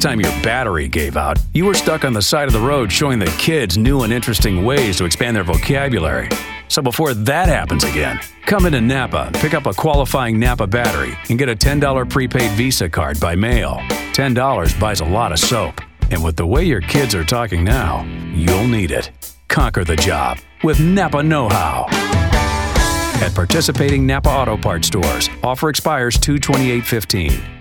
time your battery gave out, you were stuck on the side of the road showing the kids new and interesting ways to expand their vocabulary. So before that happens again, come into Napa, pick up a qualifying Napa battery, and get a $10 prepaid Visa card by mail. $10 buys a lot of soap. And with the way your kids are talking now, you'll need it. Conquer the job with Napa Know How. At participating Napa Auto Parts stores, offer expires 22815.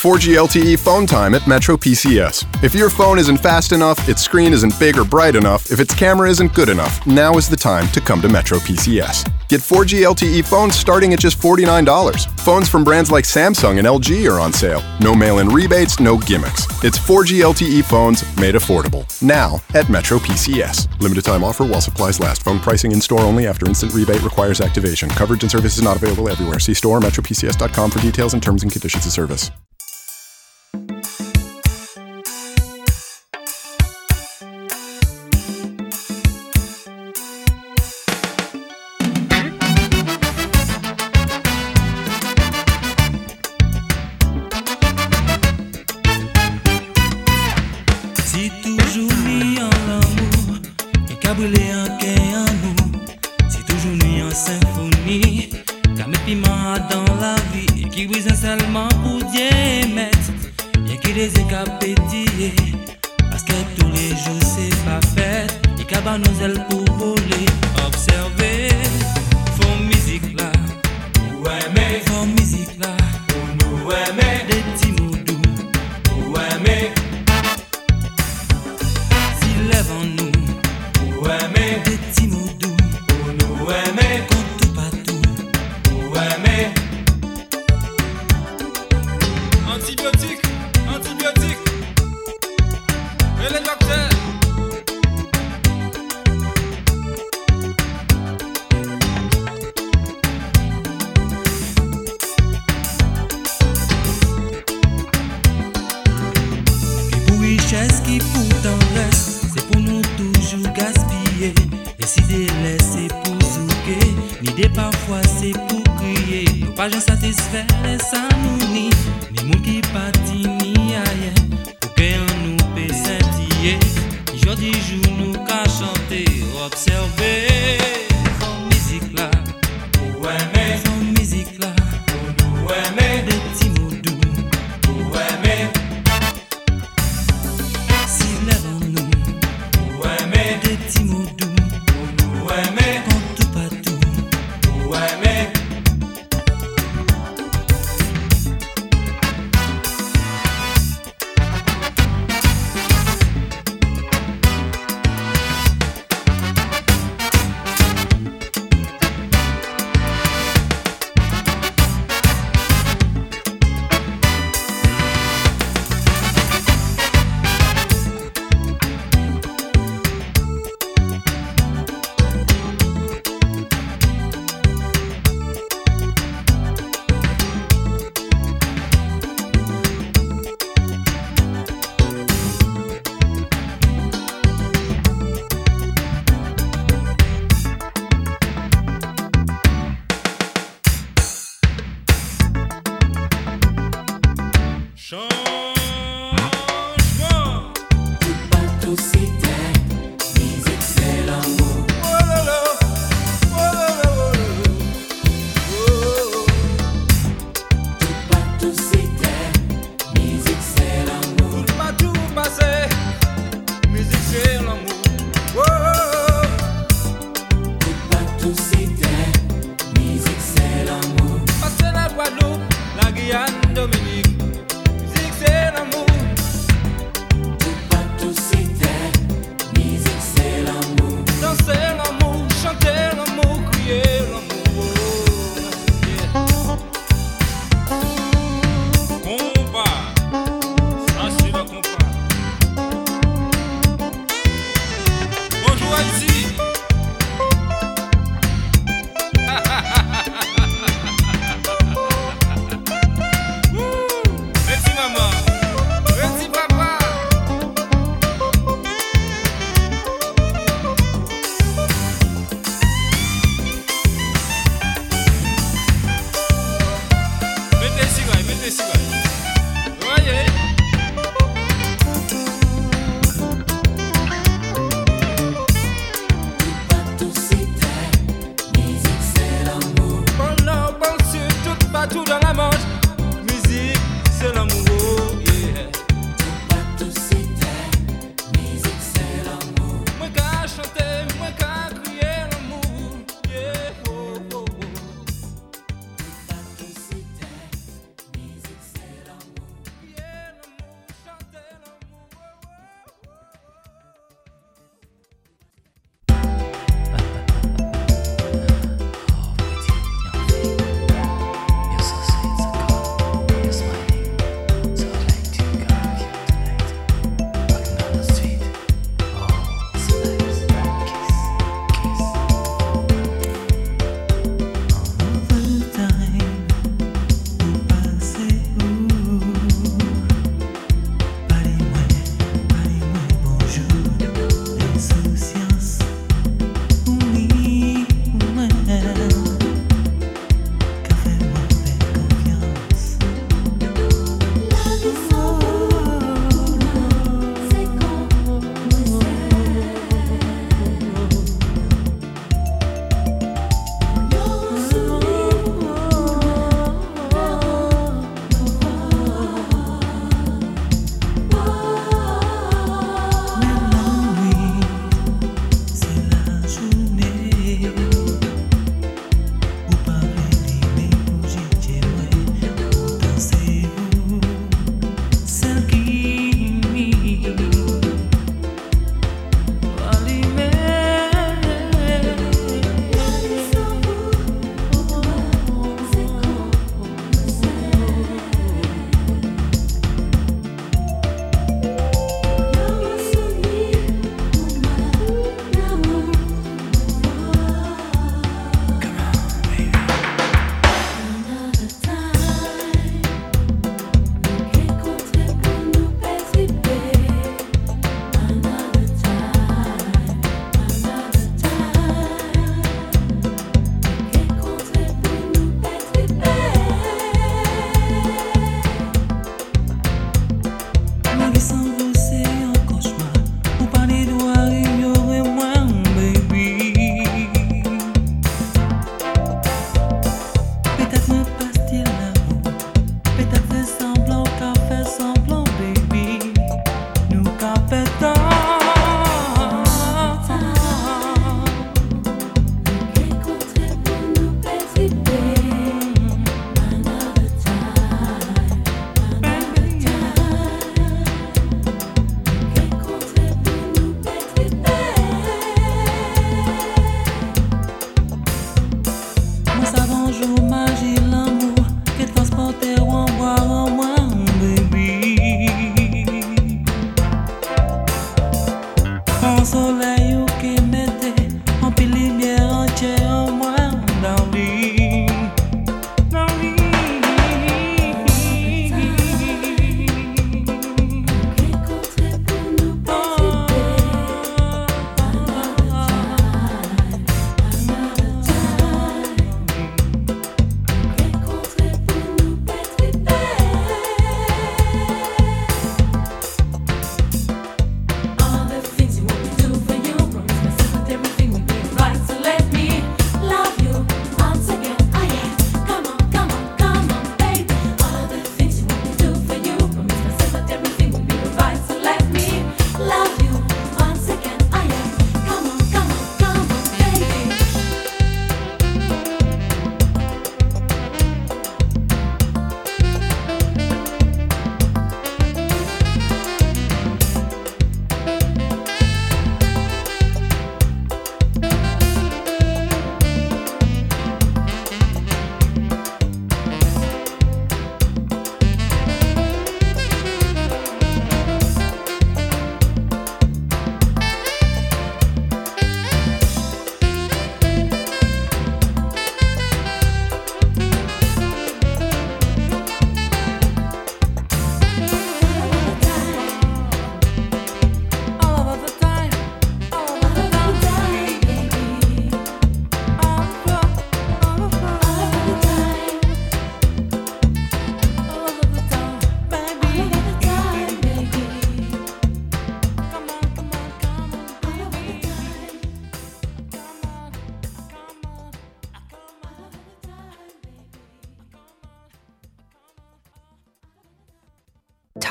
4G LTE phone time at Metro PCS. If your phone isn't fast enough, its screen isn't big or bright enough, if its camera isn't good enough, now is the time to come to Metro PCS. Get 4G LTE phones starting at just $49. Phones from brands like Samsung and LG are on sale. No mail in rebates, no gimmicks. It's 4G LTE phones made affordable. Now at Metro PCS. Limited time offer while supplies last. Phone pricing in store only after instant rebate requires activation. Coverage and service is not available everywhere. See store metropcs.com for details and terms and conditions of service.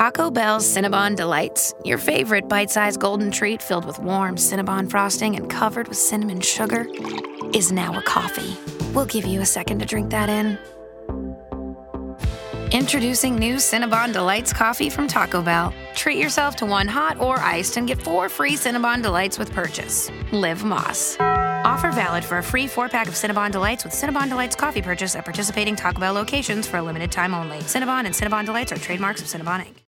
Taco Bell's Cinnabon Delights, your favorite bite sized golden treat filled with warm Cinnabon frosting and covered with cinnamon sugar, is now a coffee. We'll give you a second to drink that in. Introducing new Cinnabon Delights coffee from Taco Bell. Treat yourself to one hot or iced and get four free Cinnabon Delights with purchase. Live Más. Offer valid for a free four pack of Cinnabon Delights with Cinnabon Delights coffee purchase at participating Taco Bell locations for a limited time only. Cinnabon and Cinnabon Delights are trademarks of Cinnabon Inc.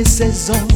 esse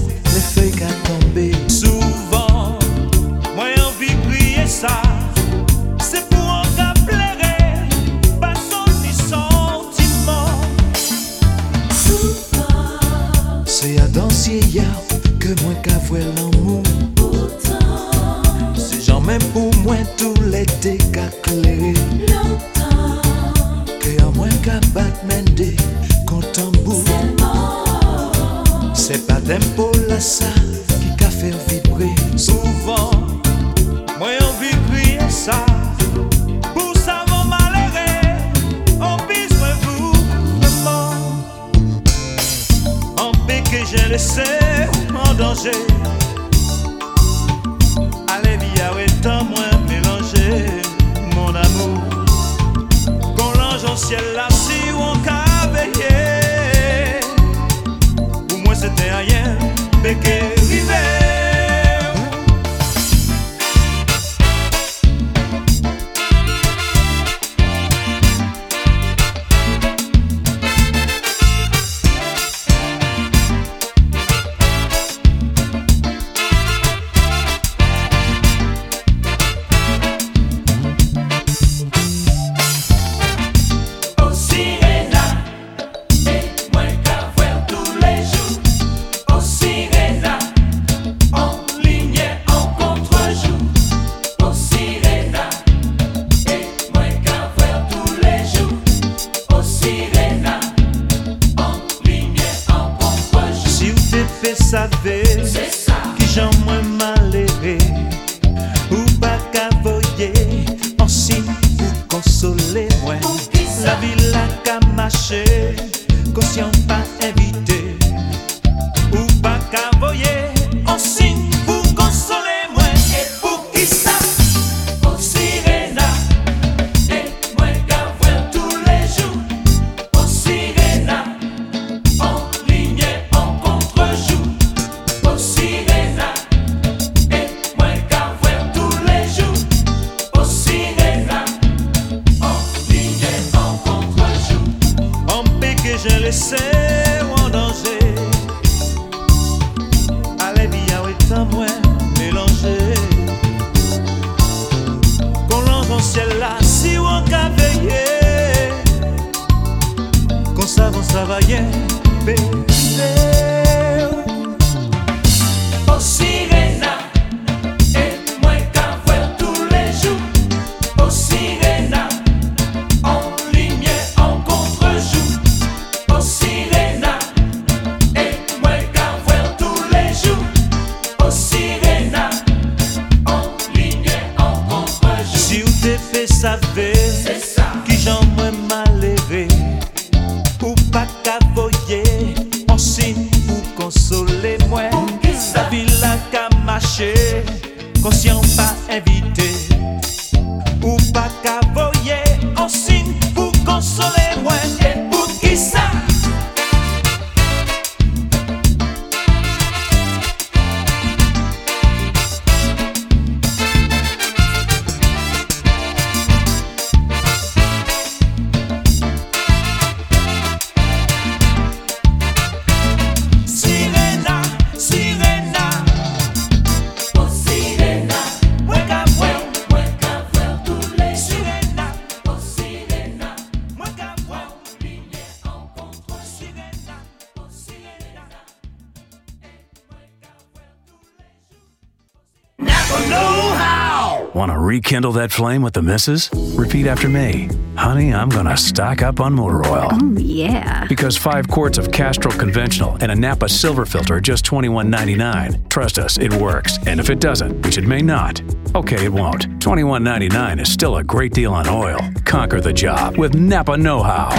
Rekindle that flame with the missus? Repeat after me. Honey, I'm gonna stock up on motor oil. Oh, yeah. Because five quarts of Castrol Conventional and a Napa Silver Filter are just $21.99. Trust us, it works. And if it doesn't, which it may not, okay, it won't. $21.99 is still a great deal on oil. Conquer the job with Napa Know How.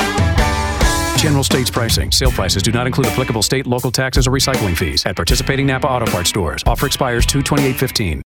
General states pricing. Sale prices do not include applicable state, local taxes, or recycling fees at participating Napa Auto Parts stores. Offer expires 22815.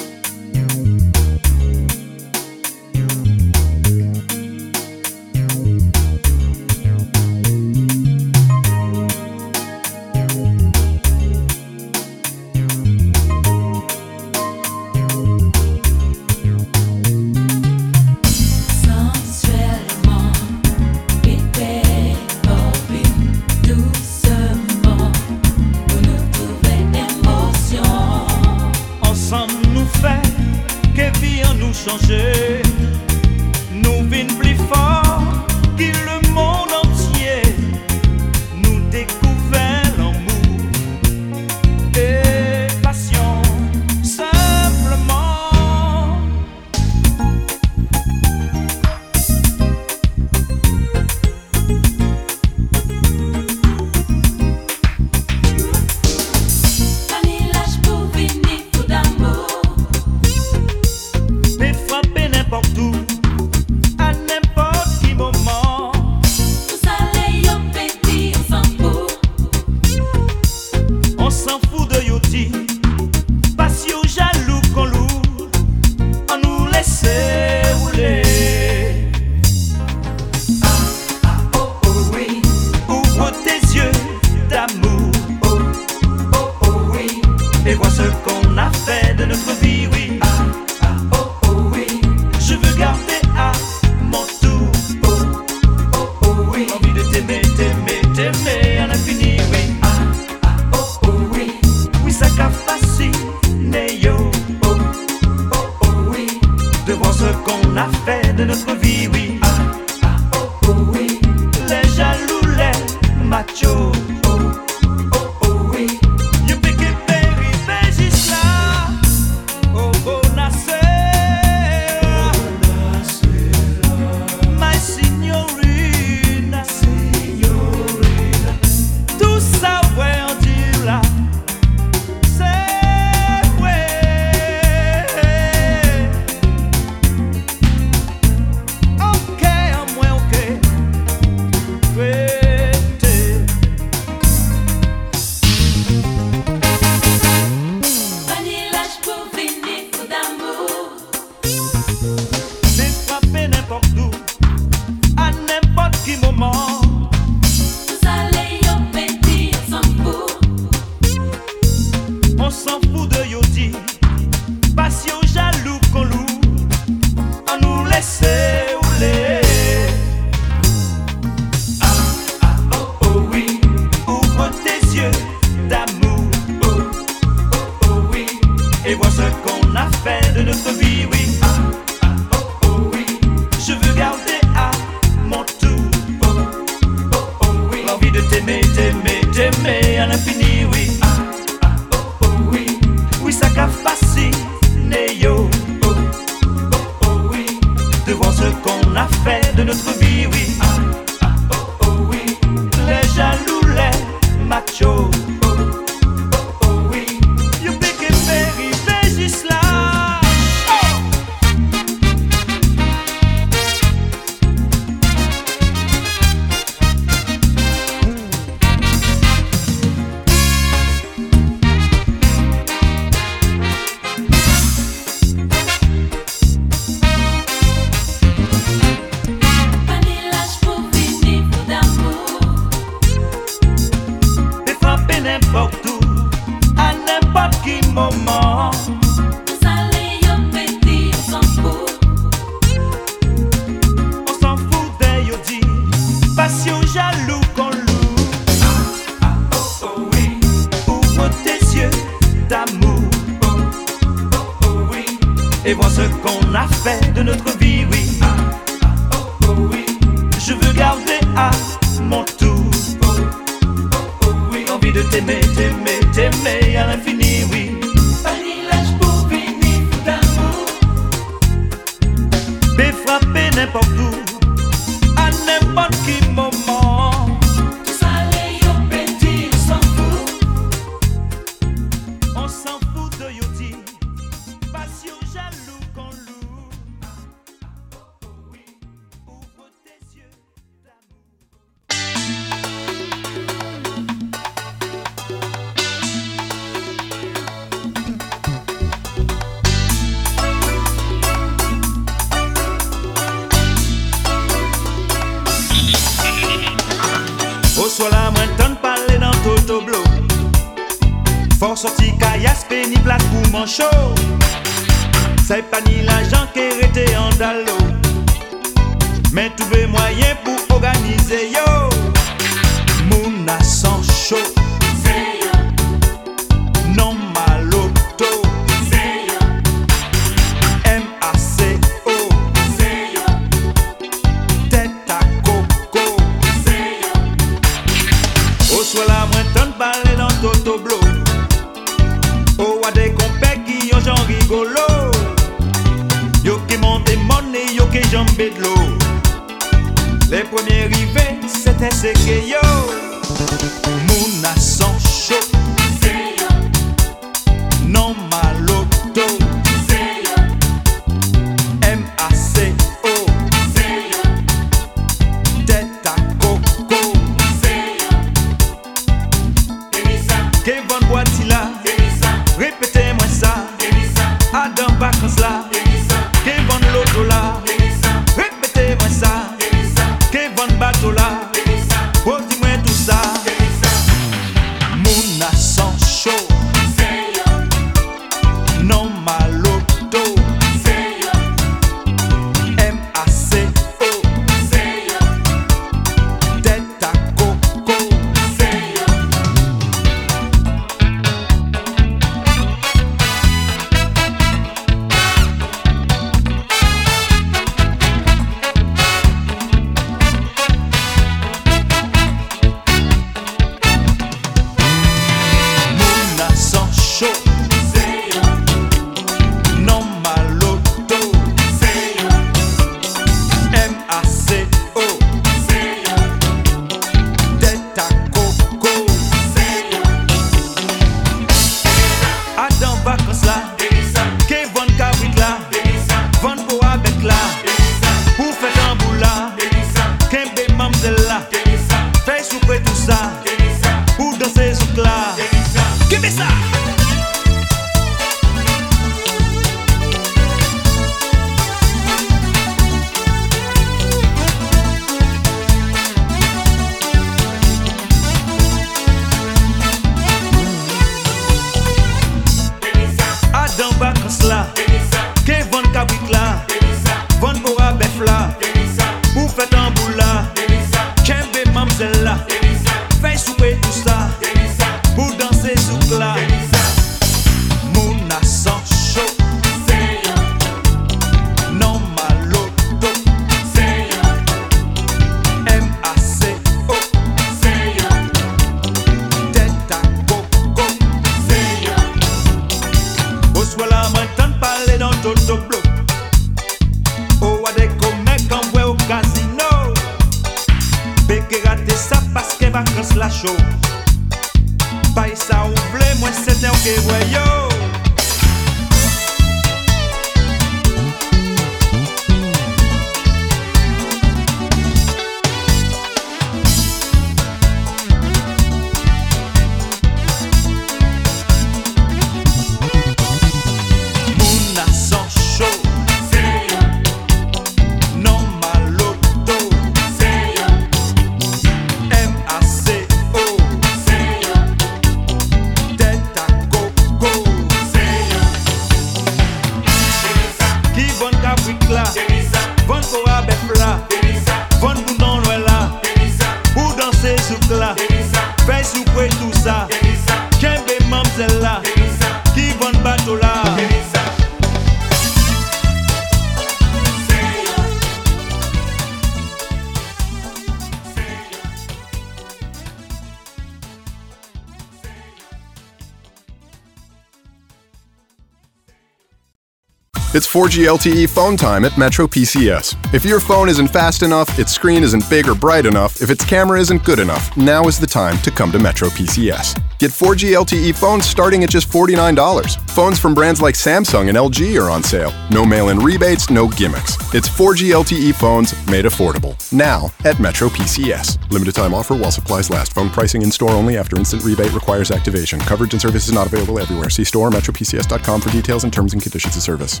4G LTE phone time at Metro PCS. If your phone isn't fast enough, its screen isn't big or bright enough, if its camera isn't good enough, now is the time to come to Metro PCS. Get 4G LTE phones starting at just $49. Phones from brands like Samsung and LG are on sale. No mail in rebates, no gimmicks. It's 4G LTE phones made affordable. Now at Metro PCS. Limited time offer while supplies last. Phone pricing in store only after instant rebate requires activation. Coverage and services not available everywhere. See store metropcs.com for details and terms and conditions of service.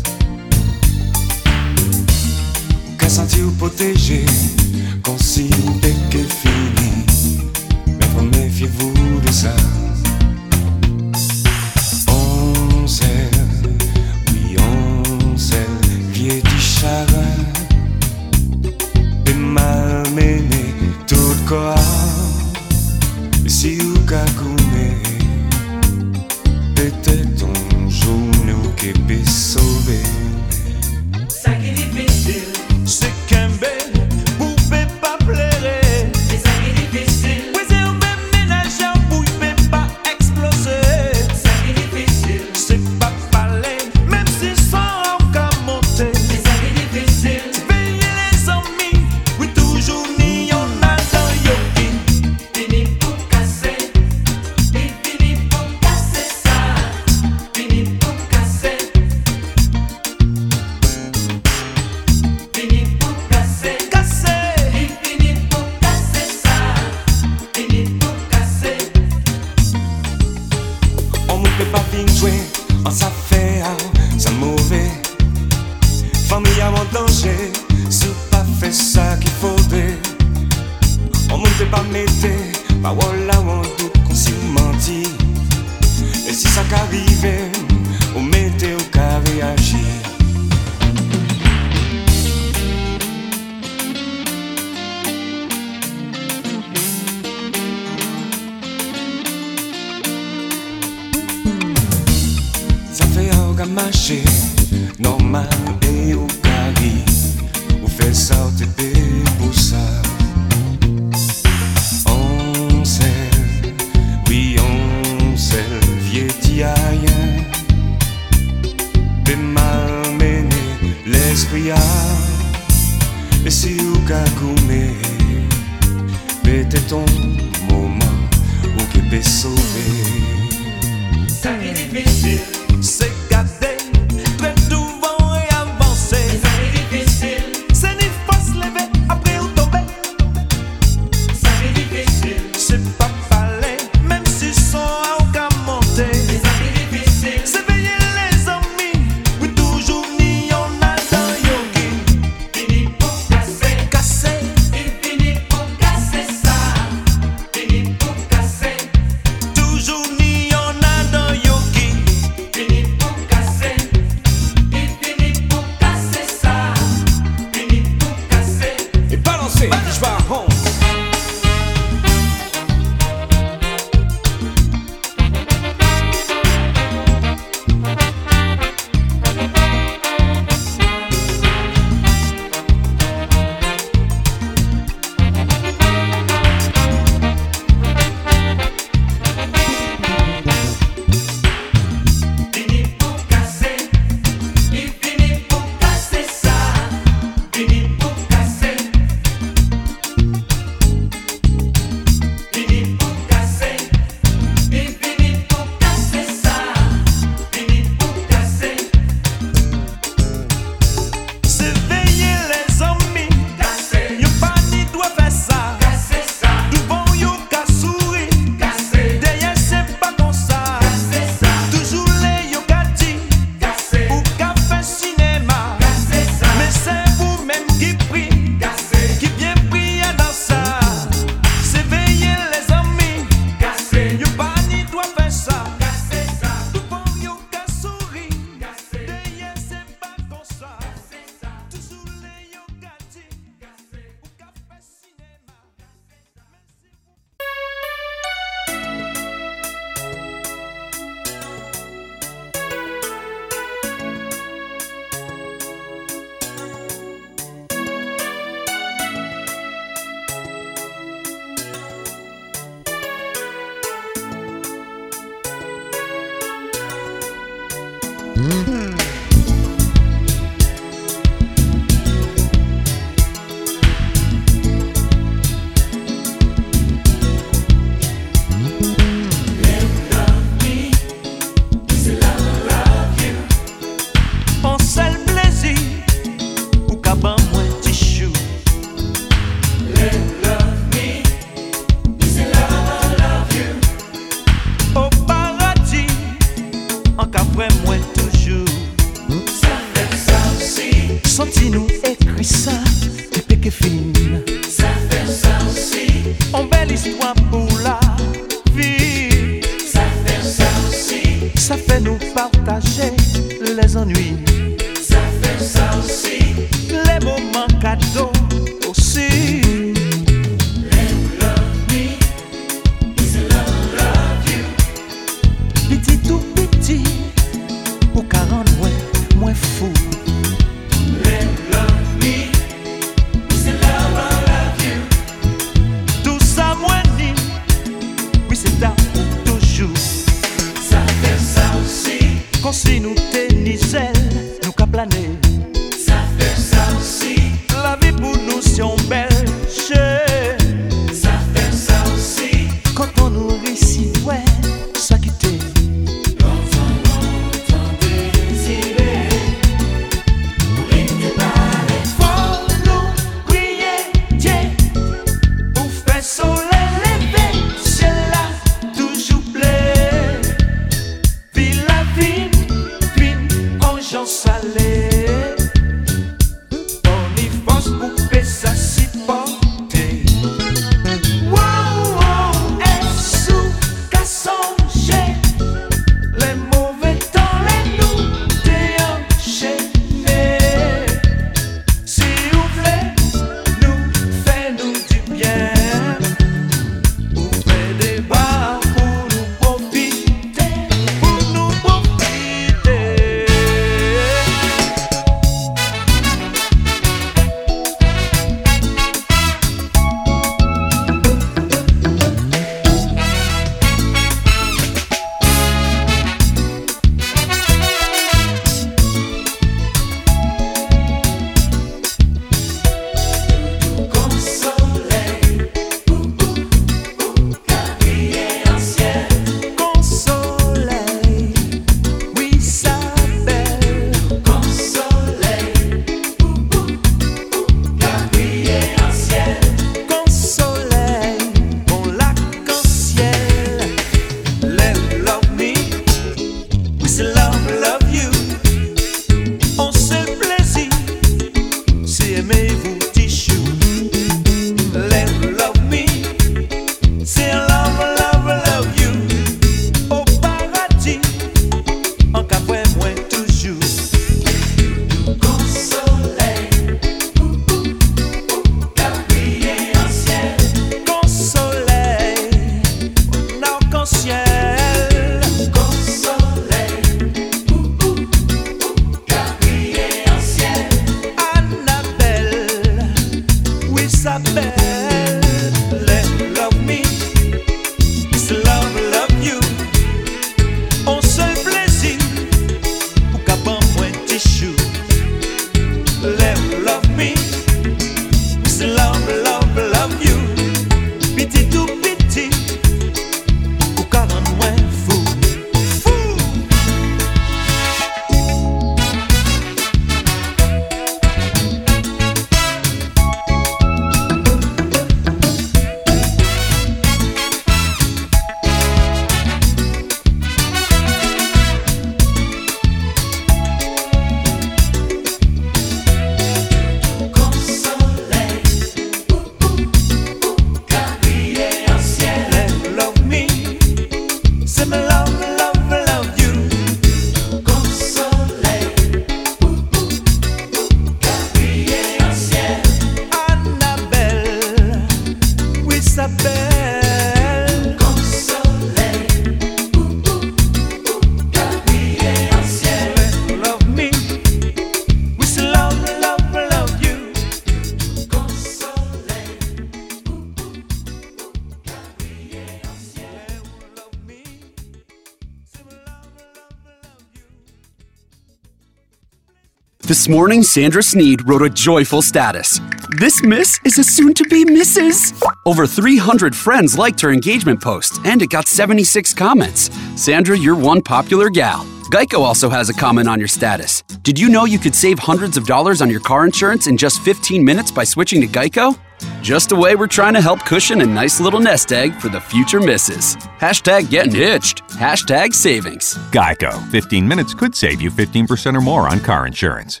This morning, Sandra Sneed wrote a joyful status. This miss is a soon to be Mrs. Over 300 friends liked her engagement post, and it got 76 comments. Sandra, you're one popular gal. Geico also has a comment on your status. Did you know you could save hundreds of dollars on your car insurance in just 15 minutes by switching to Geico? Just a way we're trying to help cushion a nice little nest egg for the future misses. Hashtag getting hitched. Hashtag savings. Geico. 15 minutes could save you 15% or more on car insurance.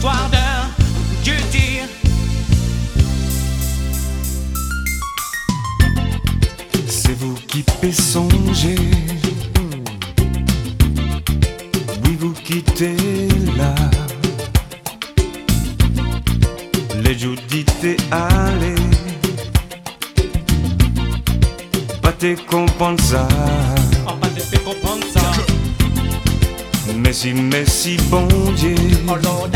L'histoire d'un Dieu dur. C'est vous qui pouvez songer. Oui, vous quittez là. Les d'été allez. Pas te comprendre ça. On va te comprendre ça. Merci, merci, bon Dieu. Oh Lord,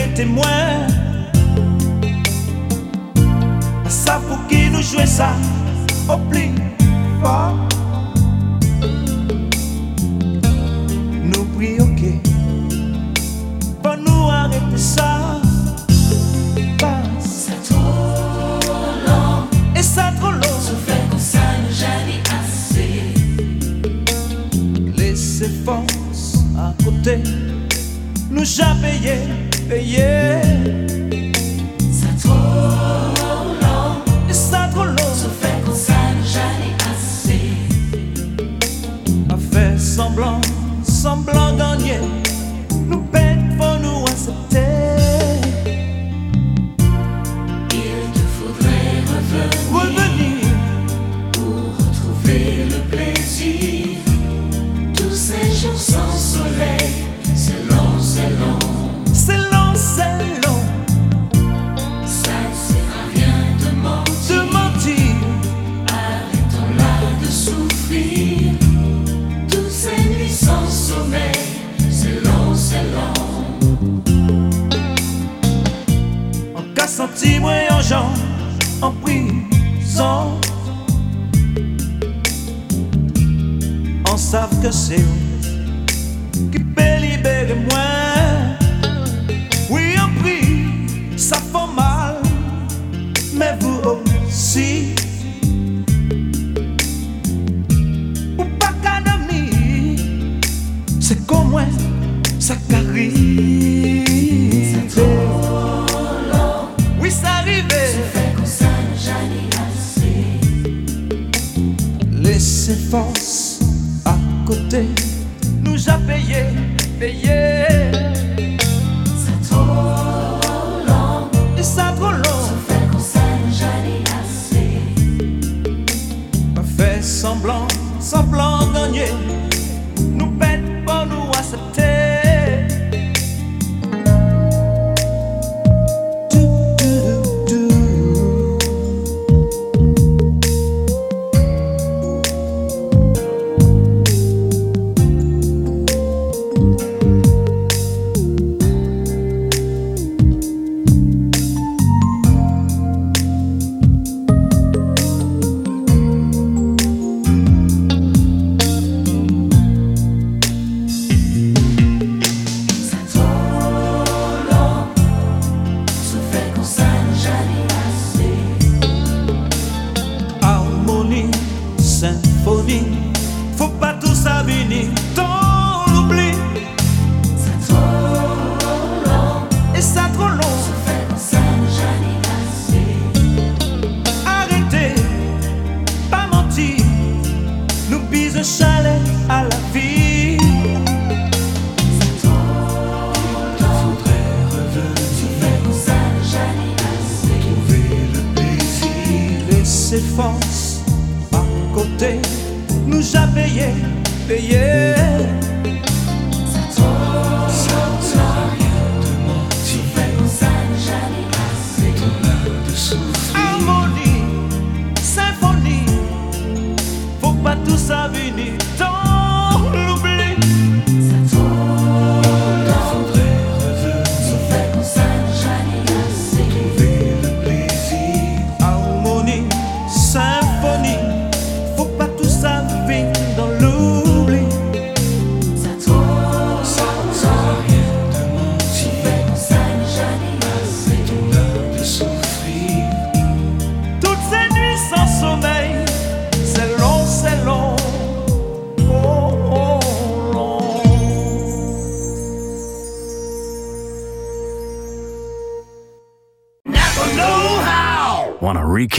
qui paierait témoin. Ça pour qui nous jouer ça, au plus fort. Nous prions que pour nous arrêter ça. C'est trop long, Et ça trop long. fait comme ça ne jamais assez. Laissez force à côté. Nous jamais payé, C'est Si moi en en prison. En savent que c'est Force à côté. Nous a payé, payé. C'est trop long, Et ça trop long. fait comme ça ne jamais assez. Pas fait semblant, semblant gagner.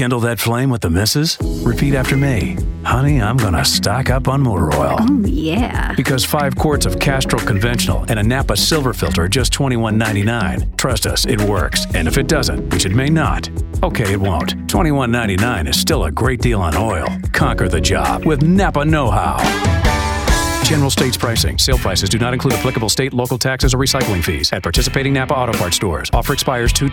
Rekindle that flame with the missus? Repeat after me. Honey, I'm going to stock up on motor oil. Oh, Yeah. Because five quarts of Castrol Conventional and a Napa Silver Filter are just $21.99. Trust us, it works. And if it doesn't, which it may not, okay, it won't. $21.99 is still a great deal on oil. Conquer the job with Napa Know How. General states pricing. Sale prices do not include applicable state, local taxes, or recycling fees at participating Napa Auto Parts stores. Offer expires 2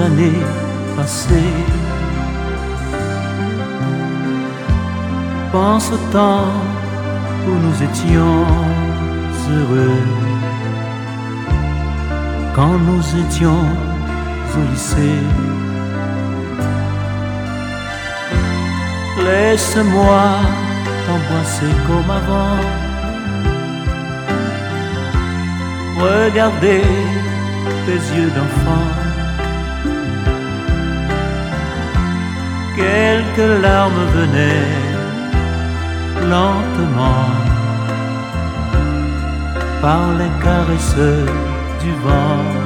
années passées. Pense au temps où nous étions heureux, quand nous étions au lycée. Laisse-moi t'embrasser comme avant. Regardez tes yeux d'enfant quelques larmes venaient lentement par les caresses du vent.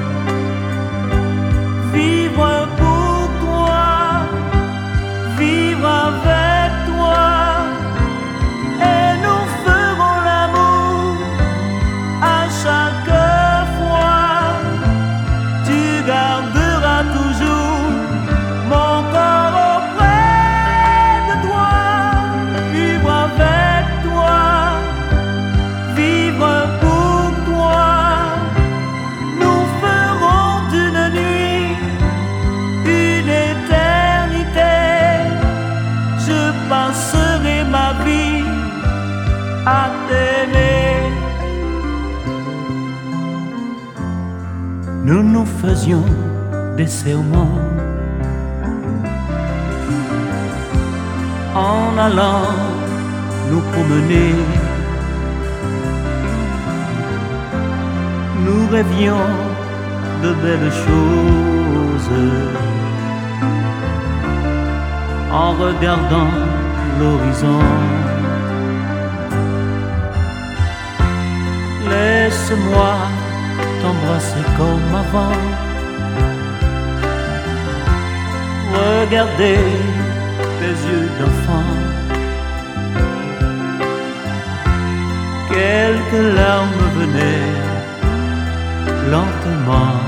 En allant nous promener, nous rêvions de belles choses. En regardant l'horizon, laisse-moi t'embrasser comme avant. regarder tes yeux d'enfant. Quelques larmes venaient lentement.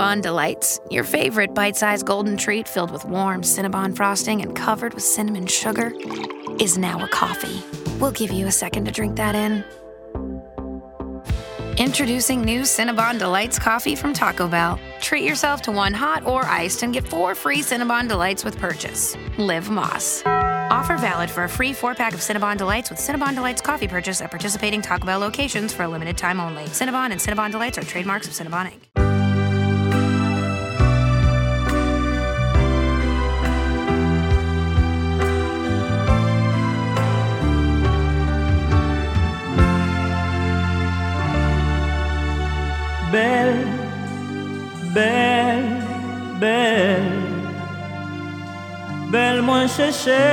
Cinnabon Delights, your favorite bite sized golden treat filled with warm Cinnabon frosting and covered with cinnamon sugar, is now a coffee. We'll give you a second to drink that in. Introducing new Cinnabon Delights coffee from Taco Bell. Treat yourself to one hot or iced and get four free Cinnabon Delights with purchase. Live Más. Offer valid for a free four pack of Cinnabon Delights with Cinnabon Delights coffee purchase at participating Taco Bell locations for a limited time only. Cinnabon and Cinnabon Delights are trademarks of Cinnabon Inc. belle,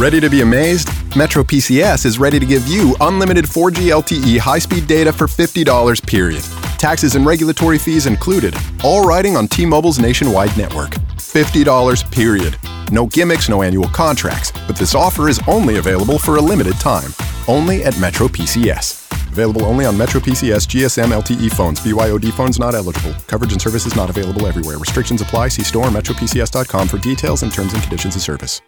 Ready to be amazed? Metro PCS is ready to give you unlimited 4G LTE high speed data for $50 period. taxes and regulatory fees included, all riding on T-Mobile's nationwide network. $50 period. No gimmicks, no annual contracts, but this offer is only available for a limited time. Only at Metro PCS. Available only on Metro PCS GSM LTE phones. BYOD phones not eligible. Coverage and services not available everywhere. Restrictions apply. See store metropcs.com for details and terms and conditions of service.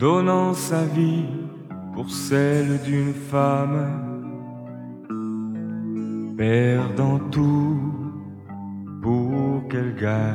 Donnant sa vie pour celle d'une femme, perdant tout pour qu'elle gagne.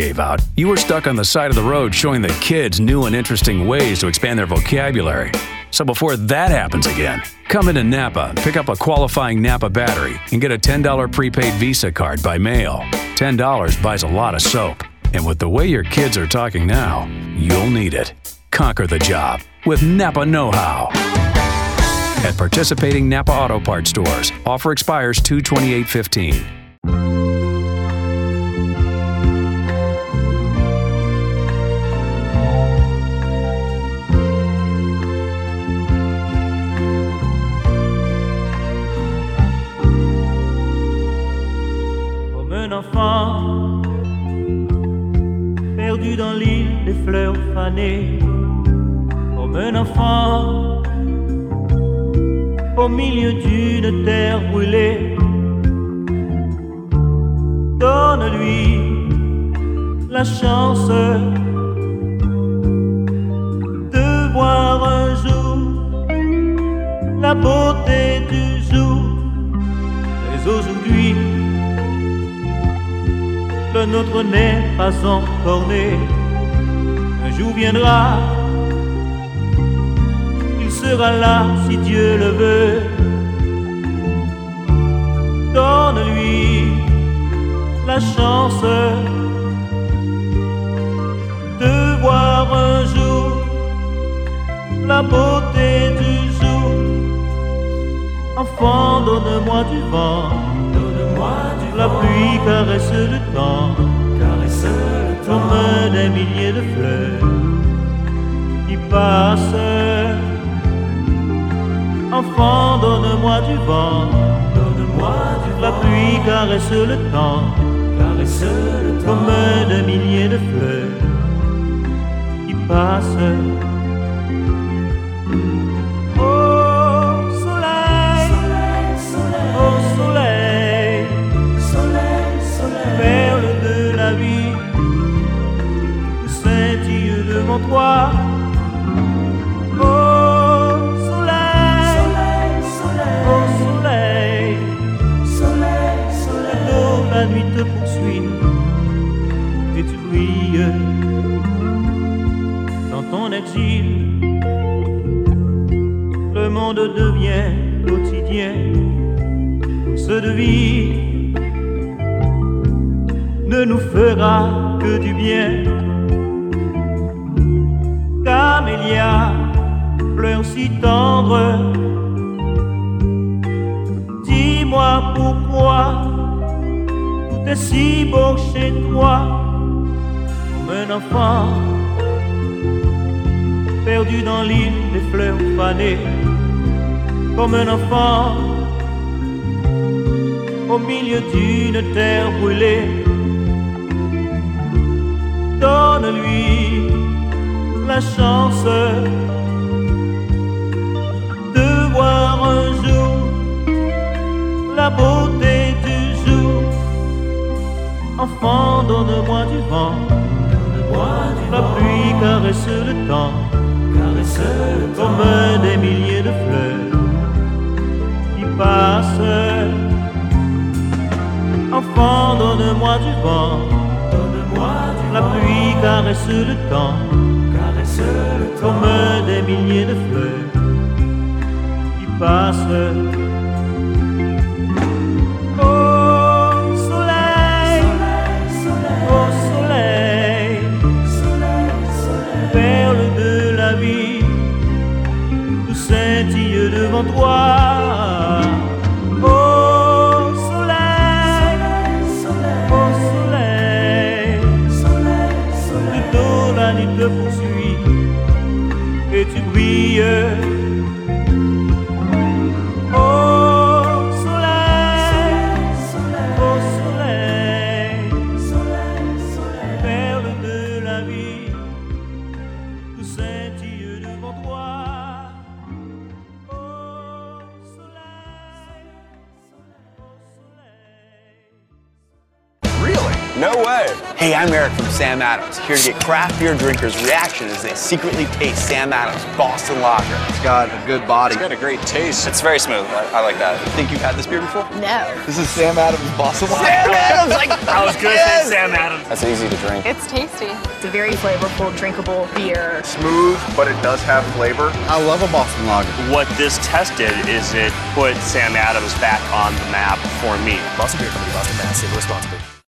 gave out, you were stuck on the side of the road showing the kids new and interesting ways to expand their vocabulary. So before that happens again, come into Napa, pick up a qualifying Napa battery, and get a $10 prepaid Visa card by mail. $10 buys a lot of soap. And with the way your kids are talking now, you'll need it. Conquer the job with Napa Know How. At participating Napa Auto Parts stores, offer expires 22815. Adams Boston Lager. It's got a good body. It's got a great taste. It's very smooth. I, I like that. Think you've had this beer before? No. This is Sam Adams Boston Lager. Sam Adams, like, I was gonna say Sam Adams. That's easy to drink. It's tasty. It's a very flavorful, drinkable beer. Smooth, but it does have flavor. I love a Boston Lager. What this test did is it put Sam Adams back on the map for me. Boston Beer Company, Boston, Mass. Save responsibly.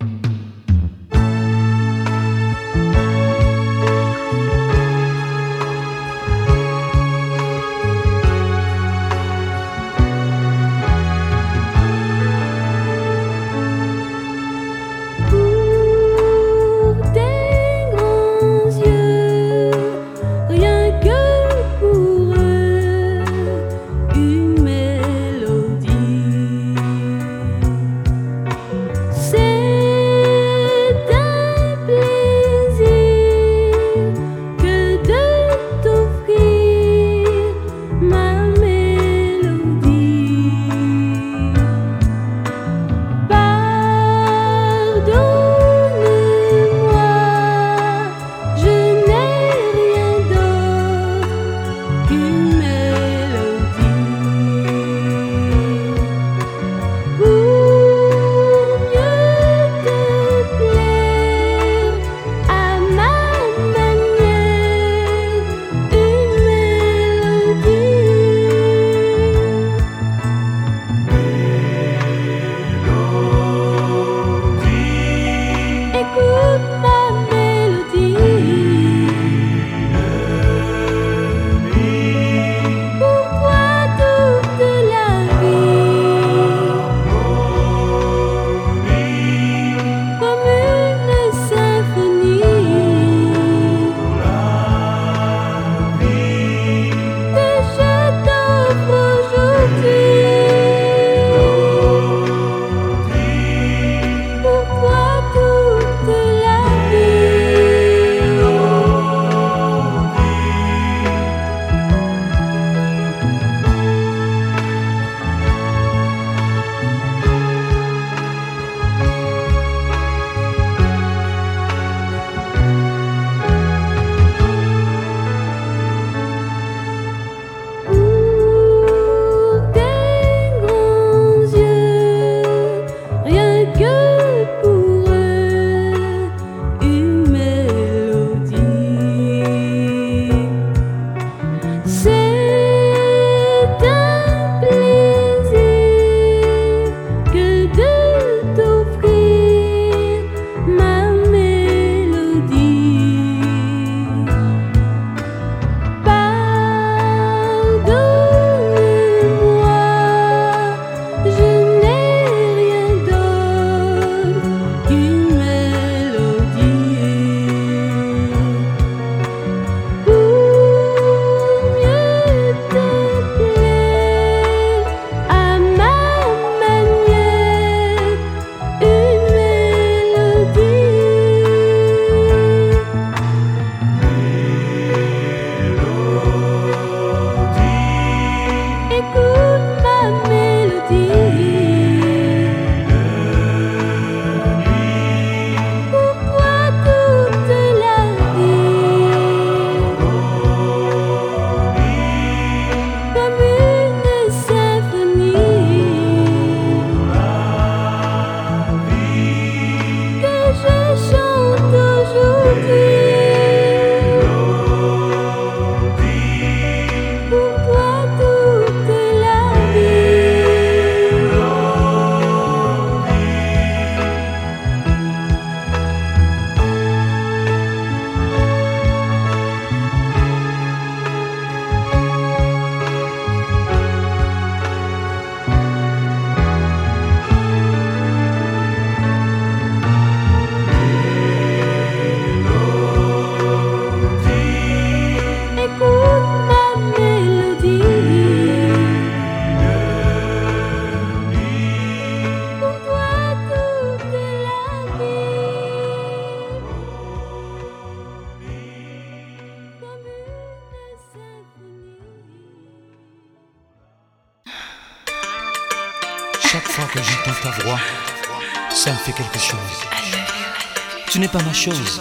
Chose,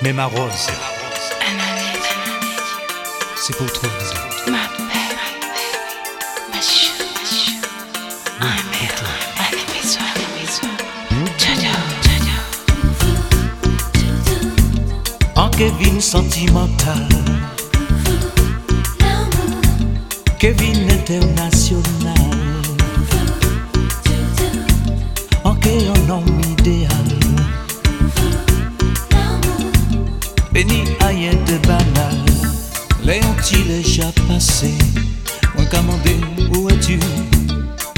mais ma rose. C'est pour toi. En Kevin sentimental. Kevin international. En homme idéal. Béni aïe de banal. Léon-il déjà passé? Moi commandé, où es-tu?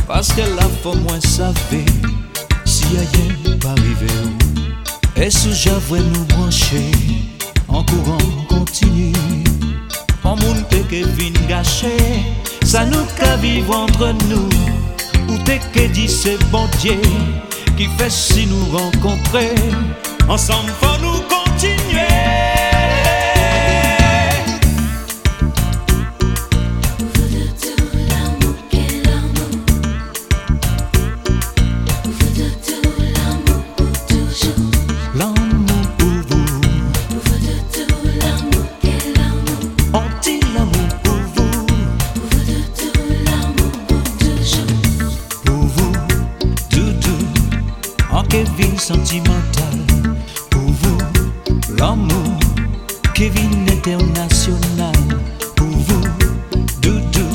Parce que la fois moins savait si aïe pas arrivé. Et sous j'avoue nous brancher? En courant continue. En monde que Kevin gâché, ça nous qu'à vivre entre nous. Ou t'es que dit c'est bon qui fait si nous rencontrer? Ensemble, international. Pour vous, doudou.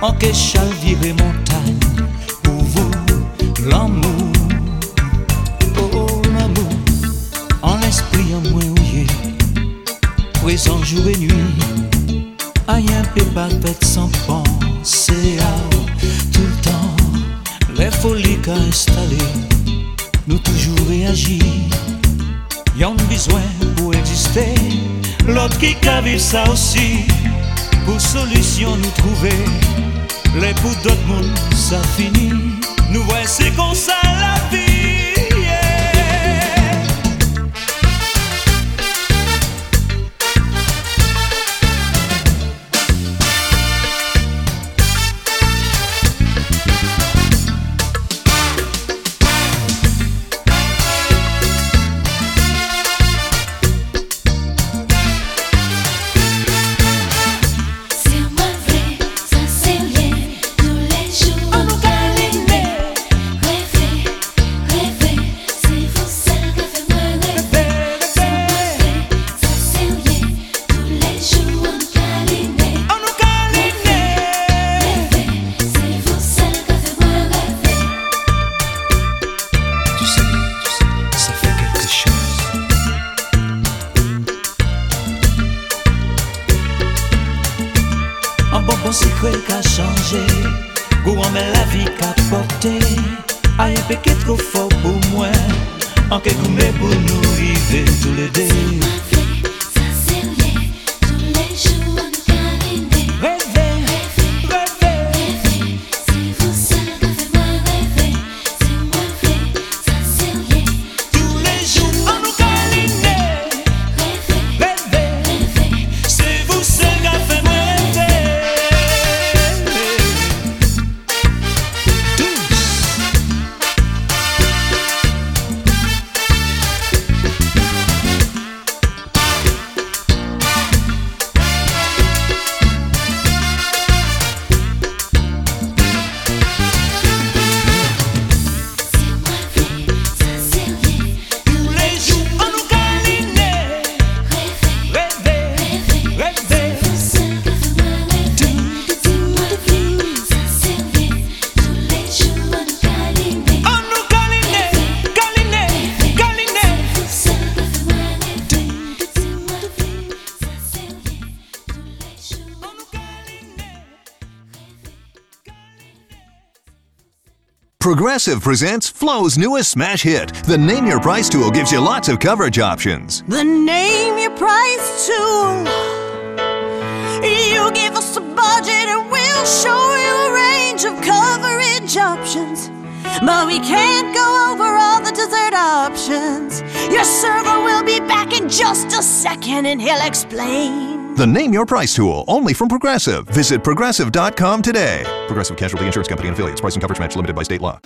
En que viré montagne. Ça aussi. Pour solution nous trouver, les pour d'autres mondes ça finit. Nous c'est comme ça Progressive presents Flo's newest smash hit. The Name Your Price tool gives you lots of coverage options. The name your price tool. You give us a budget and we'll show you a range of coverage options. But we can't go over all the dessert options. Your server will be back in just a second and he'll explain. The Name Your Price tool, only from Progressive. Visit progressive.com today. Progressive Casualty Insurance Company and affiliates. Price and coverage match limited by state law.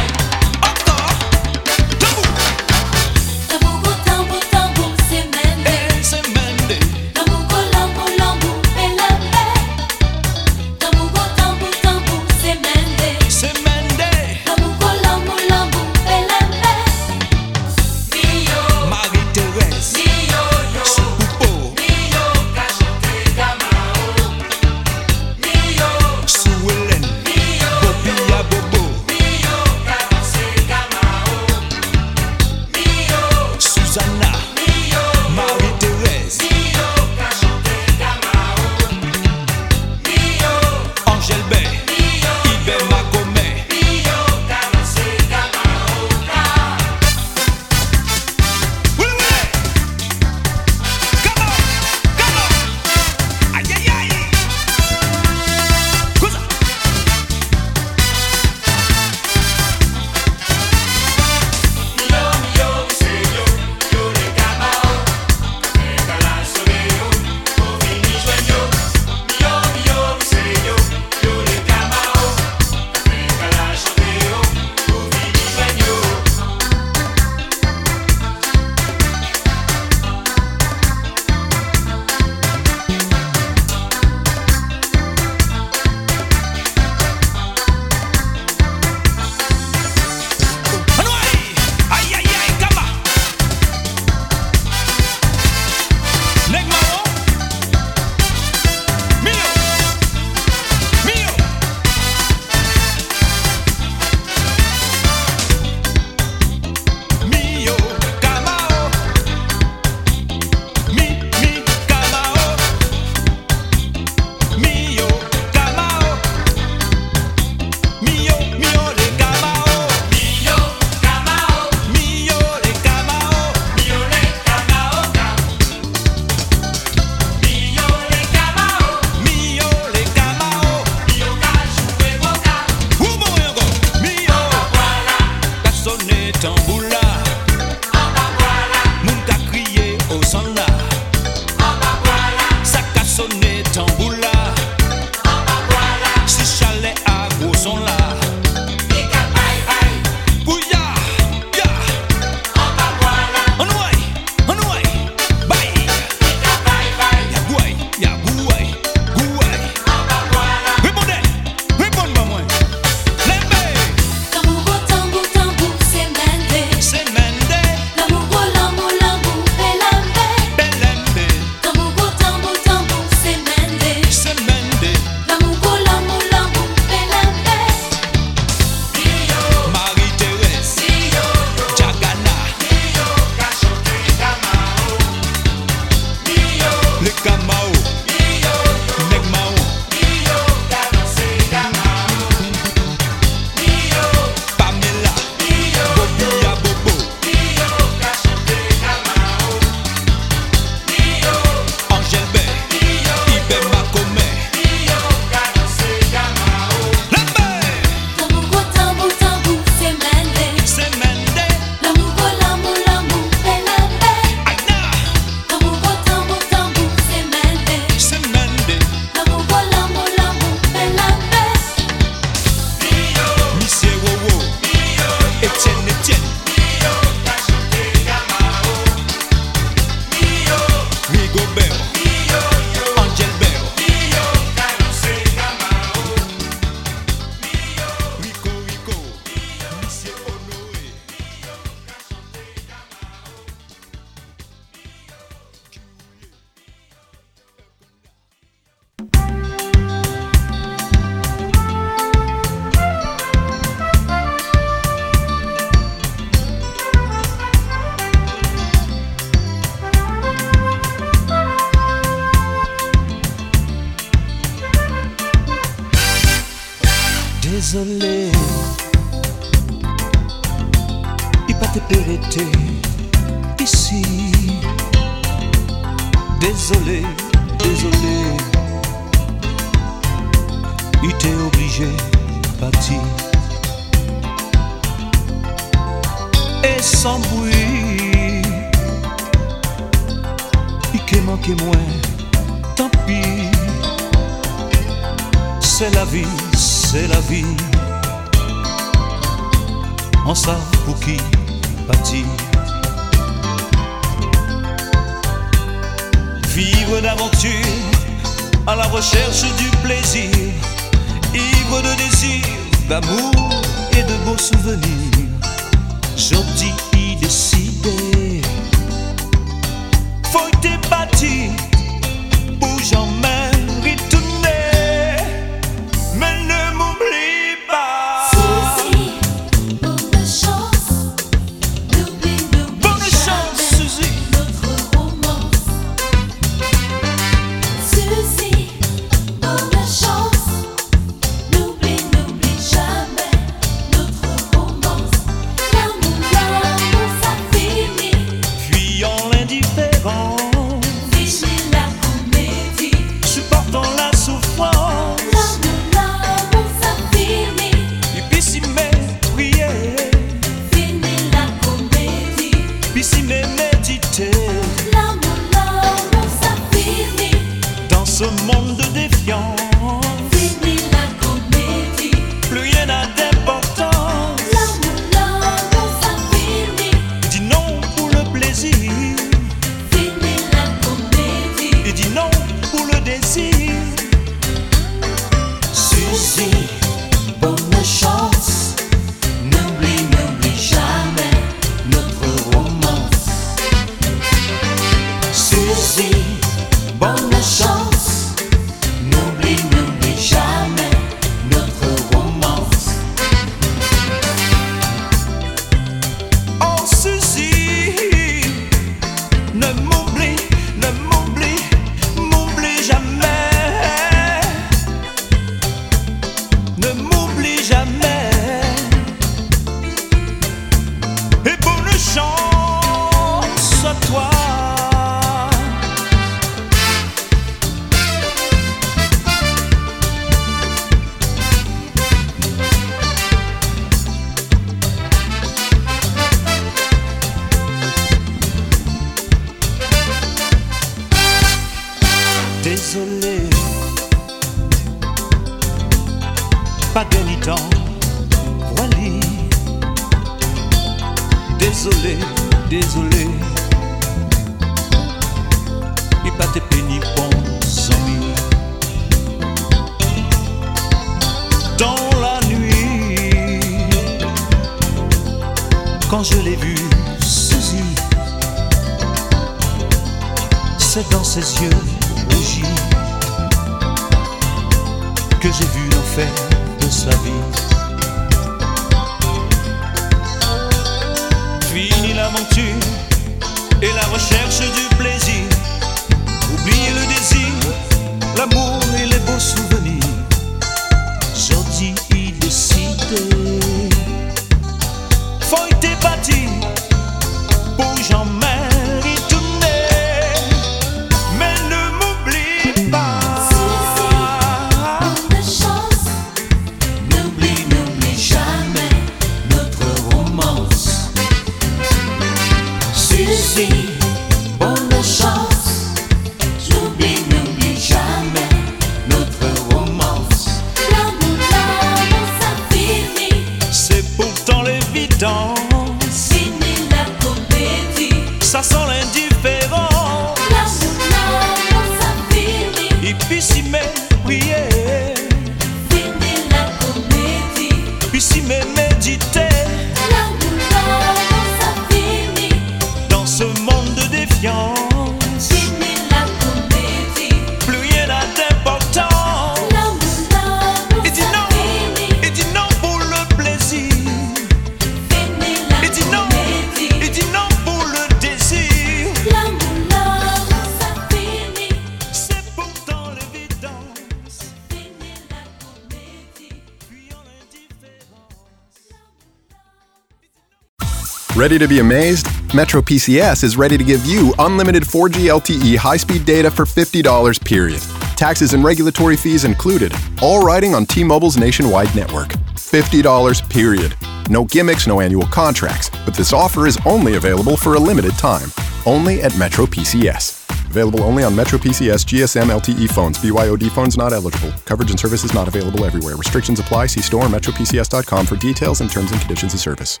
Ready to be amazed? Metro PCS is ready to give you unlimited 4G LTE high speed data for $50 period. Taxes and regulatory fees included, all riding on T Mobile's nationwide network. $50 period. No gimmicks, no annual contracts, but this offer is only available for a limited time. Only at Metro PCS. Available only on Metro PCS GSM LTE phones. BYOD phones not eligible. Coverage and services not available everywhere. Restrictions apply. See store metropcs.com for details and terms and conditions of service.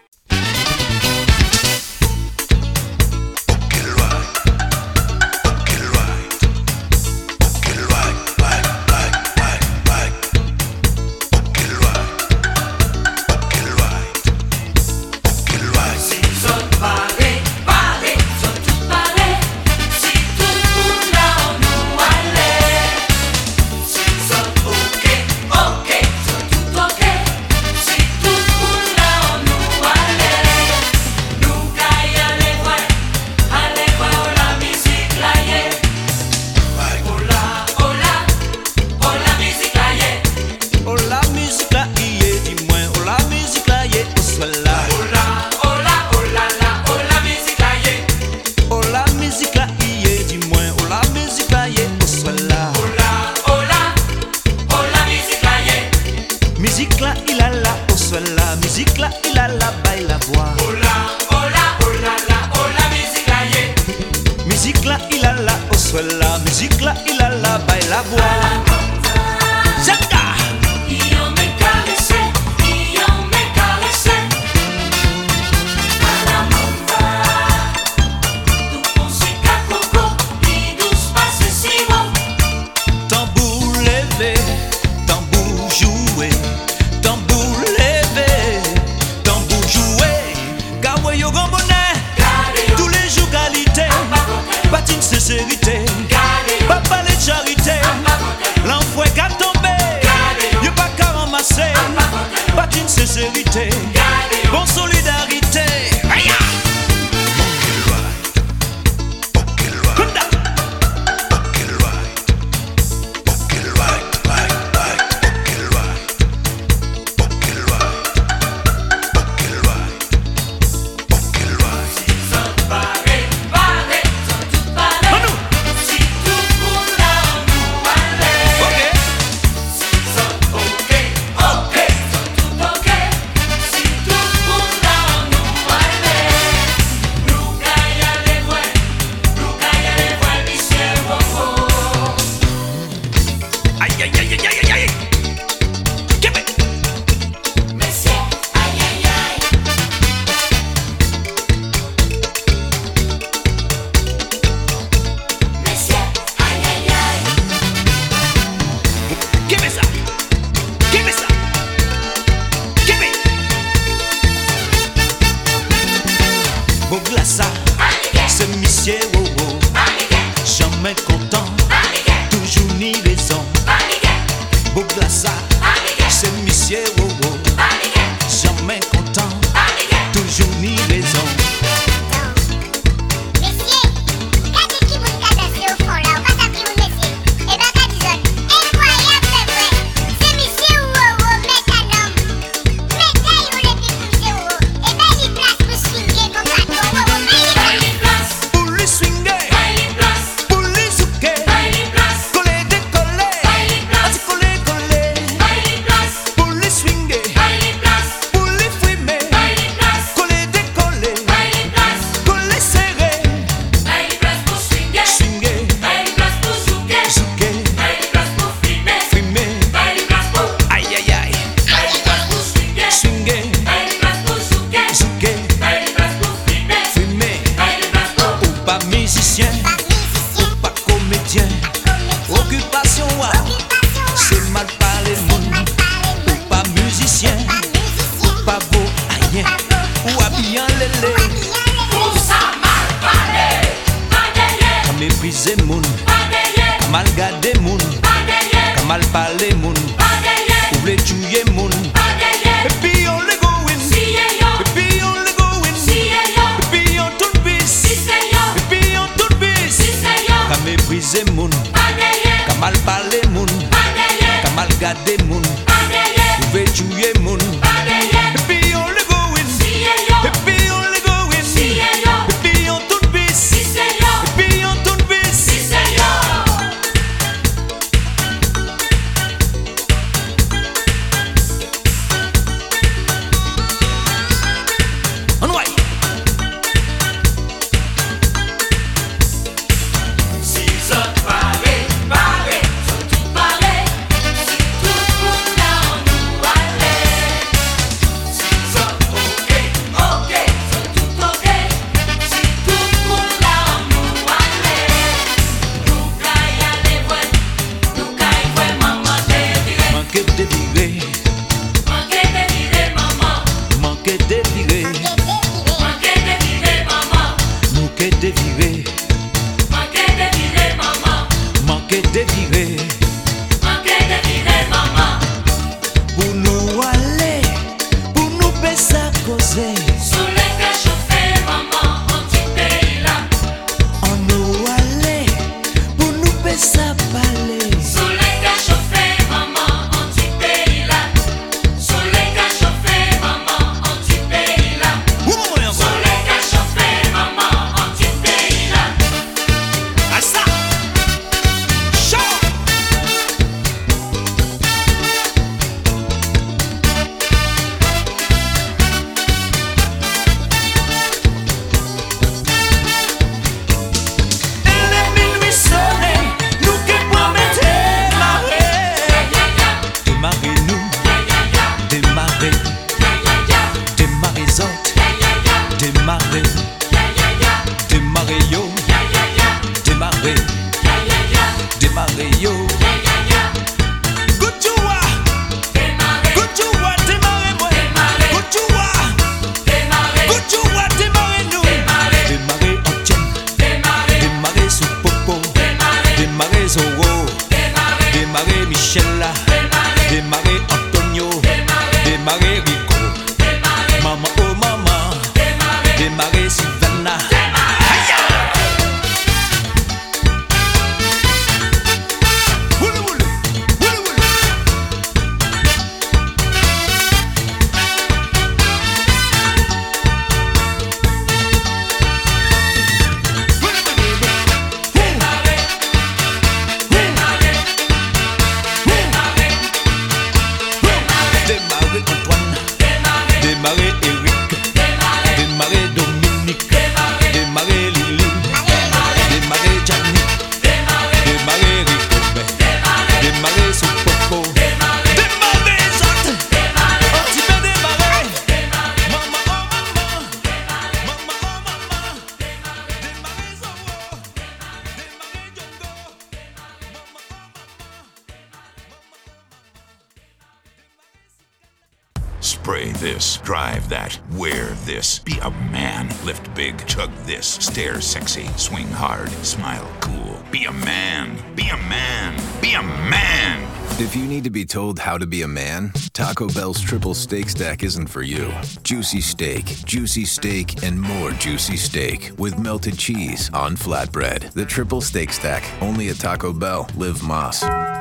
sexy, swing hard, smile cool. Be a man. Be a man. Be a man. If you need to be told how to be a man, Taco Bell's triple steak stack isn't for you. Juicy steak, juicy steak, and more juicy steak with melted cheese on flatbread. The triple steak stack, only at Taco Bell. Live Más.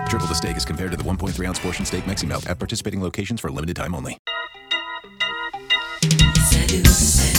Triple the steak is compared to the 1.3 ounce portion steak Mexi melt at participating locations for a limited time only. Seduce.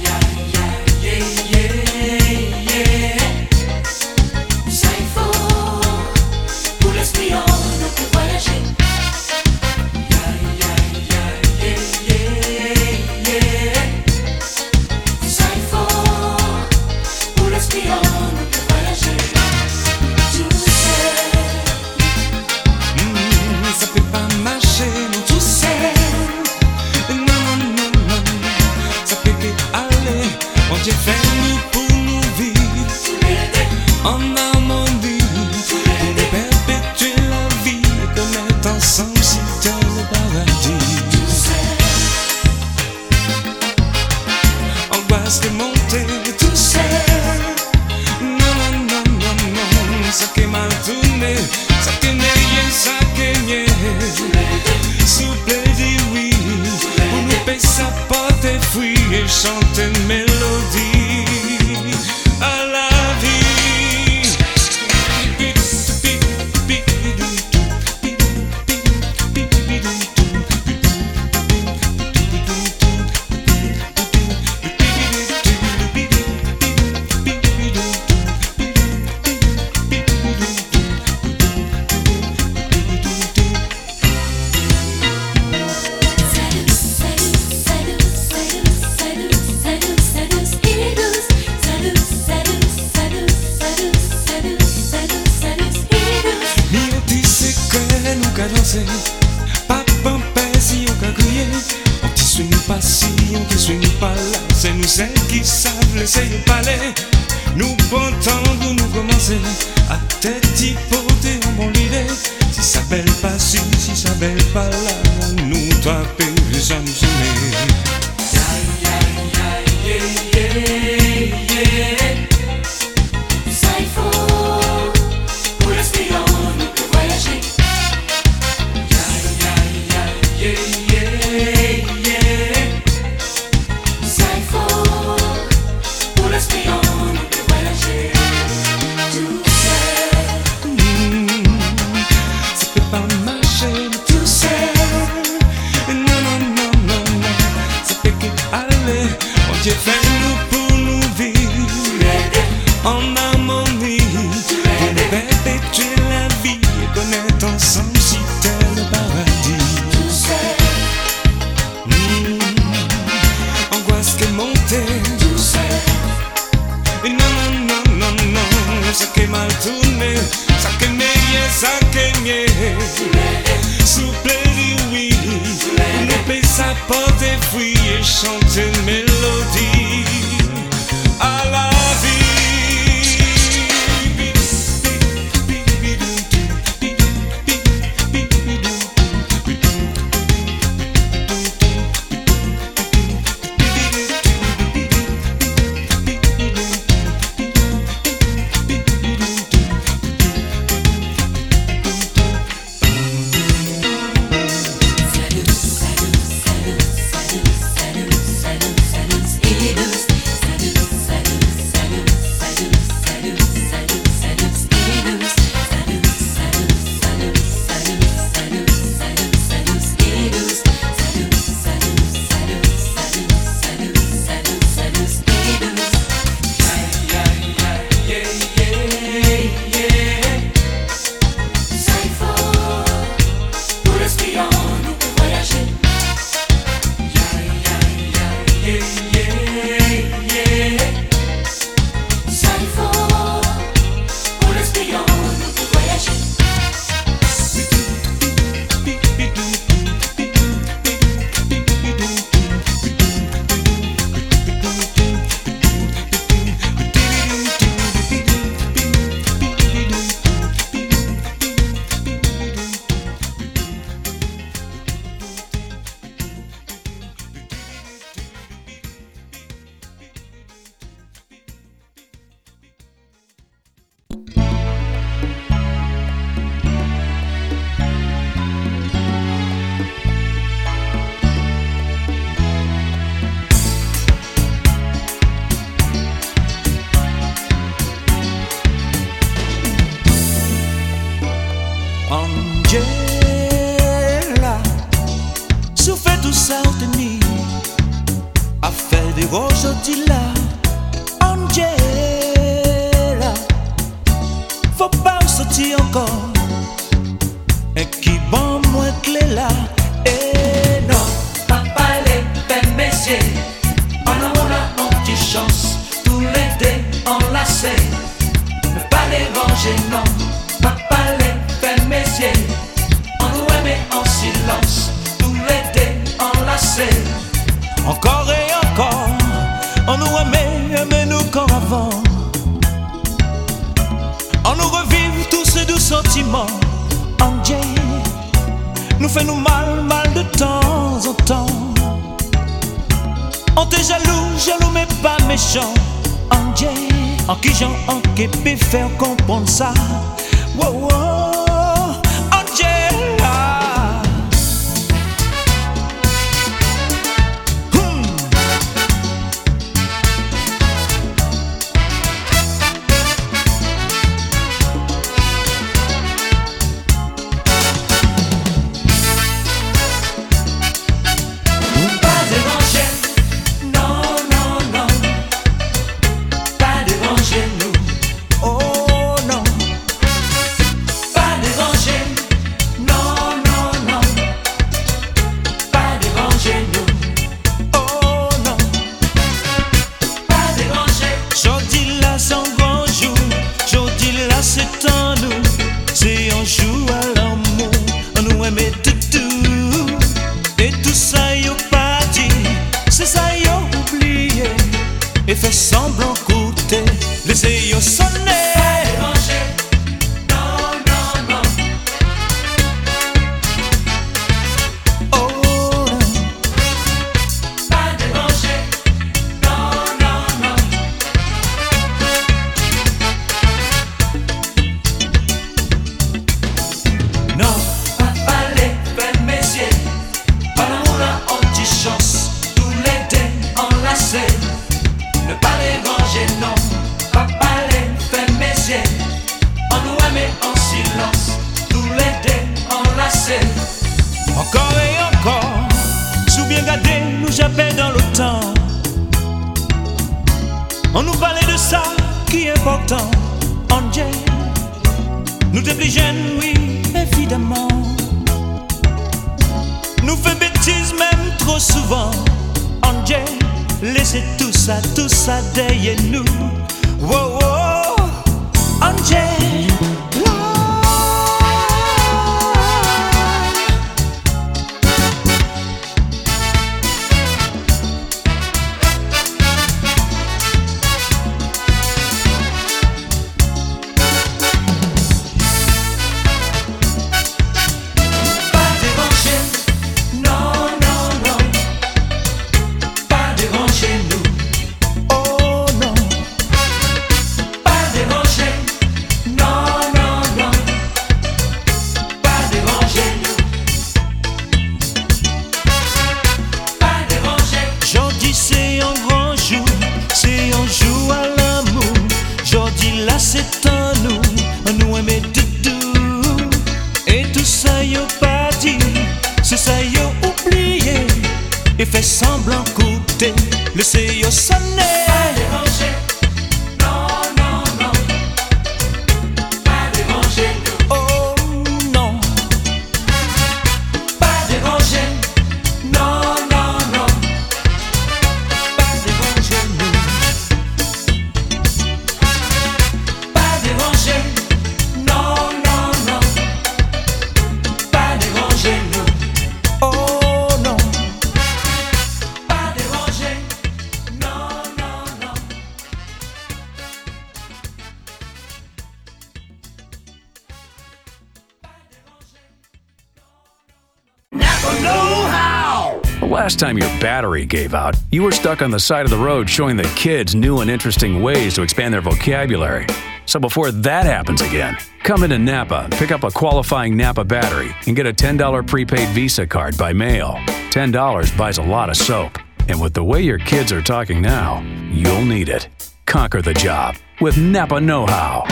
gave out. You were stuck on the side of the road showing the kids new and interesting ways to expand their vocabulary. So before that happens again, come into Napa, pick up a qualifying Napa battery, and get a $10 prepaid Visa card by mail. $10 buys a lot of soap. And with the way your kids are talking now, you'll need it. Conquer the job with Napa Know How.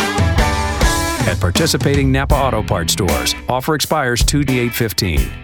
At participating Napa Auto Parts stores, offer expires 2d 15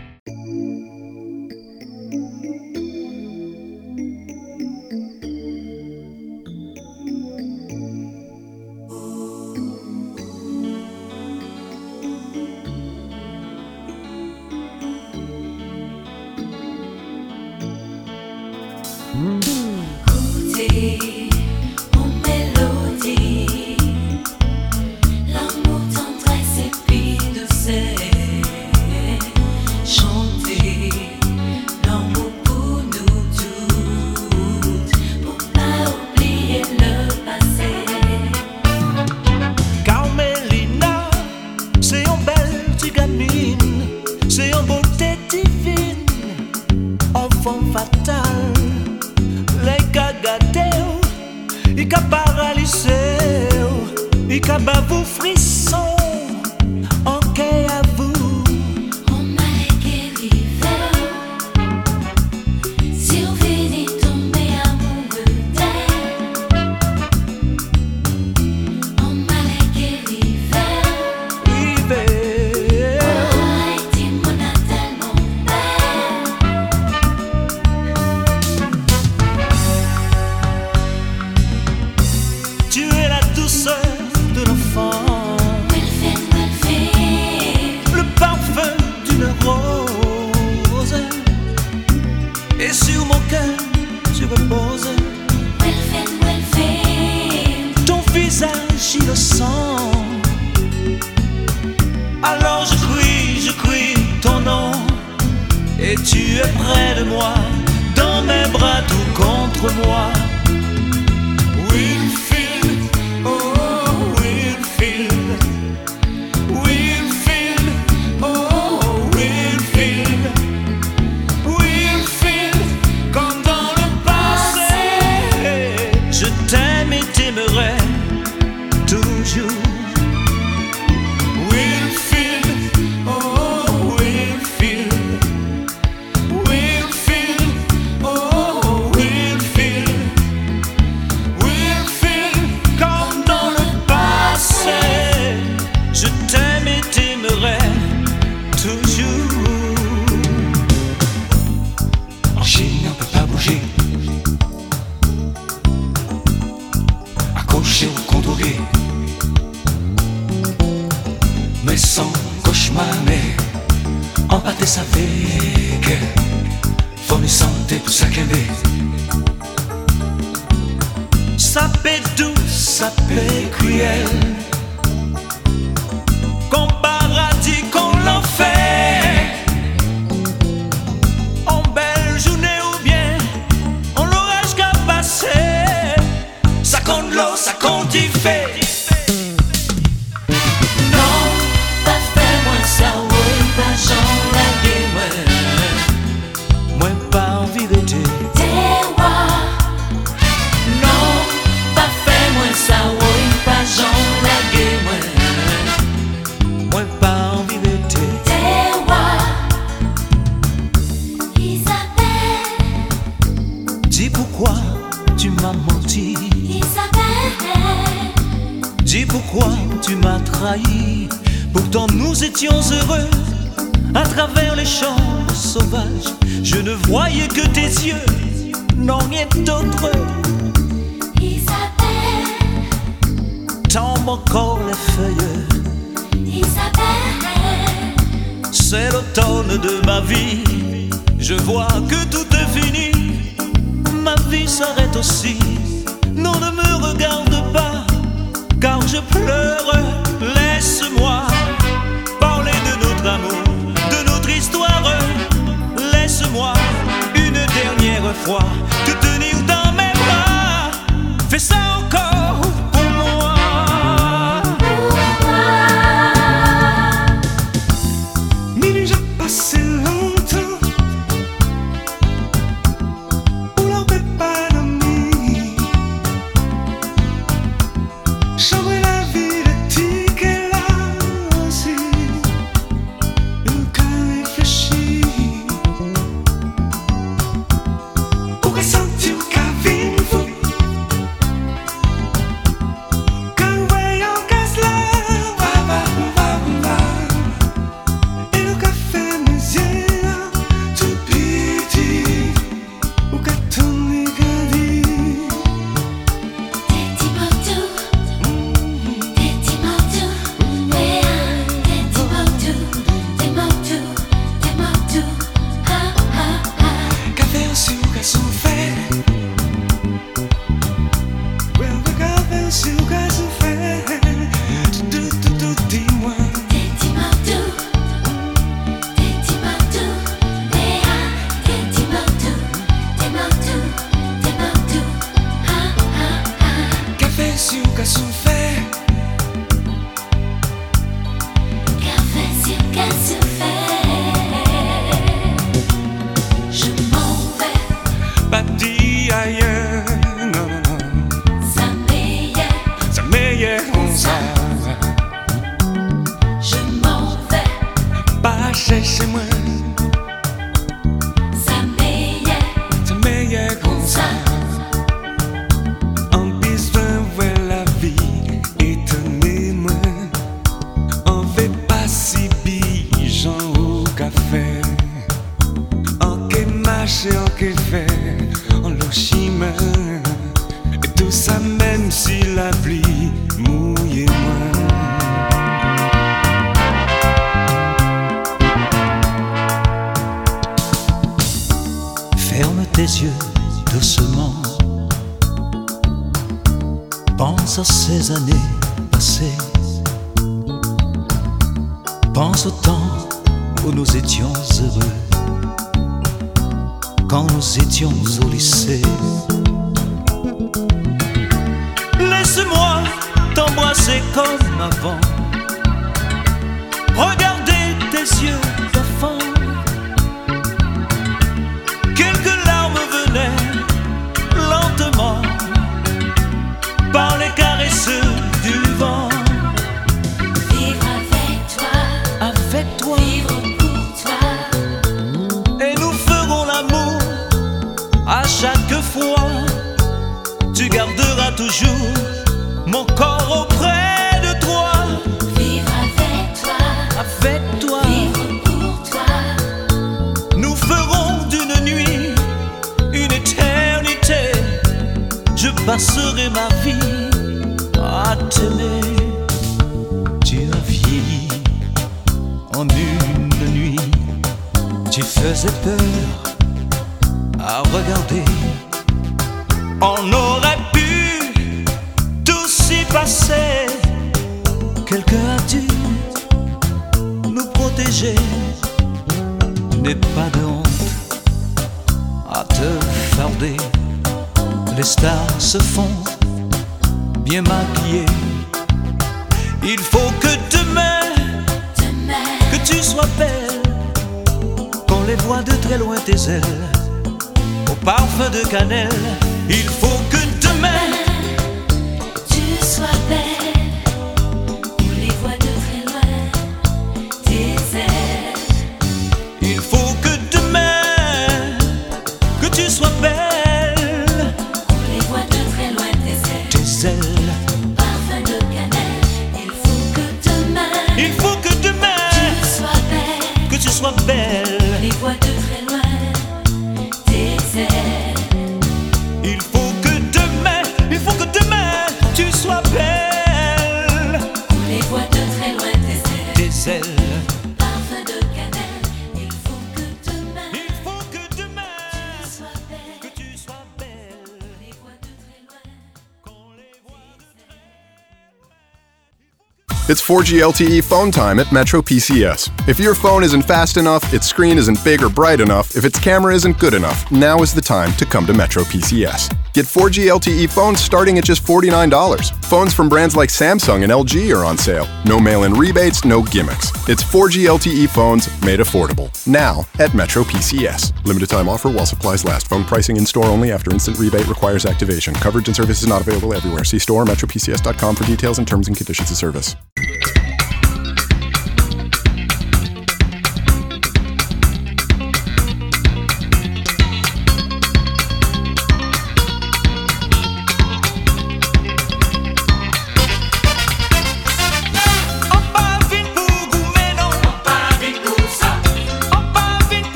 4G LTE phone time at Metro PCS. If your phone isn't fast enough, its screen isn't big or bright enough, if its camera isn't good enough, now is the time to come to Metro PCS. Get 4G LTE phones starting at just $49. Phones from brands like Samsung and LG are on sale. No mail in rebates, no gimmicks. It's 4G LTE phones made affordable. Now at Metro PCS. Limited time offer while supplies last. Phone pricing in store only after instant rebate requires activation. Coverage and service is not available everywhere. See store metropcs.com for details and terms and conditions of service.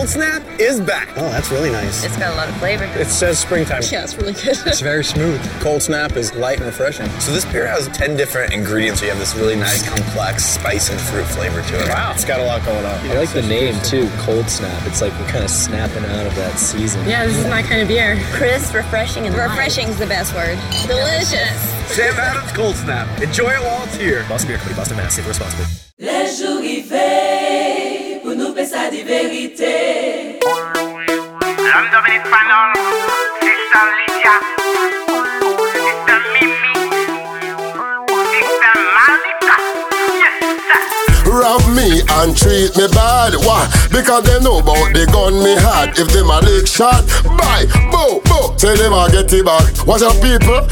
Cold Snap is back. Oh, that's really nice. It's got a lot of flavor. It says springtime. Yeah, it's really good. It's very smooth. Cold Snap is light and refreshing. So this beer has 10 different ingredients. So you have this really nice, complex spice and fruit flavor to it. Wow. It's got a lot going on. I like the name too, Cold Snap. It's like we're kind of snapping out of that season. Yeah, this is my kind of beer. Crisp, refreshing, and refreshing's the best word. Delicious. Sam Adams Cold Snap. Enjoy it while it's here. Boston Beer Company, Boston, Mass. Safe and Because them know about the gun me had. If them a lick shot, bye, bo, bo. Say them a get it back. Watch out people.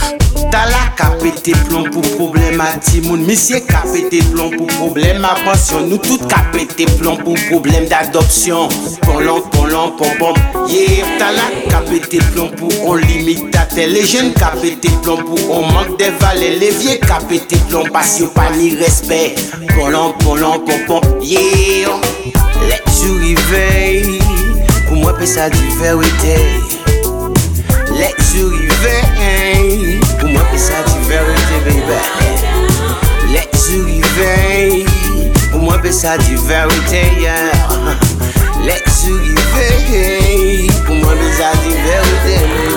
Talak apete plon pou problem a timoun Misye kapete plon pou problem a pensyon Nou tout kapete plon pou problem d'adopsyon Pon lan, pon lan, pon bom Yeah, talak kapete plon pou on limite date Le jen kapete plon pou on mank de vale Le vie kapete plon pas yo pa ni respect. Pon lan, pon lan, pon bom Yeah oh. rive Pou mwen pe sa di verite Lek sou rive Pou mwen pe sa di verite baby Lek sou rive Pou mwen pe sa di verite yeah. Lek sou rive Pou mwen pe sa di verite baby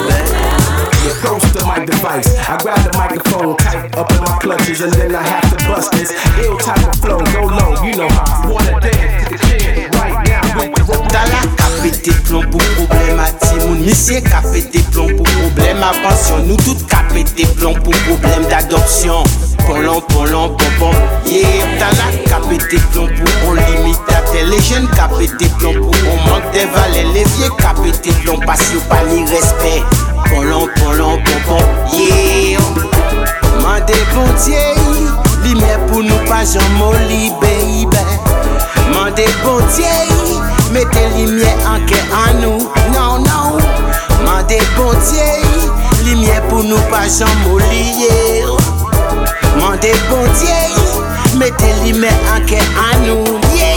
You're close to my device. I grab the microphone tight up in my clutches and then I have to bust this ill type of flow. Go low, you know how I wanna dance. Tala ka pete plon pou problem ati moun. Misye ka pete plon pou problem avansyon Nou tout ka pete plon pou problem d'adopsyon. Ponlon, ponlon, ponpon, yeah Tala. Ka pete plon pou on limitate Le jen ka pete plon pou on mank de valen Le vie ka pete plon pasi ou pa ni respet Ponlon, ponlon, ponpon, yeah. Mande bon diye, li mè pou nou pa jan moli baby Mande bondye, mette limye anke an nou Nan nan, mande bondye, limye pou nou pa jan moliye Mande bondye, mette limye anke an nou yeah.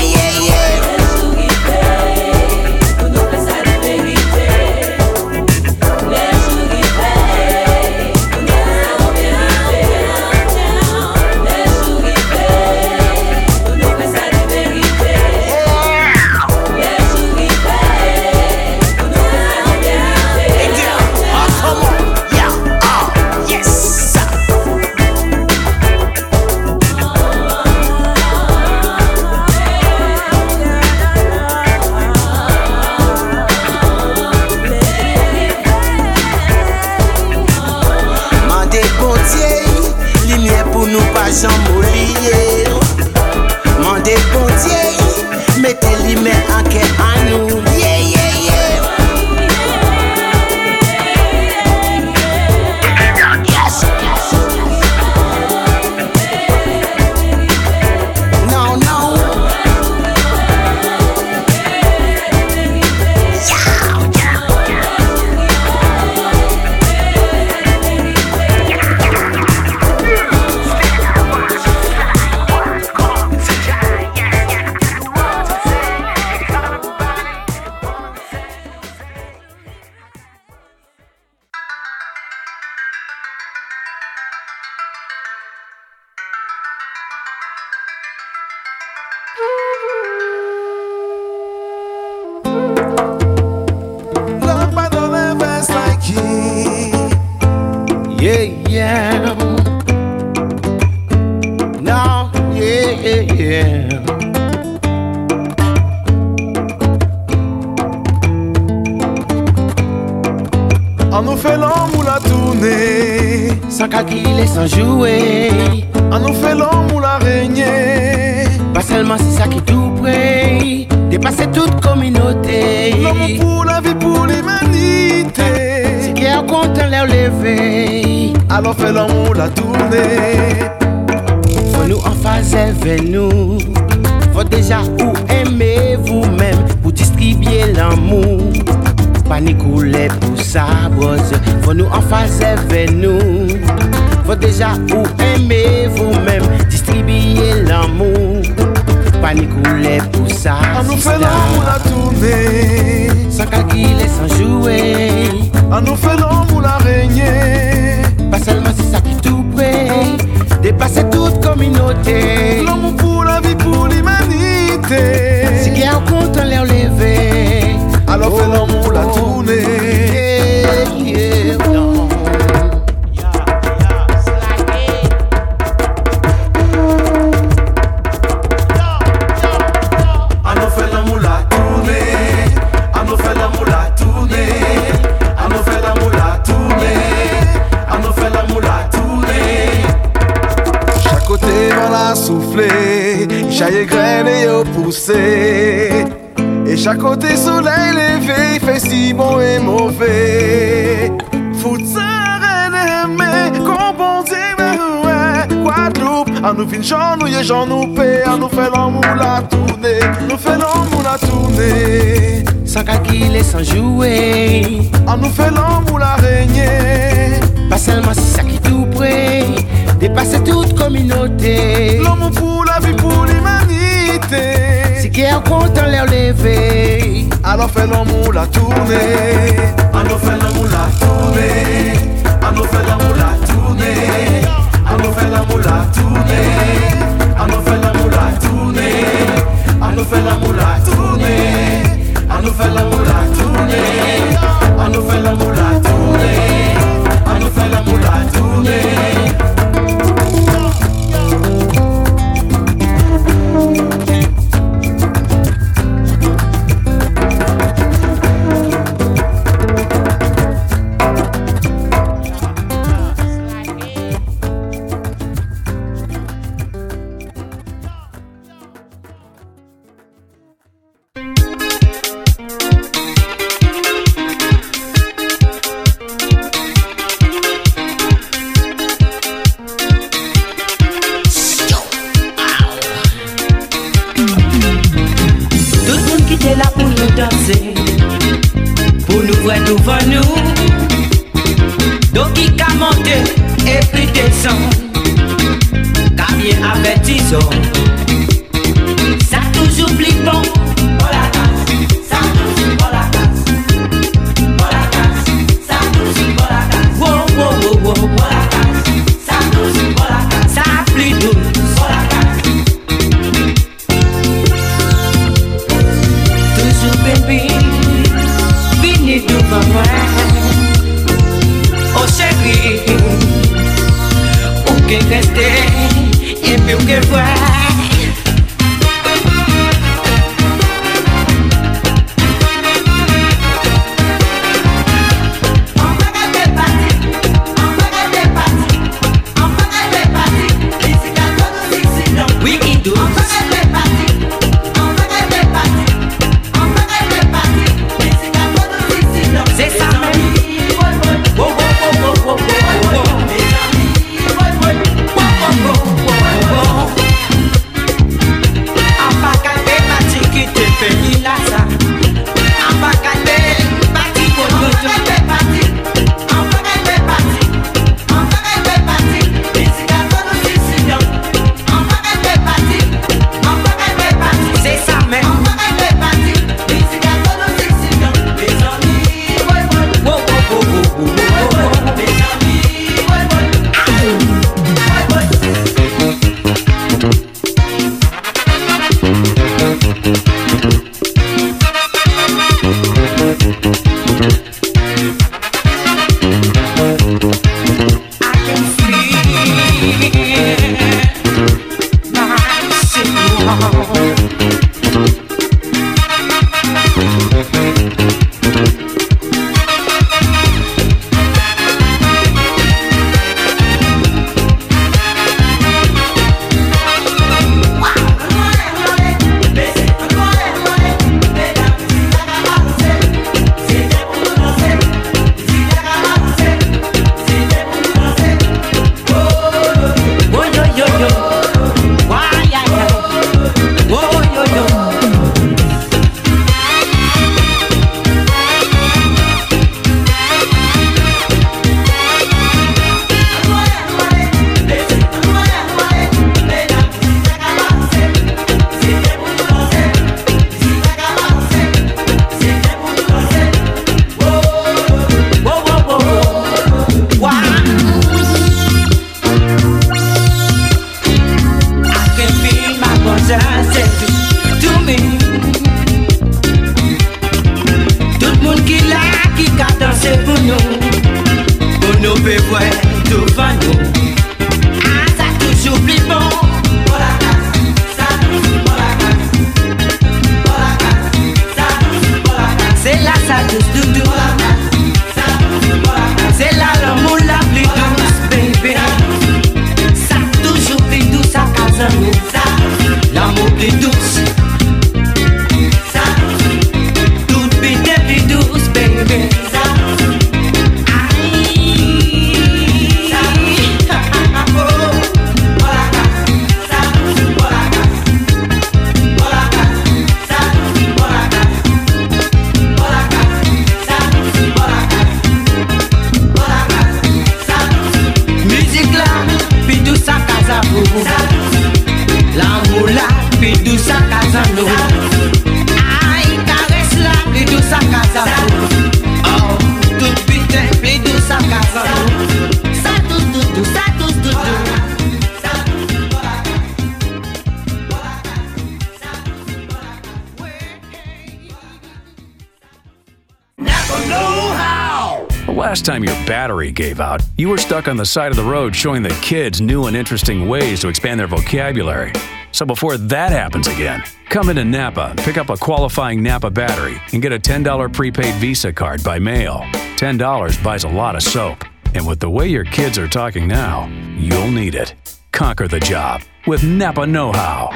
on the side of the road showing the kids new and interesting ways to expand their vocabulary. So before that happens again, come into Napa, pick up a qualifying Napa battery, and get a $10 prepaid Visa card by mail. $10 buys a lot of soap. And with the way your kids are talking now, you'll need it. Conquer the job with Napa Know How.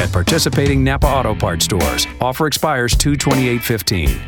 At participating Napa Auto Parts stores, offer expires 22815.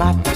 Tu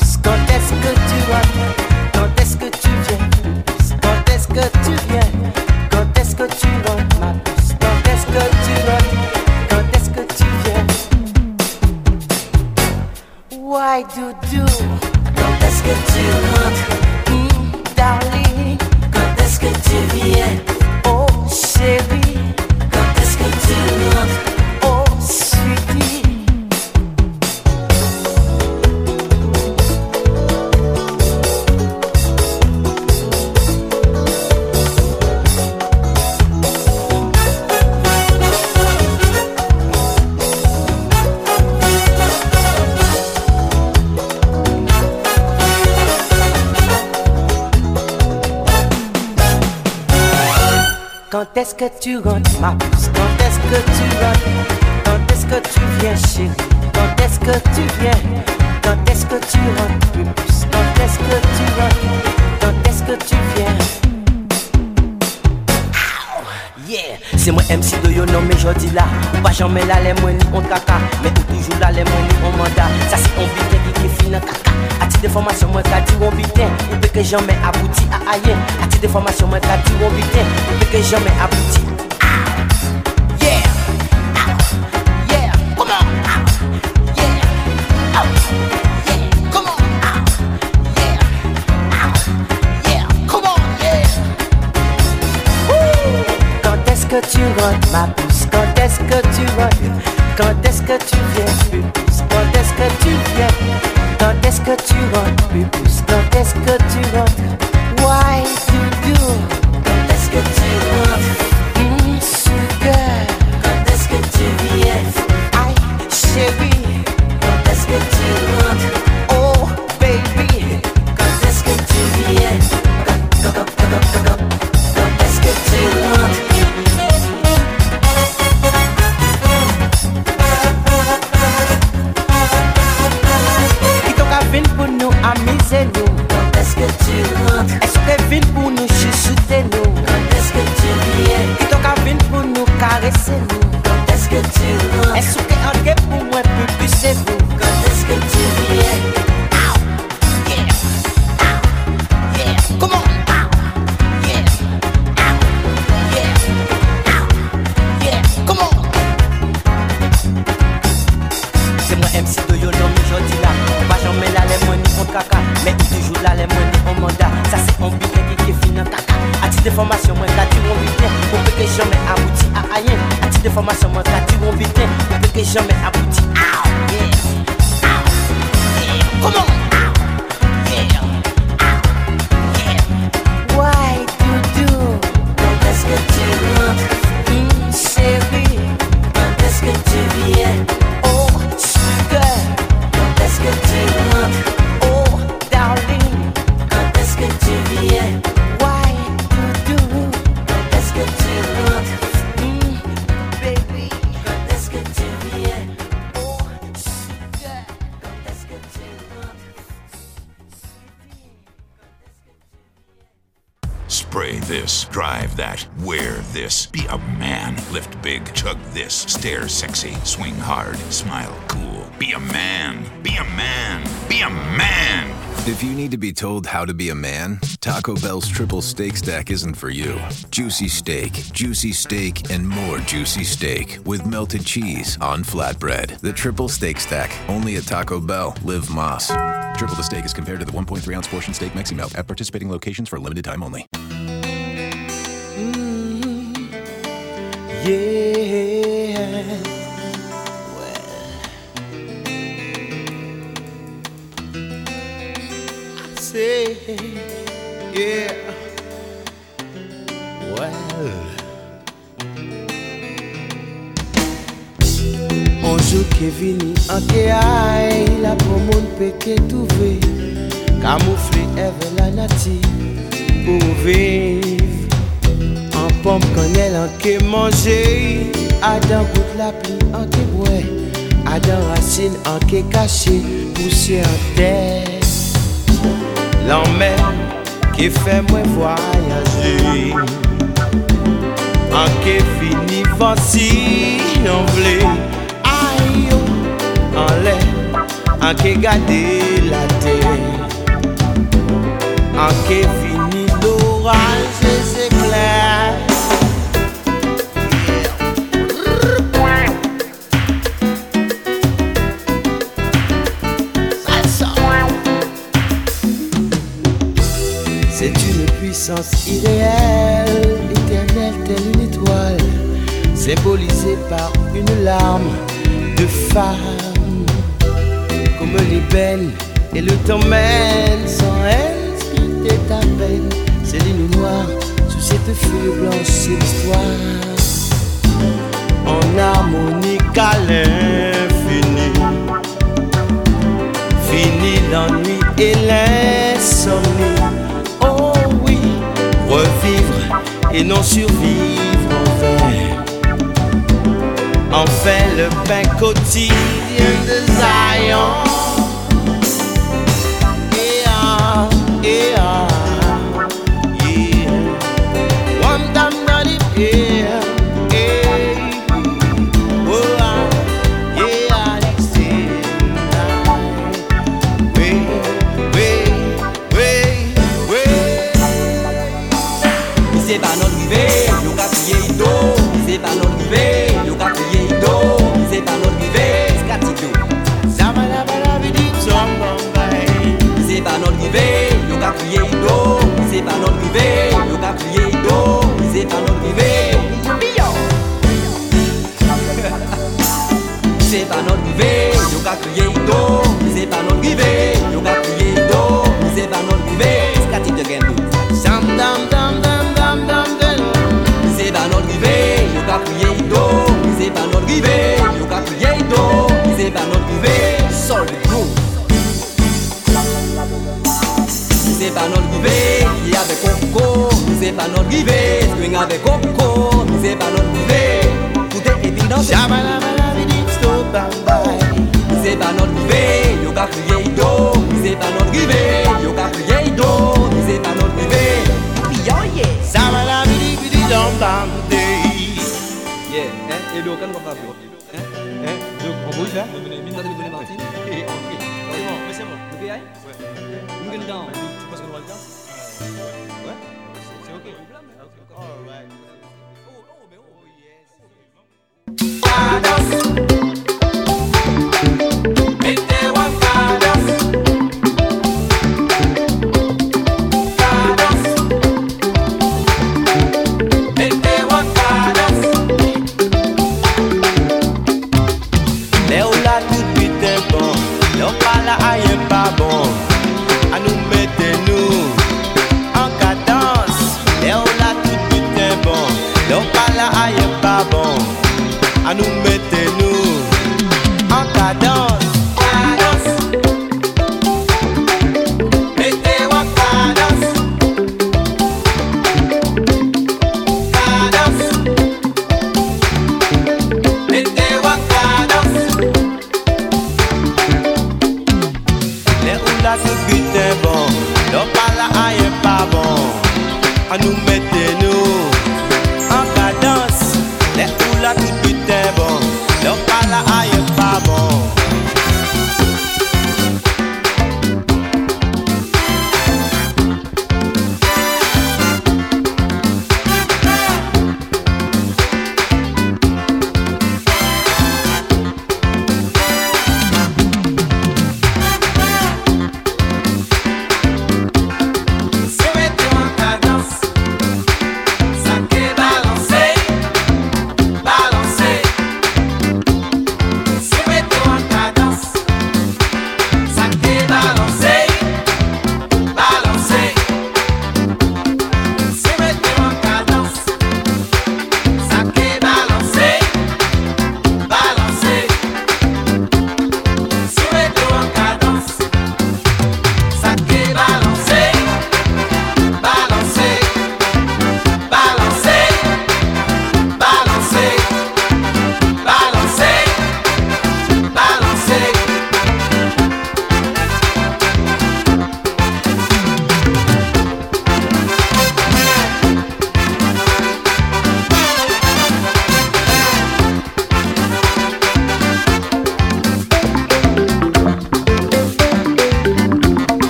jamais that, wear this, be a man, lift big, chug this, stare sexy, swing hard, smile cool. Be a man, be a man, be a man. If you need to be told how to be a man, Taco Bell's triple steak stack isn't for you. Juicy steak, juicy steak, and more juicy steak with melted cheese on flatbread. The triple steak stack, only at Taco Bell. Live Más. Triple the steak is compared to the 1.3 ounce portion steak Mexi Melt at participating locations for limited time only. Yeah. Well. I say, yeah. Well. Anjou ke vini anke ay, la pou moun peke touve, kamoufle eve la nati pou pouve. Pom konel anke manje. Adan gout la pli anke bwe Adan rasin anke kache. Pousse an te Lan men Ki fe mwen voyaje Anke fini vansi An vle. Ayo An le Anke gade la te Anke fini doral Se se kler puissance irréelle, éternelle telle une étoile, symbolisée par une larme de femme. Comme l'ébène et le temps mène sans haine, ta peine. C'est l'île noire sous cette feuille blanche, c'est l'histoire. En harmonie à l'infini. Fini l'ennui et l'insomnie. Et non survivre en vain. Enfin le pain quotidien de Zion. C'est pas notre rivée, nous qu'à crier d'eau. C'est pas notre rivée, nous qu'à crier d'eau. C'est pas notre c'est qu'à de C'est pas notre rivée, nous qu'à crier d'eau. C'est pas notre rivée, nous qu'à crier d'eau. C'est pas notre rivée, sol de. C'est pas notre rivée, qui avait concours c'est pas notre privé. Swing avec Coco, c'est pas notre privé. Tout est évident. C'est pas notre privé, yo ka crié ido. C'est pas notre privé, yo ka crié ido. C'est pas notre privé. Yeah. Sabala bidi bidi dom. Yeah, et quand on va faire. C'est bon, c'est bon. Nous venons le? C'est OK. All right.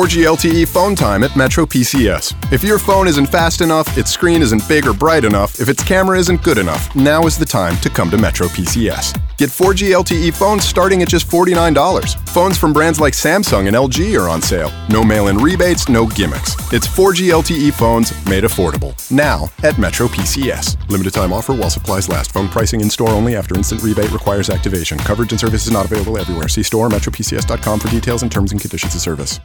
4G LTE phone time at Metro PCS. If your phone isn't fast enough, its screen isn't big or bright enough, if its camera isn't good enough, now is the time to come to Metro PCS. Get 4G LTE phones starting at just $49. Phones from brands like Samsung and LG are on sale. No mail in rebates, no gimmicks. It's 4G LTE phones made affordable. Now at Metro PCS. Limited time offer while supplies last. Phone pricing in store only after instant rebate requires activation. Coverage and service is not available everywhere. See store metropcs.com for details and terms and conditions of service.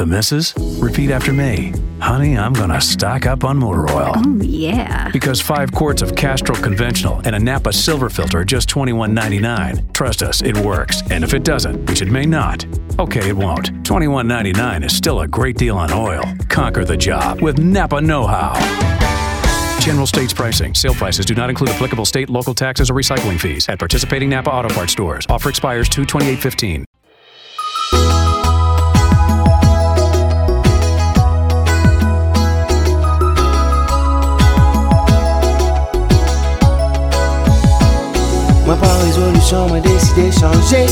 The missus? Repeat after me. Honey, I'm going to stock up on motor oil. Oh, yeah. Because five quarts of Castrol Conventional and a Napa Silver Filter are just $21.99. Trust us, it works. And if it doesn't, which it may not, okay, it won't. $21.99 is still a great deal on oil. Conquer the job with Napa Know How. General states pricing. Sale prices do not include applicable state, local taxes, or recycling fees at participating Napa Auto Parts stores. Offer expires 2 chambre et décidé changer.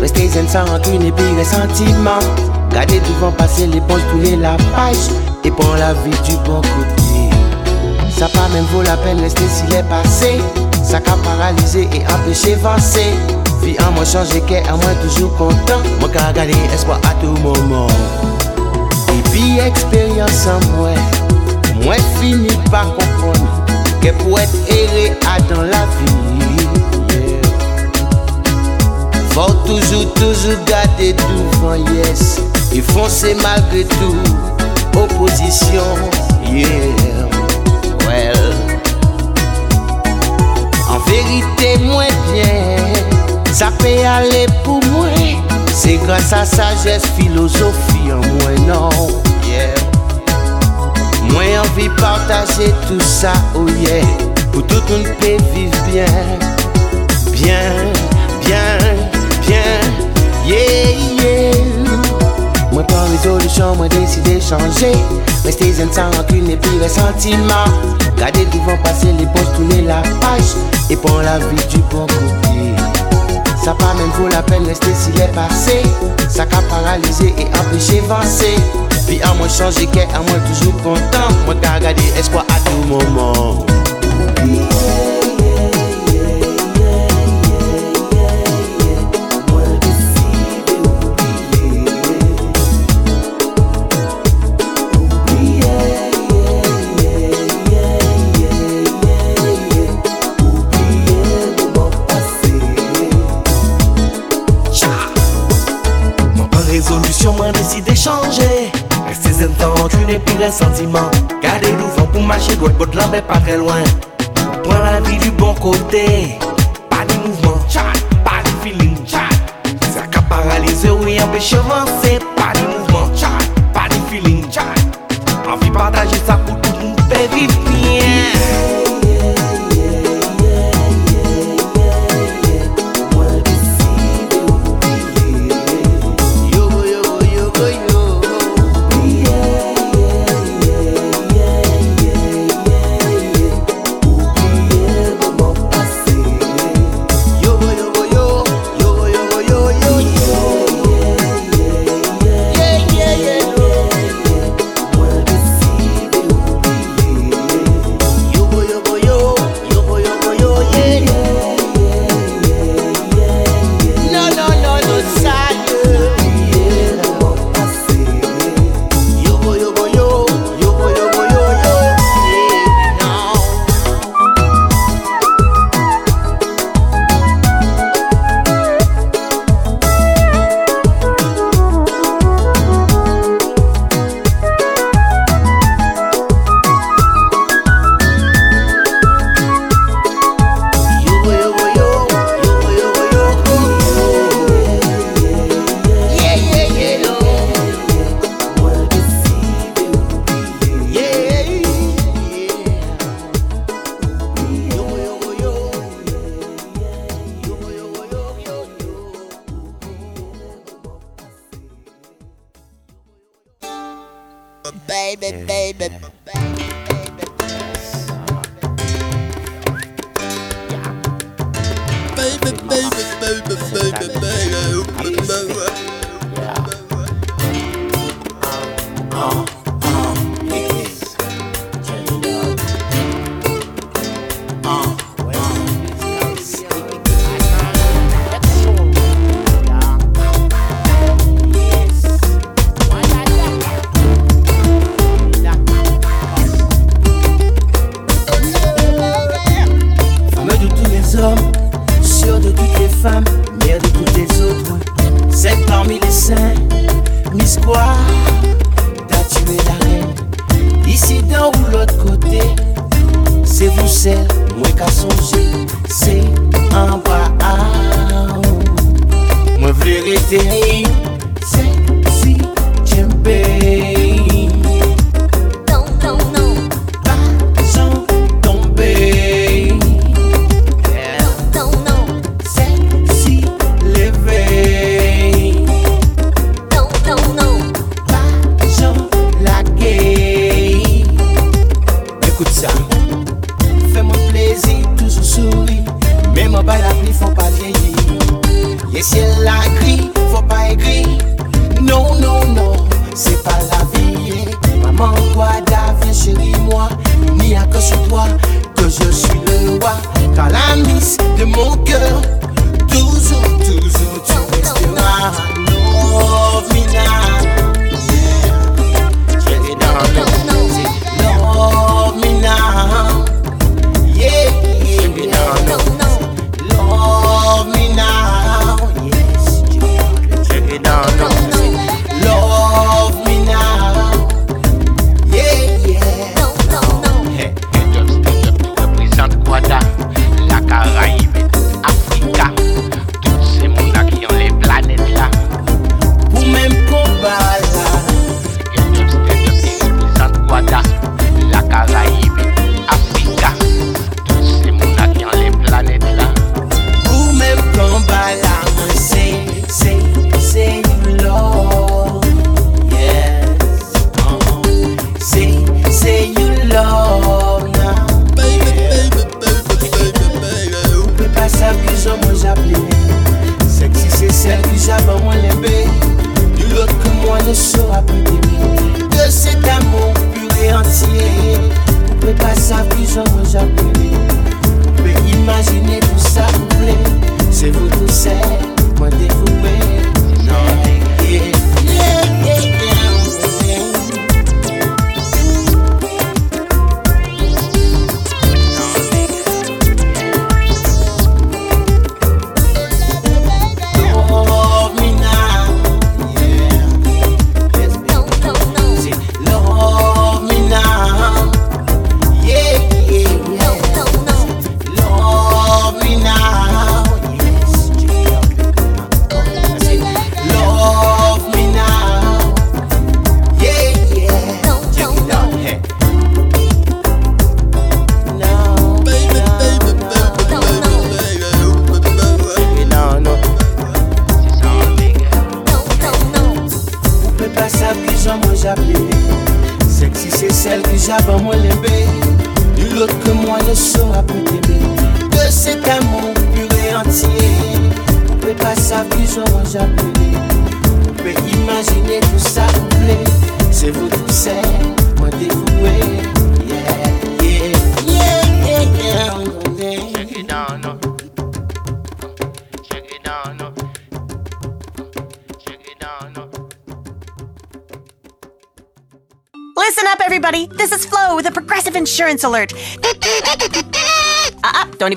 Rester zen sans rancune et puis les sentiments. Garder devant passer l'éponge, tourner la page. Et prendre la vie du bon côté. Ça pas même vaut la peine rester s'il est passé. Ça qu'a paralysé et empêché avancer. Vie en moi changer qu'est à moi toujours content. Moi qu'à garder espoir à tout moment. Et puis expérience en moi. Moi fini par comprendre que pour être erré à dans la vie. Mou toujours toujou gade touvan yes. E fonse malgré tout. Opposition yeah. Well. En vérité mwen bien. Sa aller pour moi. C'est grâce à sagesse philosophie en mwen non. Yeah. Envie de partager tout ça oh yeah. Pou tout le monde pe vivre bien. Bien, bien bien. Yeah, yeah. Mwen pran rezolusyon, mwen deside chanje Mwen ste zen san ankun epi resentima Gade divan pase li pos toune la paj E pon la vi du bon kote Sa pa men vou la pen reste si le pase Sa ka paralize e empeshe vanse Pi an mwen chanje ke an mwen toujou kontan Mwen ka gade eskwa a tou moman epi le sentimen Gade louvan pou mache dwe bot lan be pa tre lwen la vi du bon kote Pa di mouvman, pa di feeling. Sa ka paralize ou y empeshe van se pa di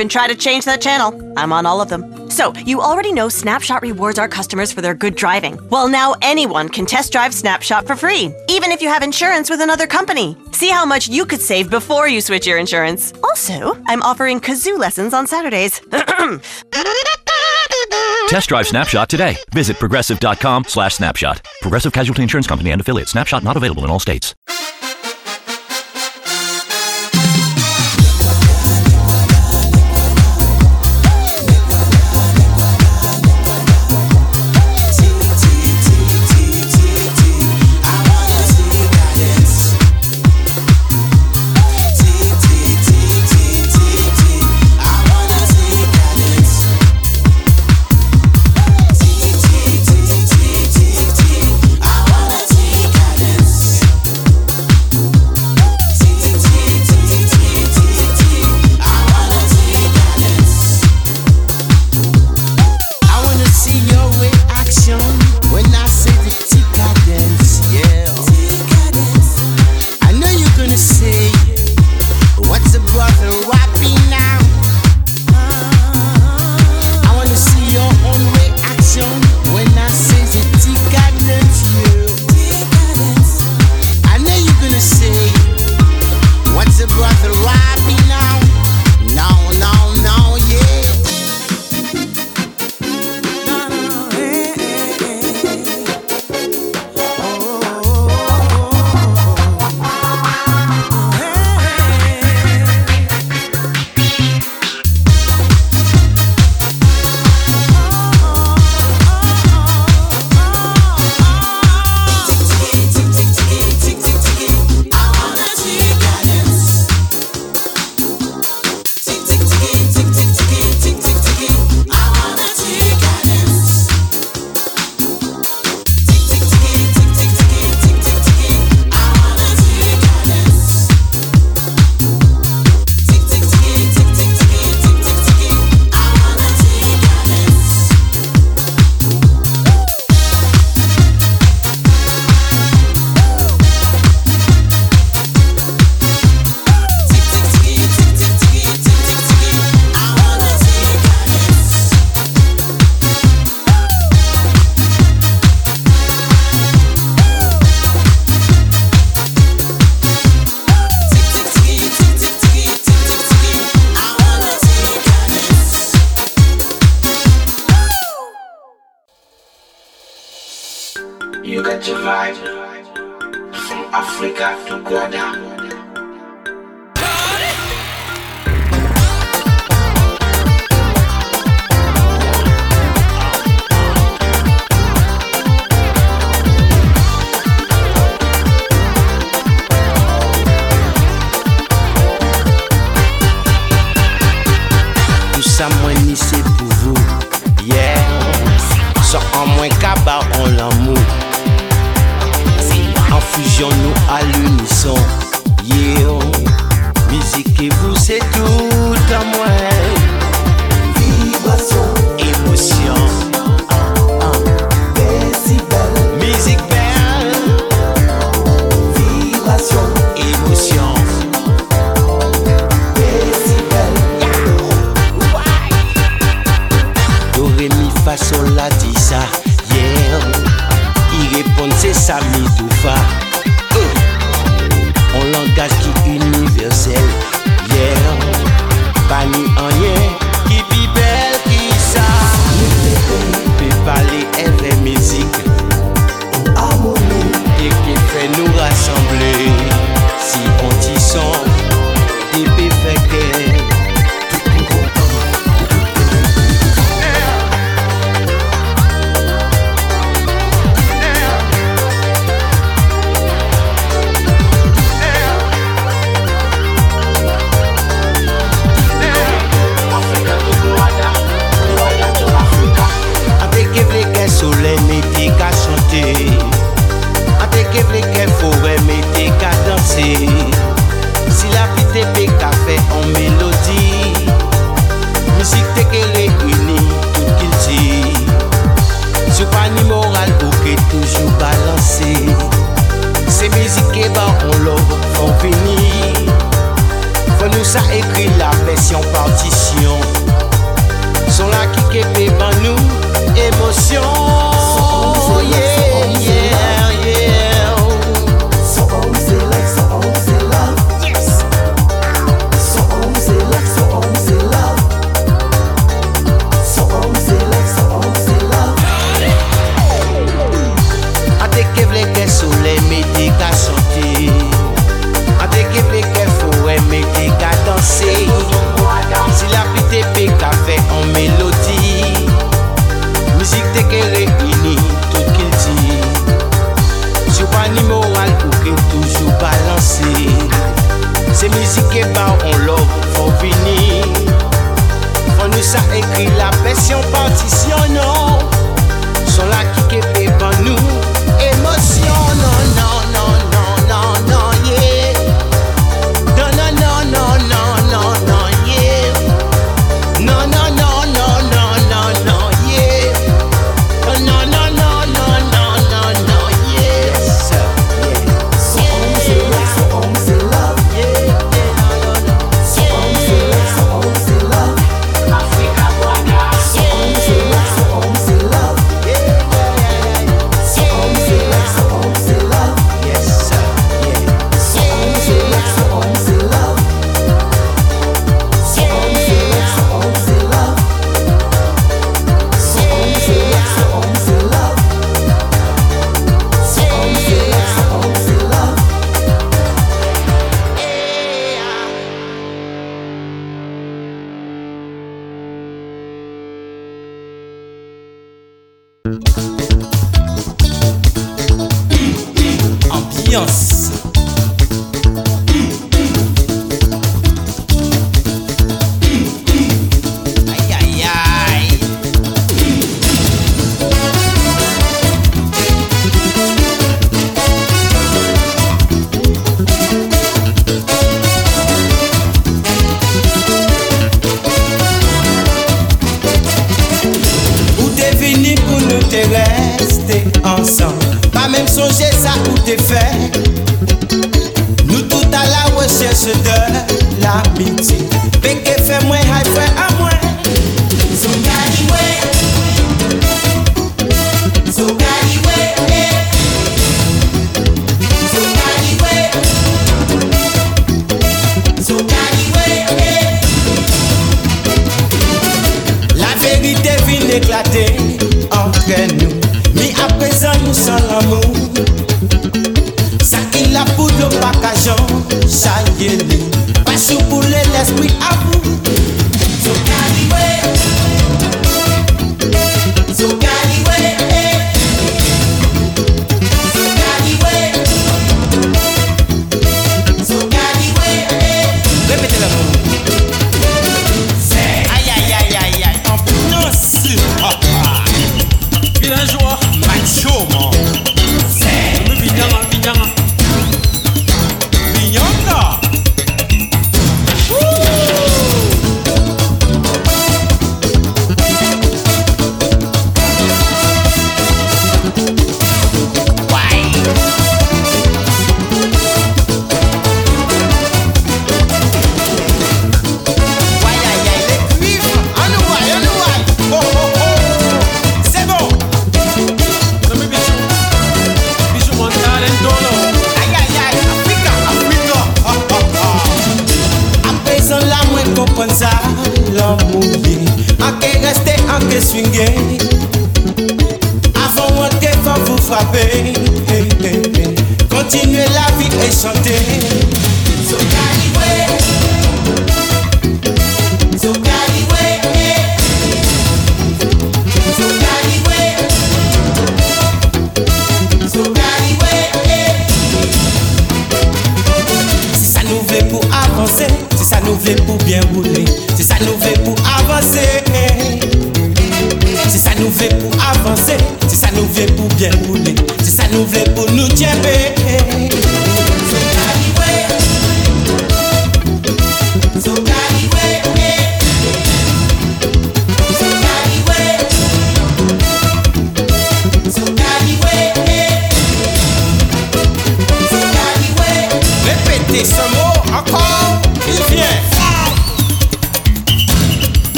even try to change that channel. I'm on all of them. So, you already know Snapshot rewards our customers for their good driving. Well, now anyone can test drive Snapshot for free, even if you have insurance with another company. See how much you could save before you switch your insurance. Also, I'm offering kazoo lessons on Saturdays. Test drive Snapshot today. Visit progressive.com/snapshot. Progressive Casualty Insurance Company and affiliates. Snapshot not available in all states. répondre, c'est Sami Toufa. Euh. On langage qui universel. Yeah. pas ni en yeah. É parti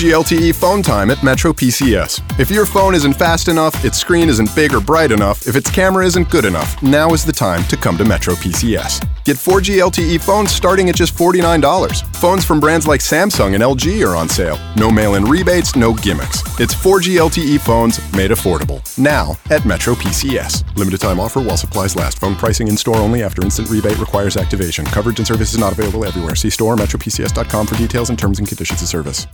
4G LTE phone time at Metro PCS. If your phone isn't fast enough, its screen isn't big or bright enough, if its camera isn't good enough, now is the time to come to Metro PCS. Get 4G LTE phones starting at just $49. Phones from brands like Samsung and LG are on sale. No mail in rebates, no gimmicks. It's 4G LTE phones made affordable. Now at Metro PCS. Limited time offer while supplies last. Phone pricing in store only after instant rebate requires activation. Coverage and service is not available everywhere. See store metropcs.com for details and terms and conditions of service.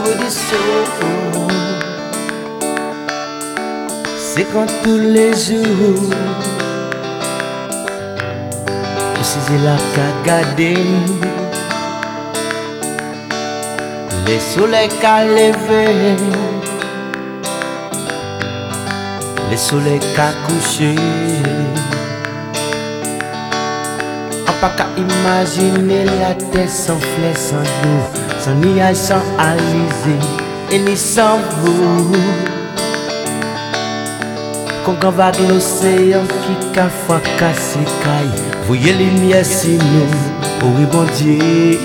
The soul. C'est quand tous les jours, je suis là qu'à garder les soleils qu'à lever, les soleils qu'à coucher. On pas qu'à imaginer la terre sans flèche, sans eau, sans nuage, sans alizé, et ni sans vous. Quand on va l'océan qui qu'a fracassé caille, voyez les si nous, oui bon Dieu.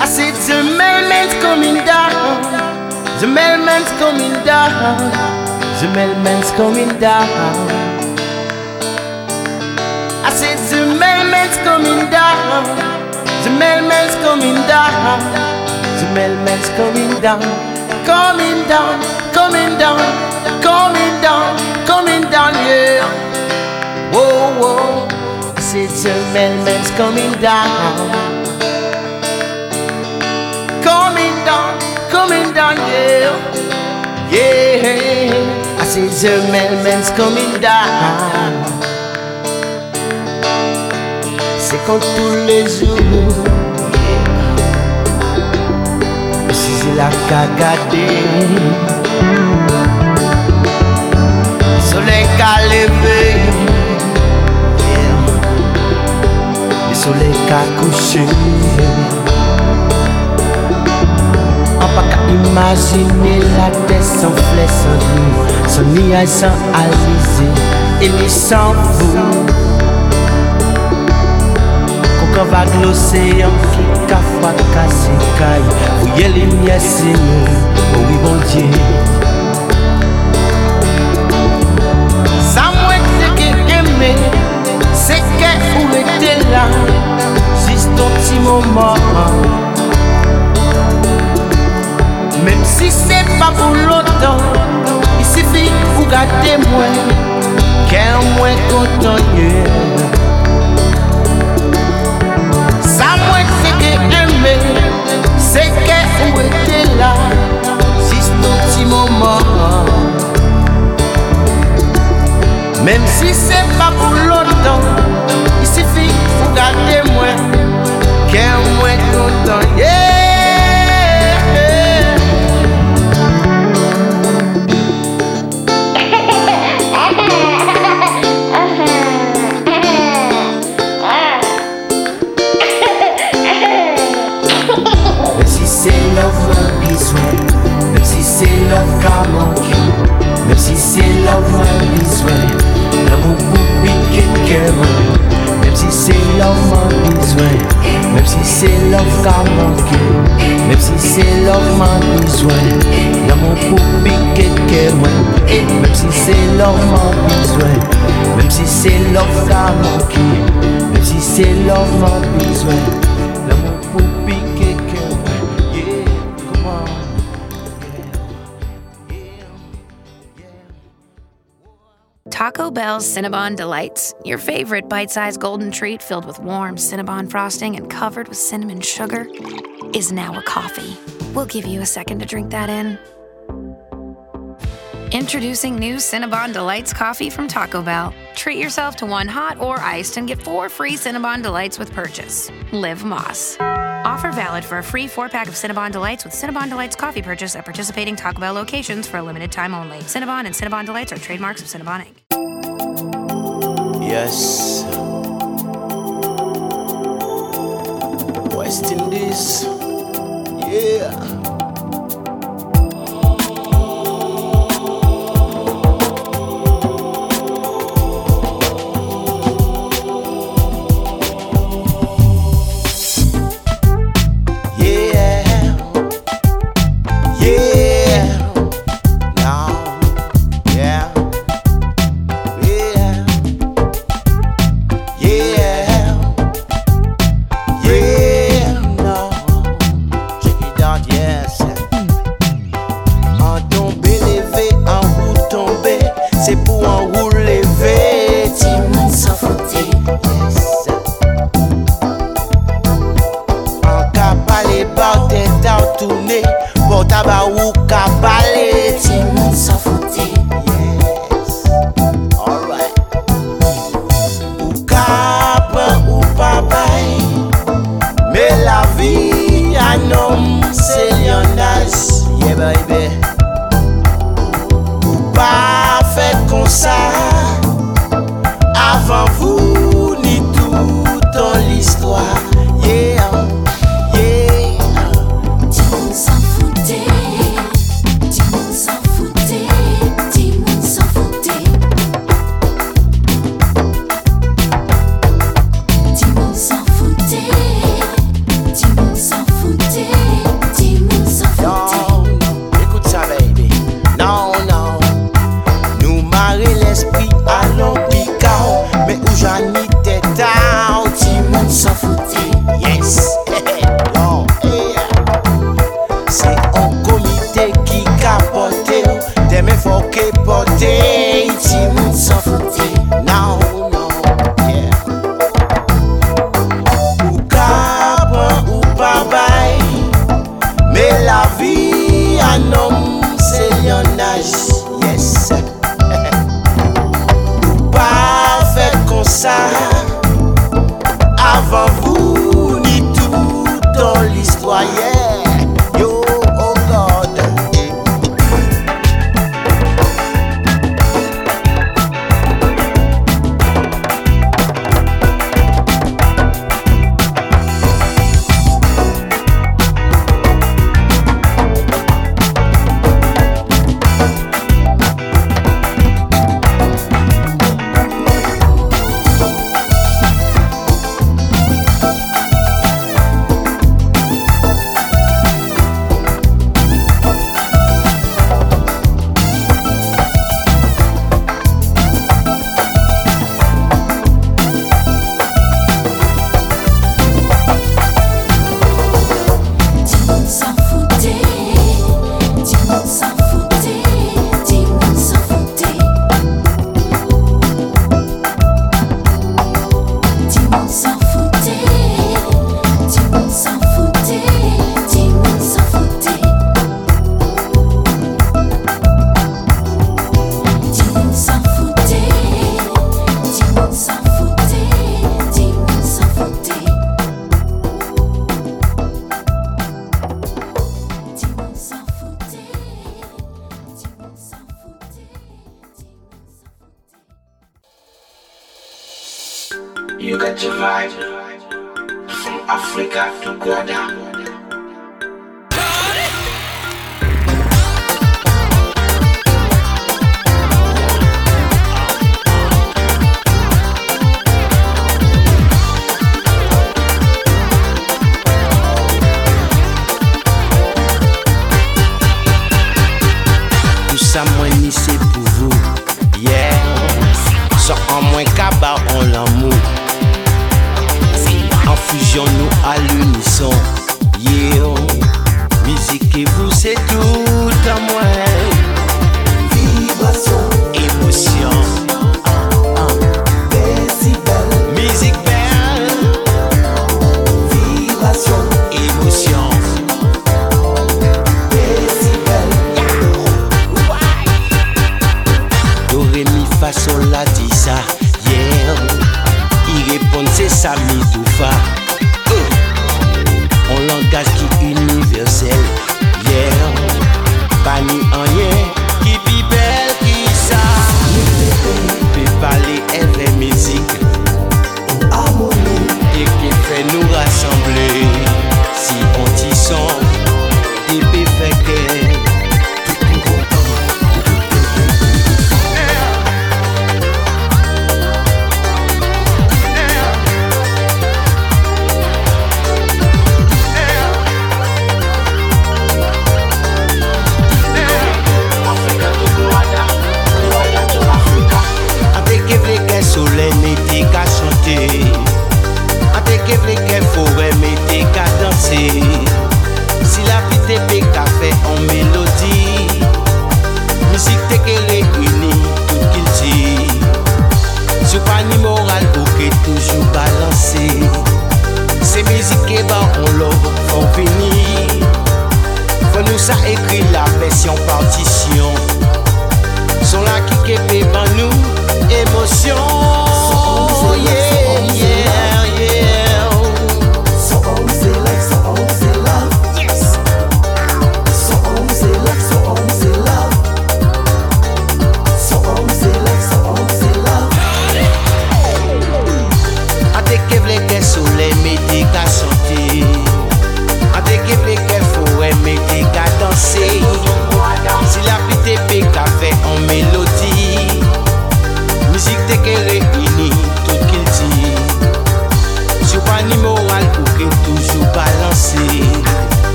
I said the mailman's coming down, the mailman's coming down, the mailman's coming down. I said the mailman's coming down. The mailman's coming down. The mailman's coming down. Coming down, coming down, coming down, coming down, yeah. Whoa, whoa. I said the mailman's coming down. Coming down, coming down, yeah. Yeah. I said the mailman's coming down. Quand tous les jours. Là qu'à garder Le soleil qu'à lever Le soleil qu'à coucher On pas qu'à imaginer la terre sans flèche, sans nous Sans nuage, sans alizé. Et ni sans Kan vag l'oseyan ki ka fwa kase kay Ouye li mye seye, ouwi bon diye Sa mwen seke keme, seke ou ete la Jist ton ti mouman Mem si se pa pou lontan I sifi pou gade mwen Ken mwen kontonye Mwen seke eme, seke ou ete la Jist nou ti moman. Mem si se pa pou lontan I sifi pou gade mwen Ken mwen kontan, yeah! c'est la voie des l'amour pour piquer quelqu'un, même si c'est l'homme en besoin, même si c'est l'homme qui manqué, même si c'est l'homme en besoin, l'amour pour piquer quelqu'un, même si c'est l'homme en même si c'est l'homme qui manqué, même si c'est l'homme en. Bell's Cinnabon Delights, your favorite bite sized golden treat filled with warm Cinnabon frosting and covered with cinnamon sugar, is now a coffee. We'll give you a second to drink that in. Introducing new Cinnabon Delights coffee from Taco Bell. Treat yourself to one hot or iced and get four free Cinnabon Delights with purchase. Live Más. Offer valid for a free four pack of Cinnabon Delights with Cinnabon Delights coffee purchase at participating Taco Bell locations for a limited time only. Cinnabon and Cinnabon Delights are trademarks of Cinnabon Inc. Yes. West Indies. Yeah.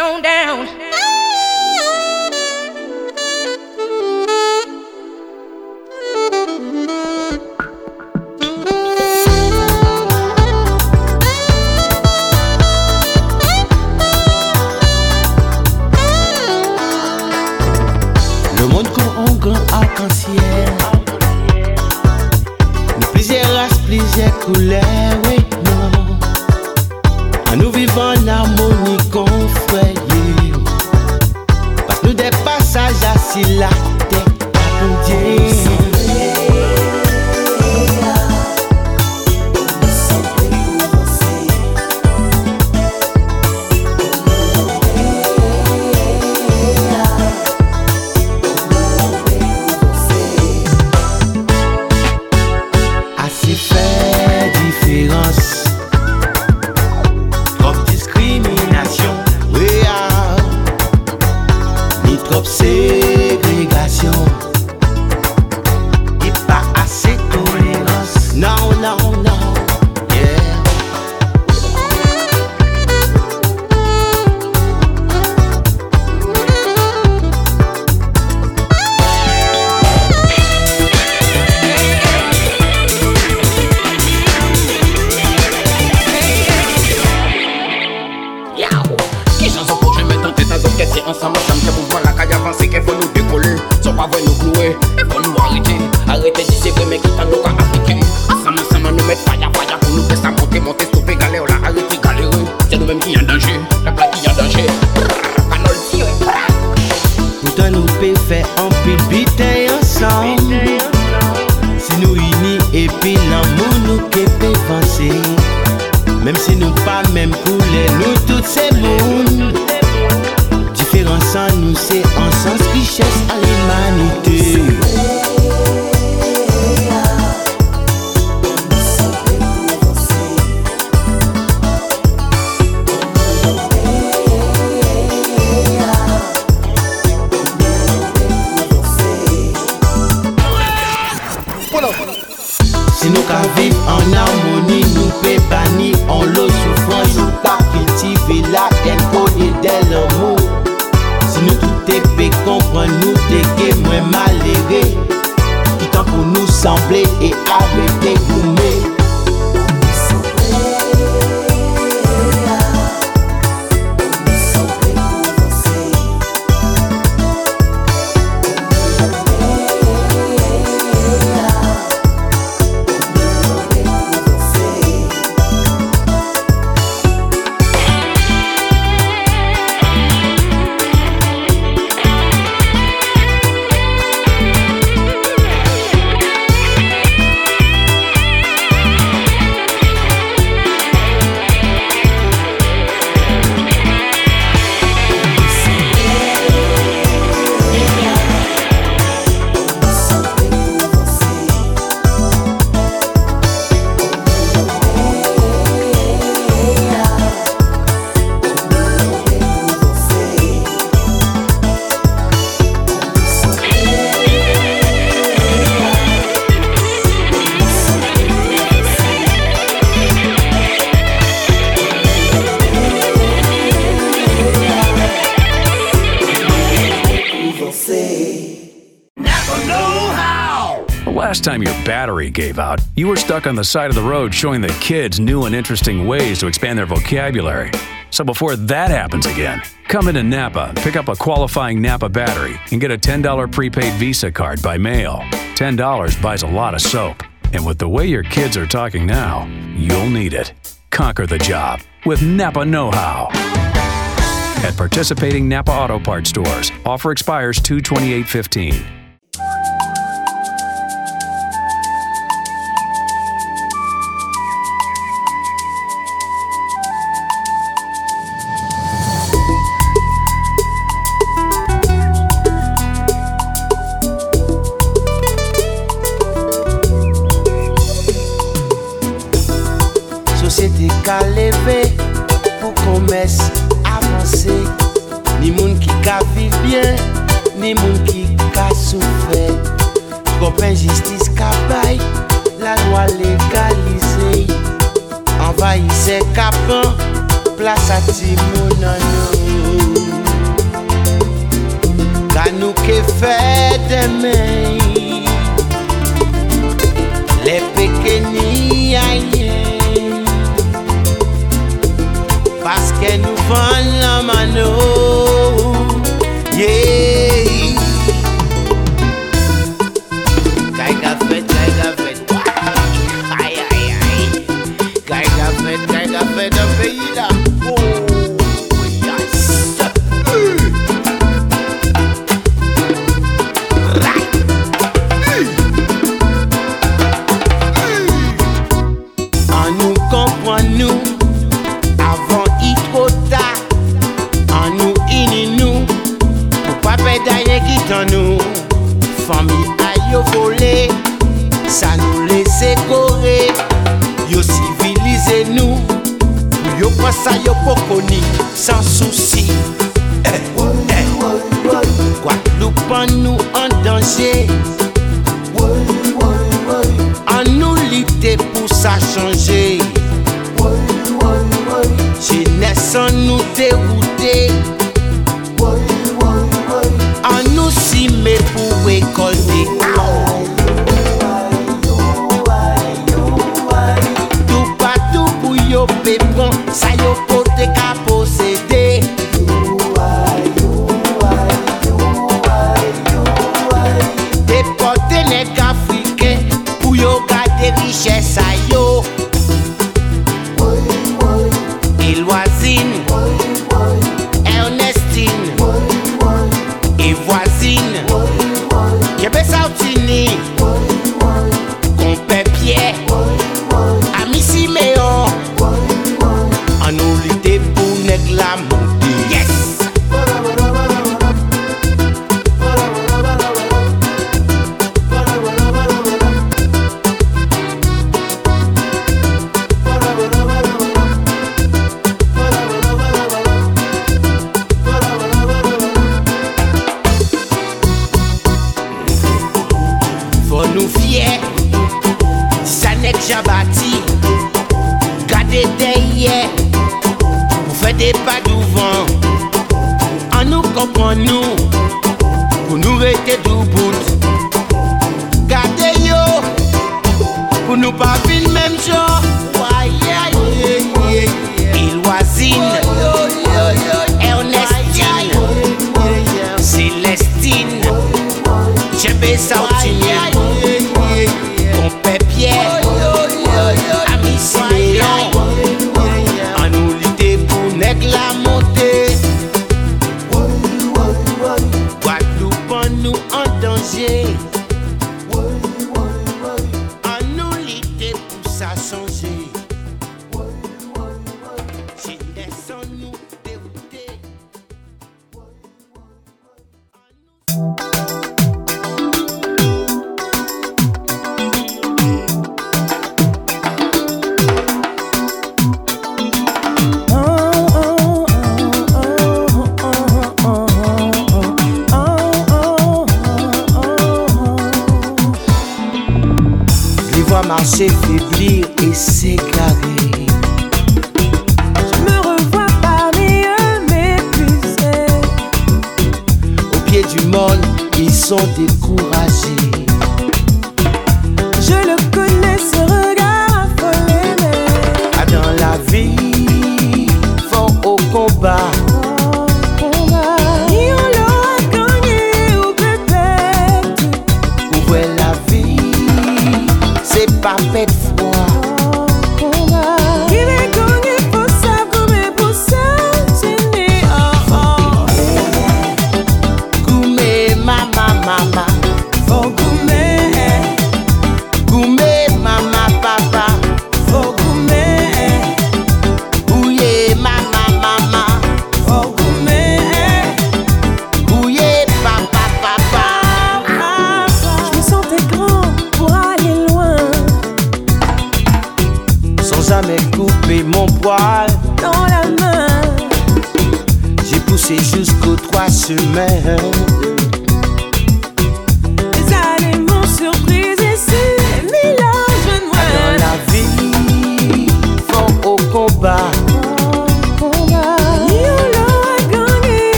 On down. on the side of the road showing the kids new and interesting ways to expand their vocabulary. So before that happens again, come into Napa, pick up a qualifying Napa battery, and get a $10 prepaid Visa card by mail. $10 buys a lot of soap. And with the way your kids are talking now, you'll need it. Conquer the job with Napa Know How. At participating Napa Auto Parts stores, offer expires 22815.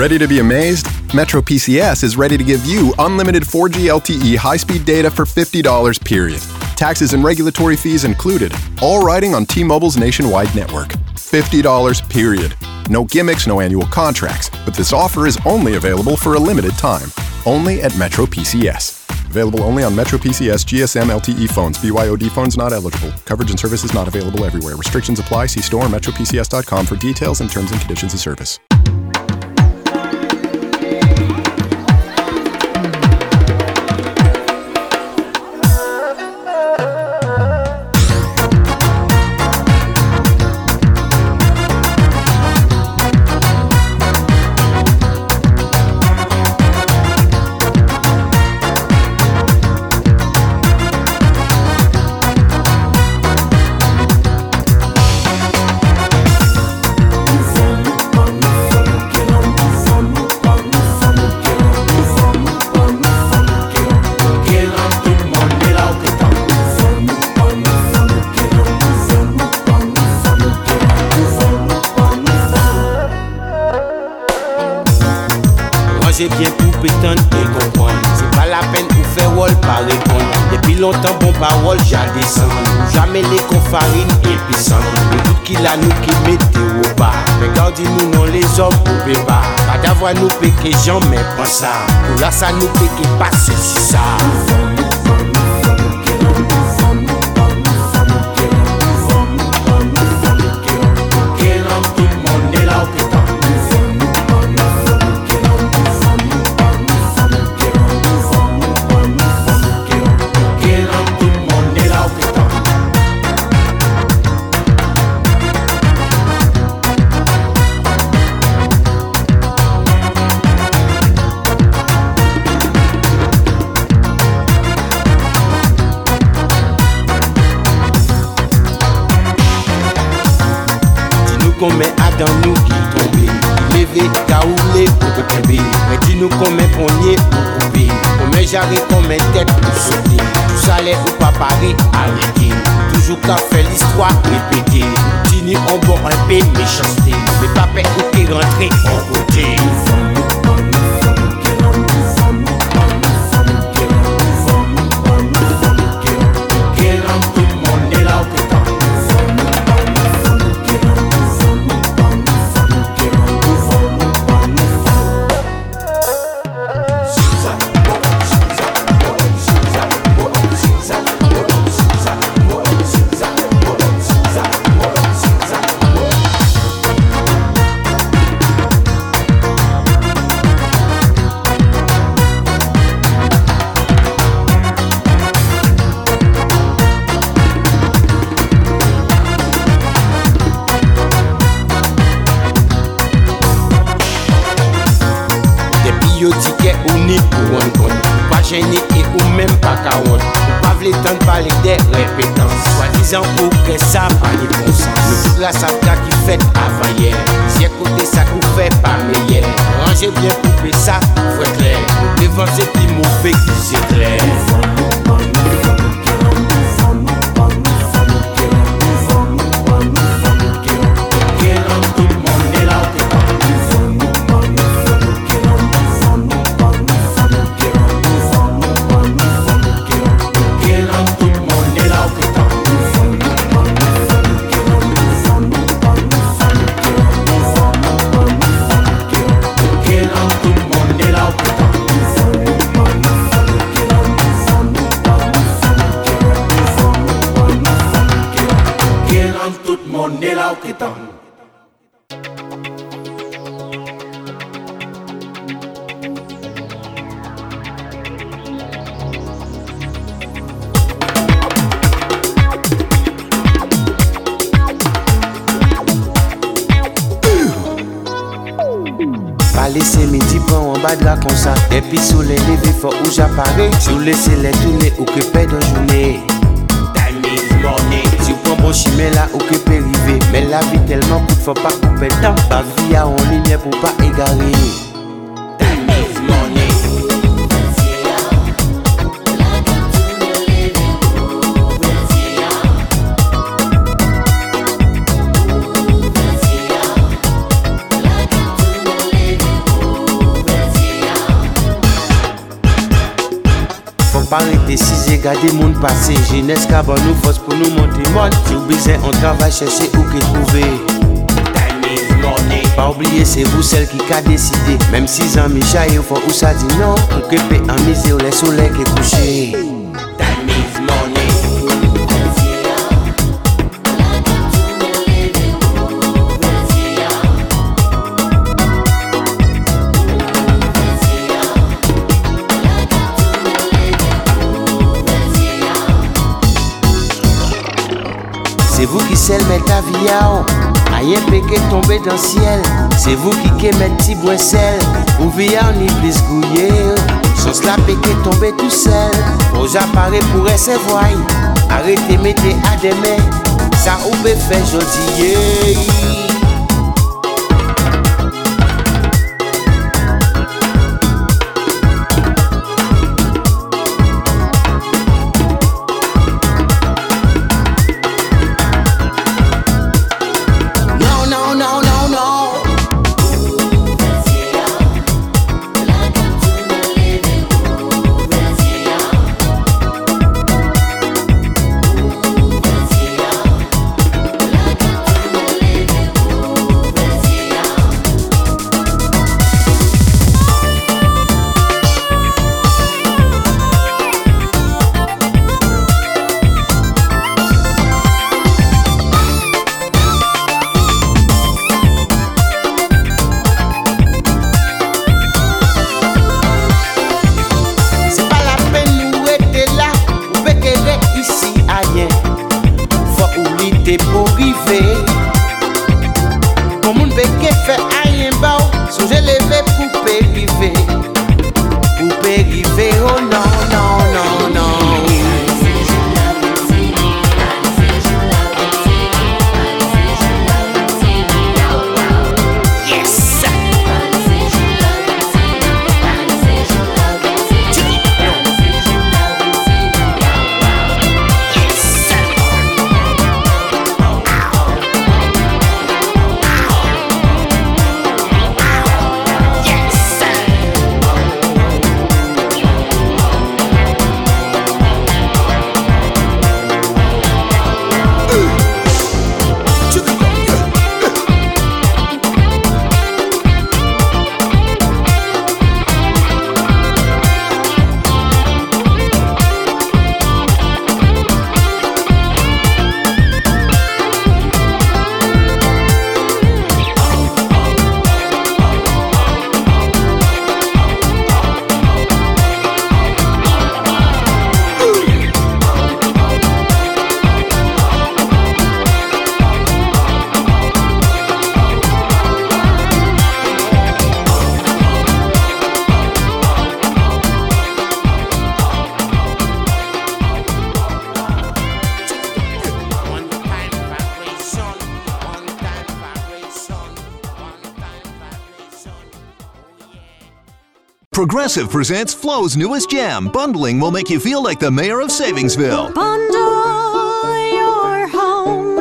Ready to be amazed? Metro PCS is ready to give you unlimited 4G LTE high speed data for $50 period. Taxes and regulatory fees included, all riding on T Mobile's nationwide network. $50 period. No gimmicks, no annual contracts, but this offer is only available for a limited time. Only at Metro PCS. Available only on Metro PCS GSM LTE phones. BYOD phones not eligible. Coverage and services not available everywhere. Restrictions apply. See store or metropcs.com for details and terms and conditions of service. c'est bien pour pétendre et comprendre. C'est pas la peine pour faire wall pas répondre. Depuis longtemps, bon parole, j'adescends. Jamais les confarines et puis sans. Et tout qui l'a nous qui mettez au bas. Mais gardez-nous, non, les hommes, pour pas. Pas d'avoir nous péqué, jamais pas ça. Pour là, ça nous péqué, pas ceci, ça. comme un nous qui tombe. Levé, caoulé, pour que tu Mais tu nous comme un poignet pour couper. On met jarré comme un tête pour sauter. Tout ça l'est ou pas paré, arrêté. Toujours qu'à faire l'histoire répétée. Tu n'y en un peu méchanceté. Mais pas peur ou qui rentrer en côté. le temps de parler des répétences. Soi-disant progrès, ça pas de bon sens. La sabda qui fait avant hier. Si écouter ça qu'on fait pas meilleur. Rangez bien coupé ça, faut être clair. Devant ces petits mauvais qui s'éclairent. laissez-les tourner, occupez de journée. Timing, morning, si vous prenez bon chemin là, occupez rivé. Mais la vie tellement coûte, faut pas gade moun pase Jeunesse ka ban nou fos pou nou monte mod Si ou bezen on travay chercher ou ke trouve Time is money Pa oubliye se vous sel ki ka deside Mem si zan mi chaye ou fò ou sa di non. Ou ke pe an mize ou le soleil ke kouche sel met ta vie à peke tombé dans ciel. C'est vous qui qui met ti sel Ou via ni plus gouillé. Sans la peke tombé tout seul. Aux appareils pour se Arrêtez mettez à des mains. Ça ou fait jodier. Progressive presents Flo's newest jam. Bundling will make you feel like the mayor of Savingsville. Bundle your home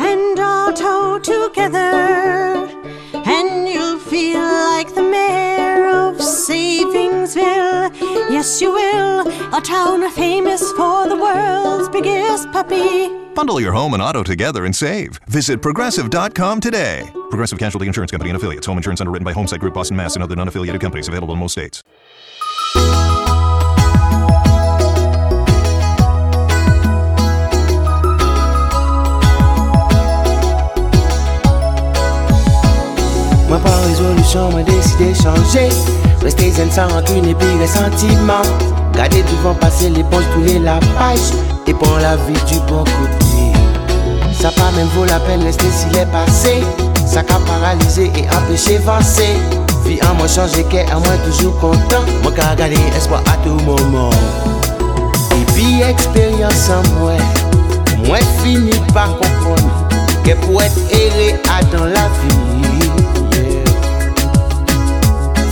and auto together, and you'll feel like the mayor of Savingsville. Yes, you will. A town famous for the world's biggest puppy. Bundle your home and auto together and save. Visit progressive.com today. Progressive Casualty Insurance Company and affiliates. Home insurance underwritten by Homesite Group, Boston, Mass, and other non-affiliated companies. Available in most states. chambre, décidé changer. Rester zen sans rancune et puis les sentiments. Garder devant passer l'éponge, tourner la page. Et prendre la vie du bon côté. Ça pas même vaut la peine rester s'il est passé. Ça qu'a paralysé et empêché avancer. Vie en moi changer, qu'est en moi toujours content. Moi qu'a garder espoir à tout moment. Et puis expérience en moi. Moi fini par comprendre que pour être erré à dans la vie.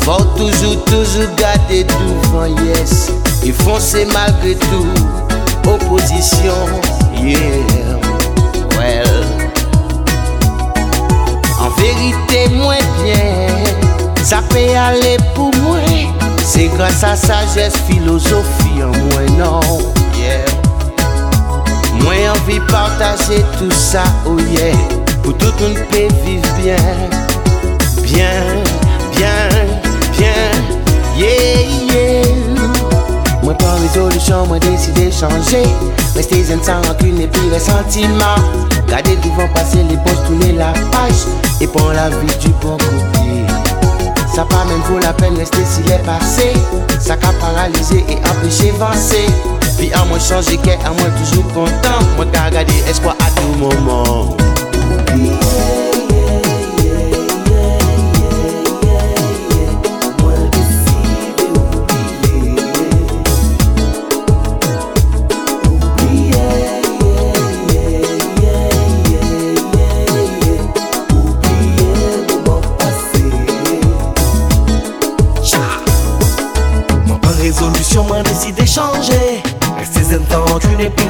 Vou toujours toujours gade tout van yes. E fonse malgré tout. Opposition, yeah. Well. En vérité mwen bien. Sa aller pour moi. C'est grâce à sagesse, philosophie en mwen non, Yeah. Mwen anvi partager tout ça, oh yeah. Pou tout moun pe viv bien. Bien, bien bien, yeah, yeah. Mwen pa rezolusyon, mwen deside chanje Reste zen san rancune epi resentiman Gade douvan pase l'épose, tourner la page. Et pon la vie du bon côté Sa pa men vaut la peine reste si lè passé Sa ka paralize et empêche avancer. Pi an mwen chanje ke an mwen toujou kontan Mwen ka gade espoir a tout moment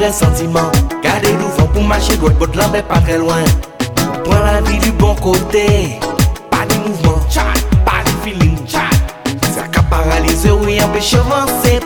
vrai sentiment Gardez l'ouvre pour marcher droit, votre l'ambé pas très loin. Prends la vie du bon côté. Pas de mouvement, pas de feeling Ça qu'a paralysé ou y empêche avancer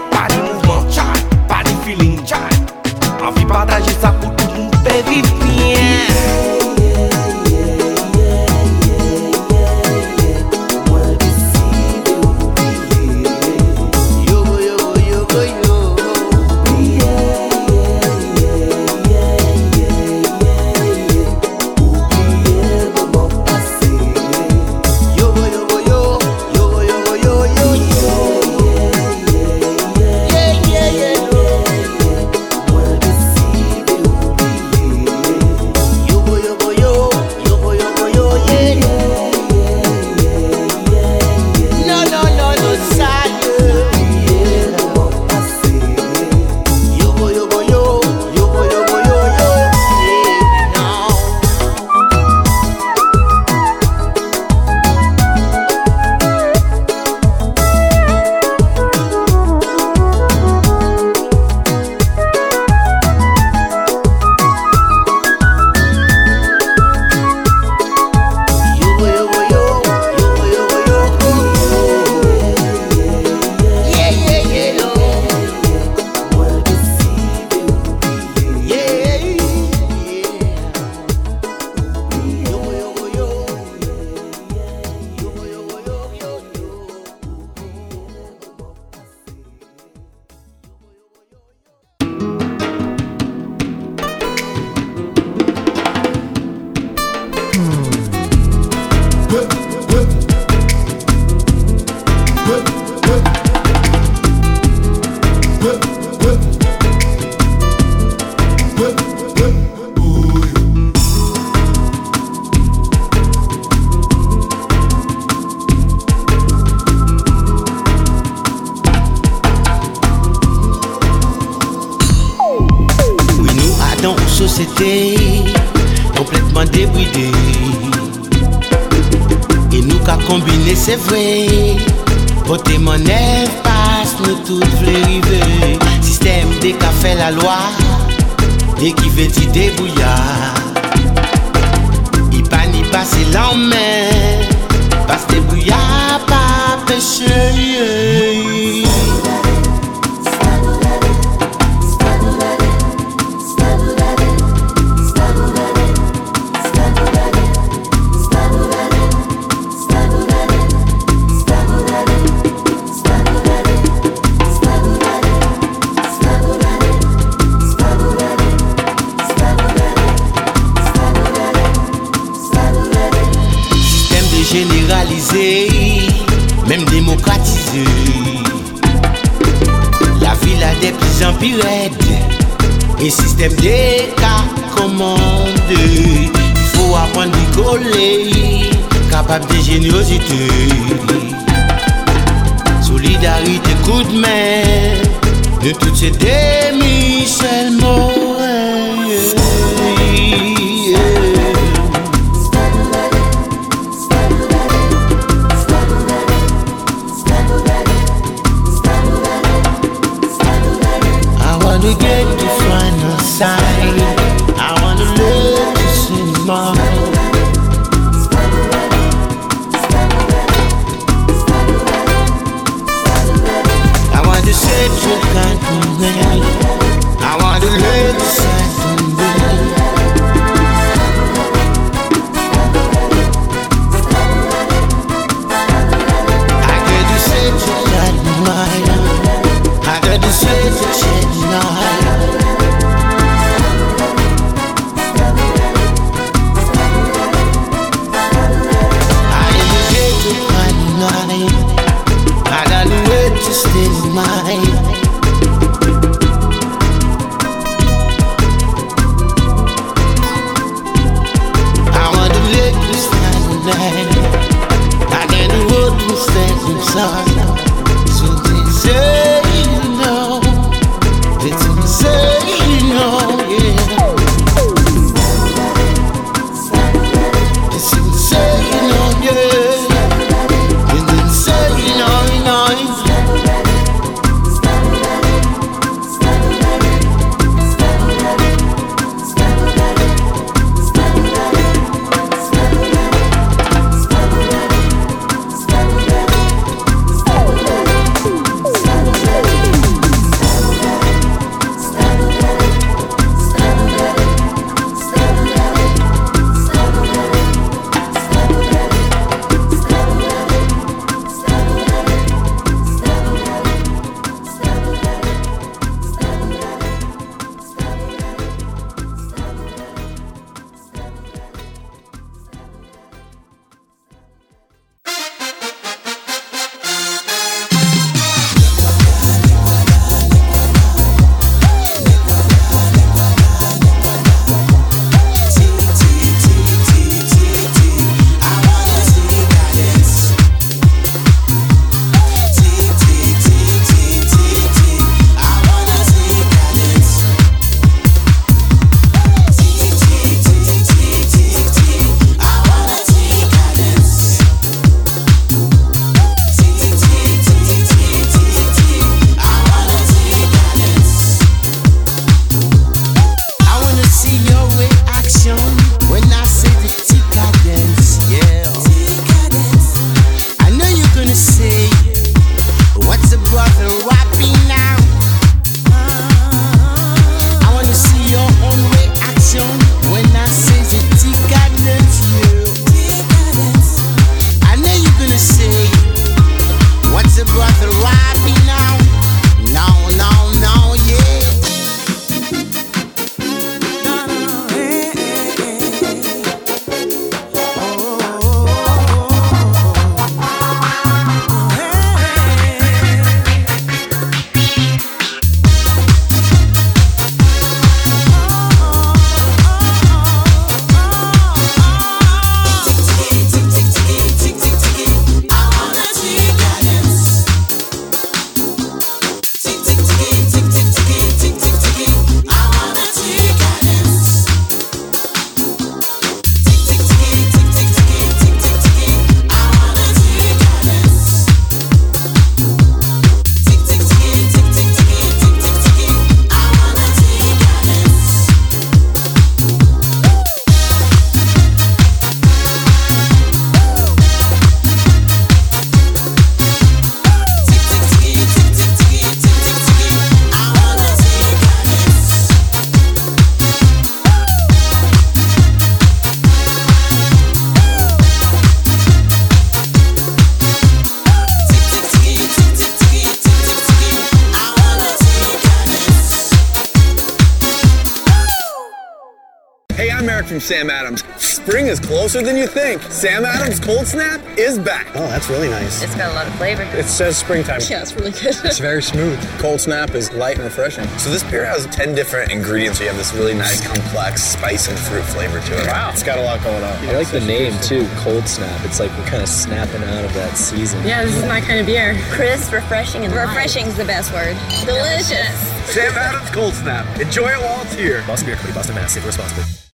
than you think. Sam Adams Cold Snap is back. Oh, that's really nice. It's got a lot of flavor. It says springtime. Yeah, it's really good. it's very smooth. Cold Snap is light and refreshing. So this beer has 10 different ingredients. So you have this really nice, complex spice and fruit flavor to it. Wow. It's got a lot going on. I like the name too, Cold Snap. It's like we're kind of snapping out of that season. Yeah, this is my kind of beer. Crisp, refreshing, and refreshing is the best word. Delicious. Sam Adams Cold Snap. Enjoy it while it's here. Boston Beer Company, Boston, responsibly.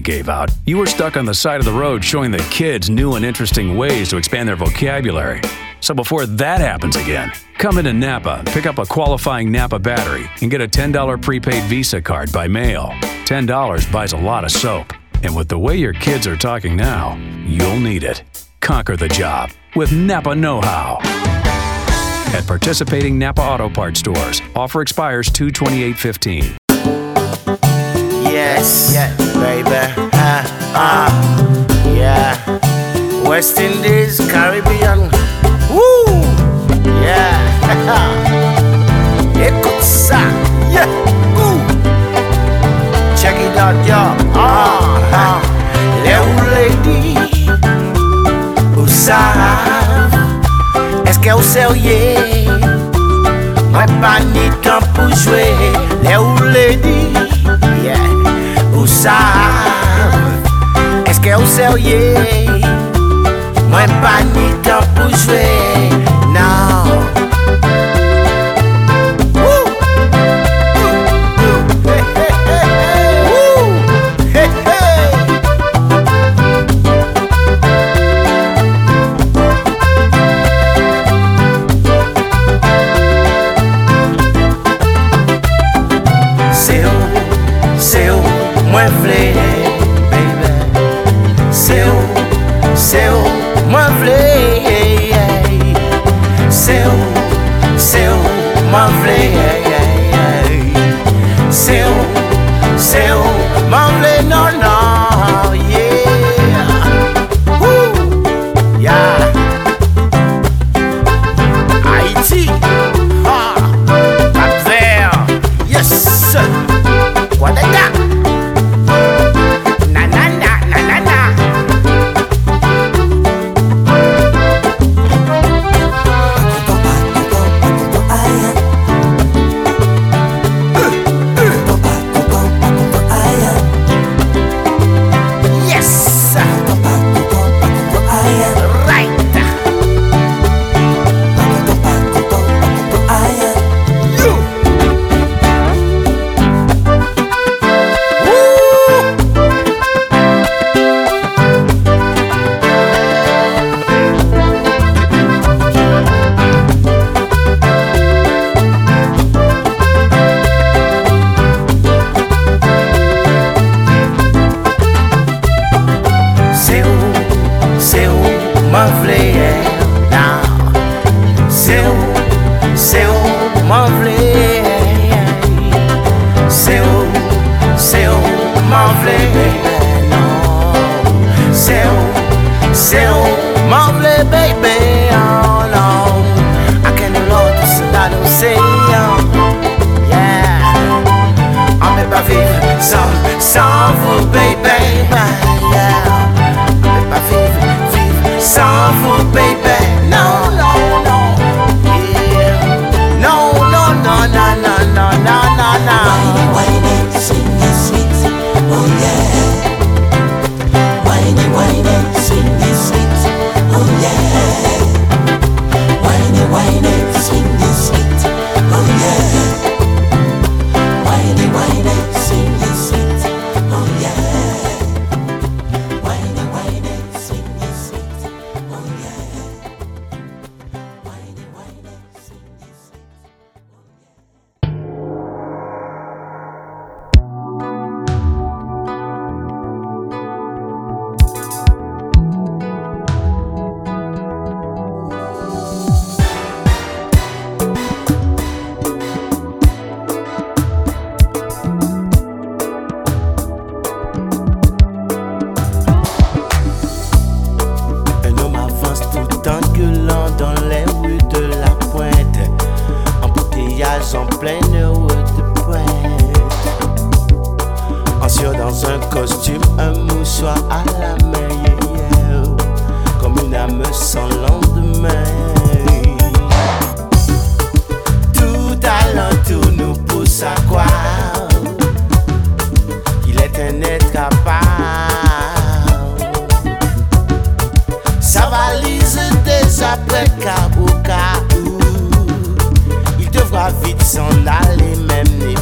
Your gave out, you were stuck on the side of the road showing the kids new and interesting ways to expand their vocabulary. So before that happens again, come into Napa, pick up a qualifying Napa battery, and get a $10 prepaid Visa card by mail. $10 buys a lot of soap. And with the way your kids are talking now, you'll need it. Conquer the job with Napa Know How. At participating Napa Auto Parts stores, offer expires 22815. Yes, yeah, baby. Ah, ah, yeah. West Indies, Caribbean. Woo, yeah. Ekutsa, yeah. Woo! Check it out, y'all. Ah, ah. Little lady, who sabe? Es que eu sei, yeah. Mwen pa ni tan pou jwe, le ou le yeah. ou sav Eske ou serye Mwen pa ni tan pou jwe Nan. sa pren ka ou ka ou Il devra vite s'en aller même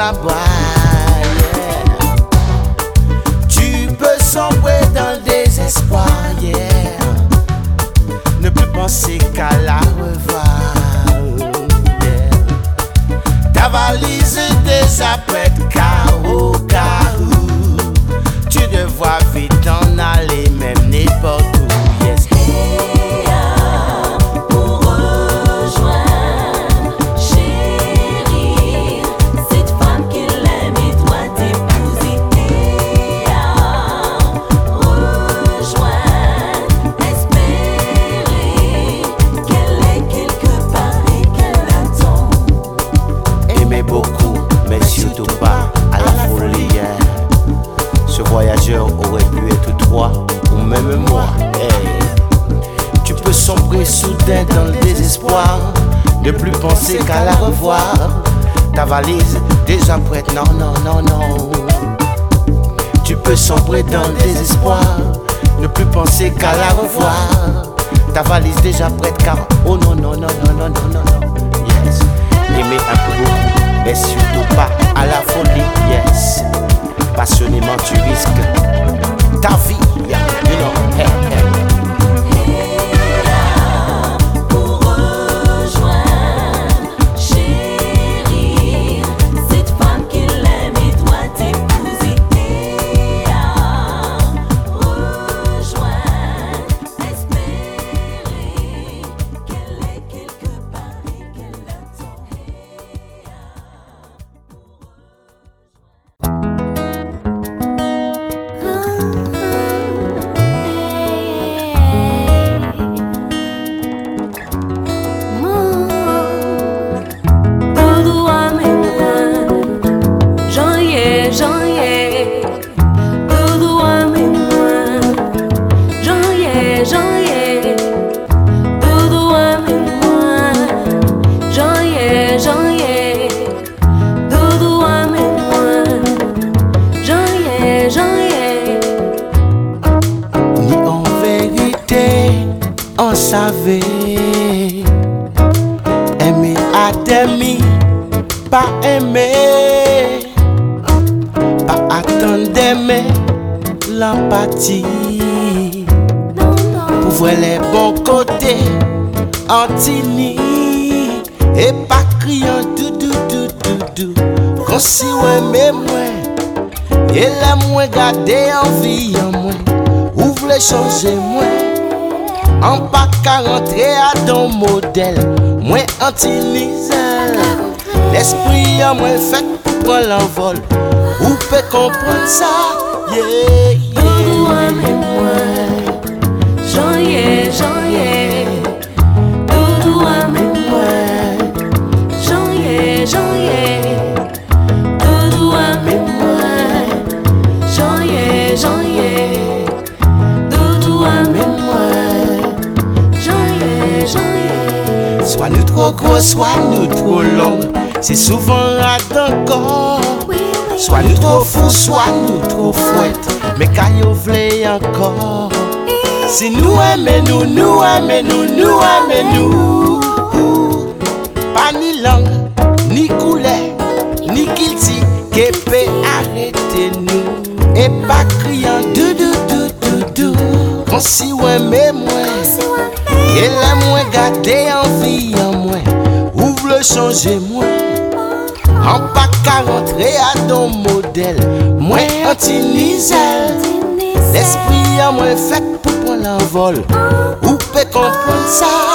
saboar ame nou, nou ame nou Pa ni lang, ni koule, ni kilti Ke pe arete nou E pa kriyan dou dou dou dou dou. Kon si wè mè mwen E lè mwen gade an vi an mwen Ou vle chanje mwen An pa ka rentre a don model Mwen an ti nizel L'esprit an mwen fèk pou pon l'envol. passar.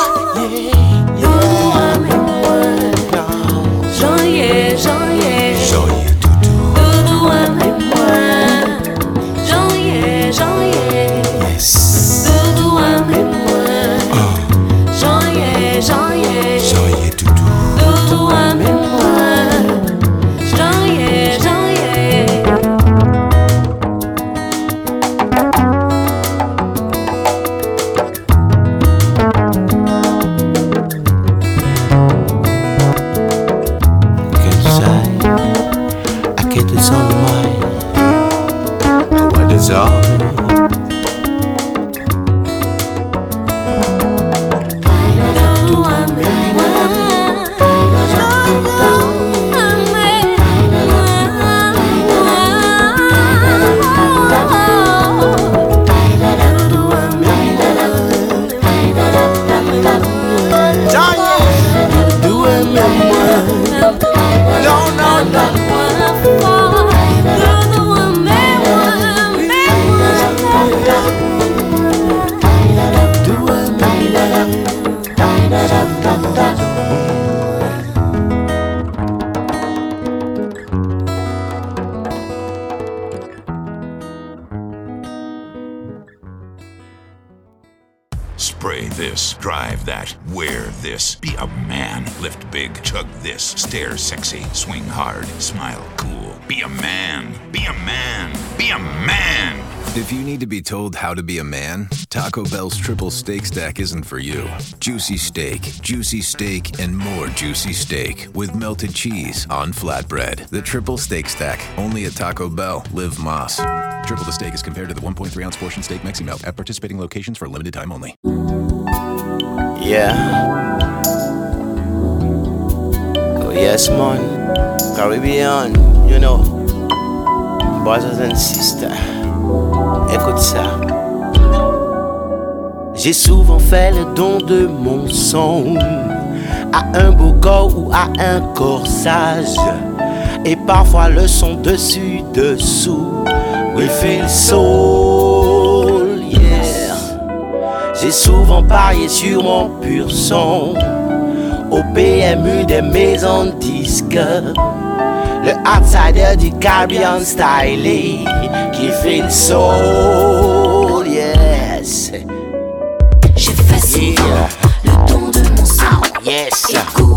to be told how to be a man? Taco Bell's triple steak stack isn't for you. Juicy steak, juicy steak, and more juicy steak with melted cheese on flatbread. The triple steak stack, only at Taco Bell. Live Más. Triple the steak is compared to the 1.3 ounce portion steak Mexi Melt at participating locations for a limited time only. Yeah. Oh, yes, man. Caribbean, you know. Brothers and sisters. Écoute ça. J'ai souvent fait le don de mon sang à un beau corps ou à un corsage. Et parfois le son dessus, dessous. We feel soul, yeah. J'ai souvent parié sur mon pur son au PMU des maisons de disques le outsider du Caribbean stylé qui fait le soul, yes. J'ai facilement le ton de mon sang. Yes. Écoute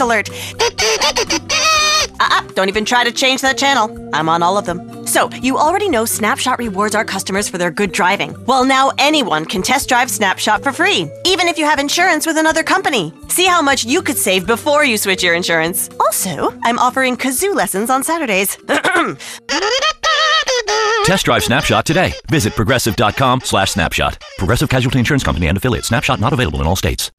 alert. Uh-uh, don't even try to change that channel. I'm on all of them. So, you already know Snapshot rewards our customers for their good driving. Well, now anyone can test drive Snapshot for free, even if you have insurance with another company. See how much you could save before you switch your insurance. Also, I'm offering kazoo lessons on Saturdays. Test drive Snapshot today. Visit progressive.com/snapshot. Progressive Casualty Insurance Company and affiliates. Snapshot not available in all states.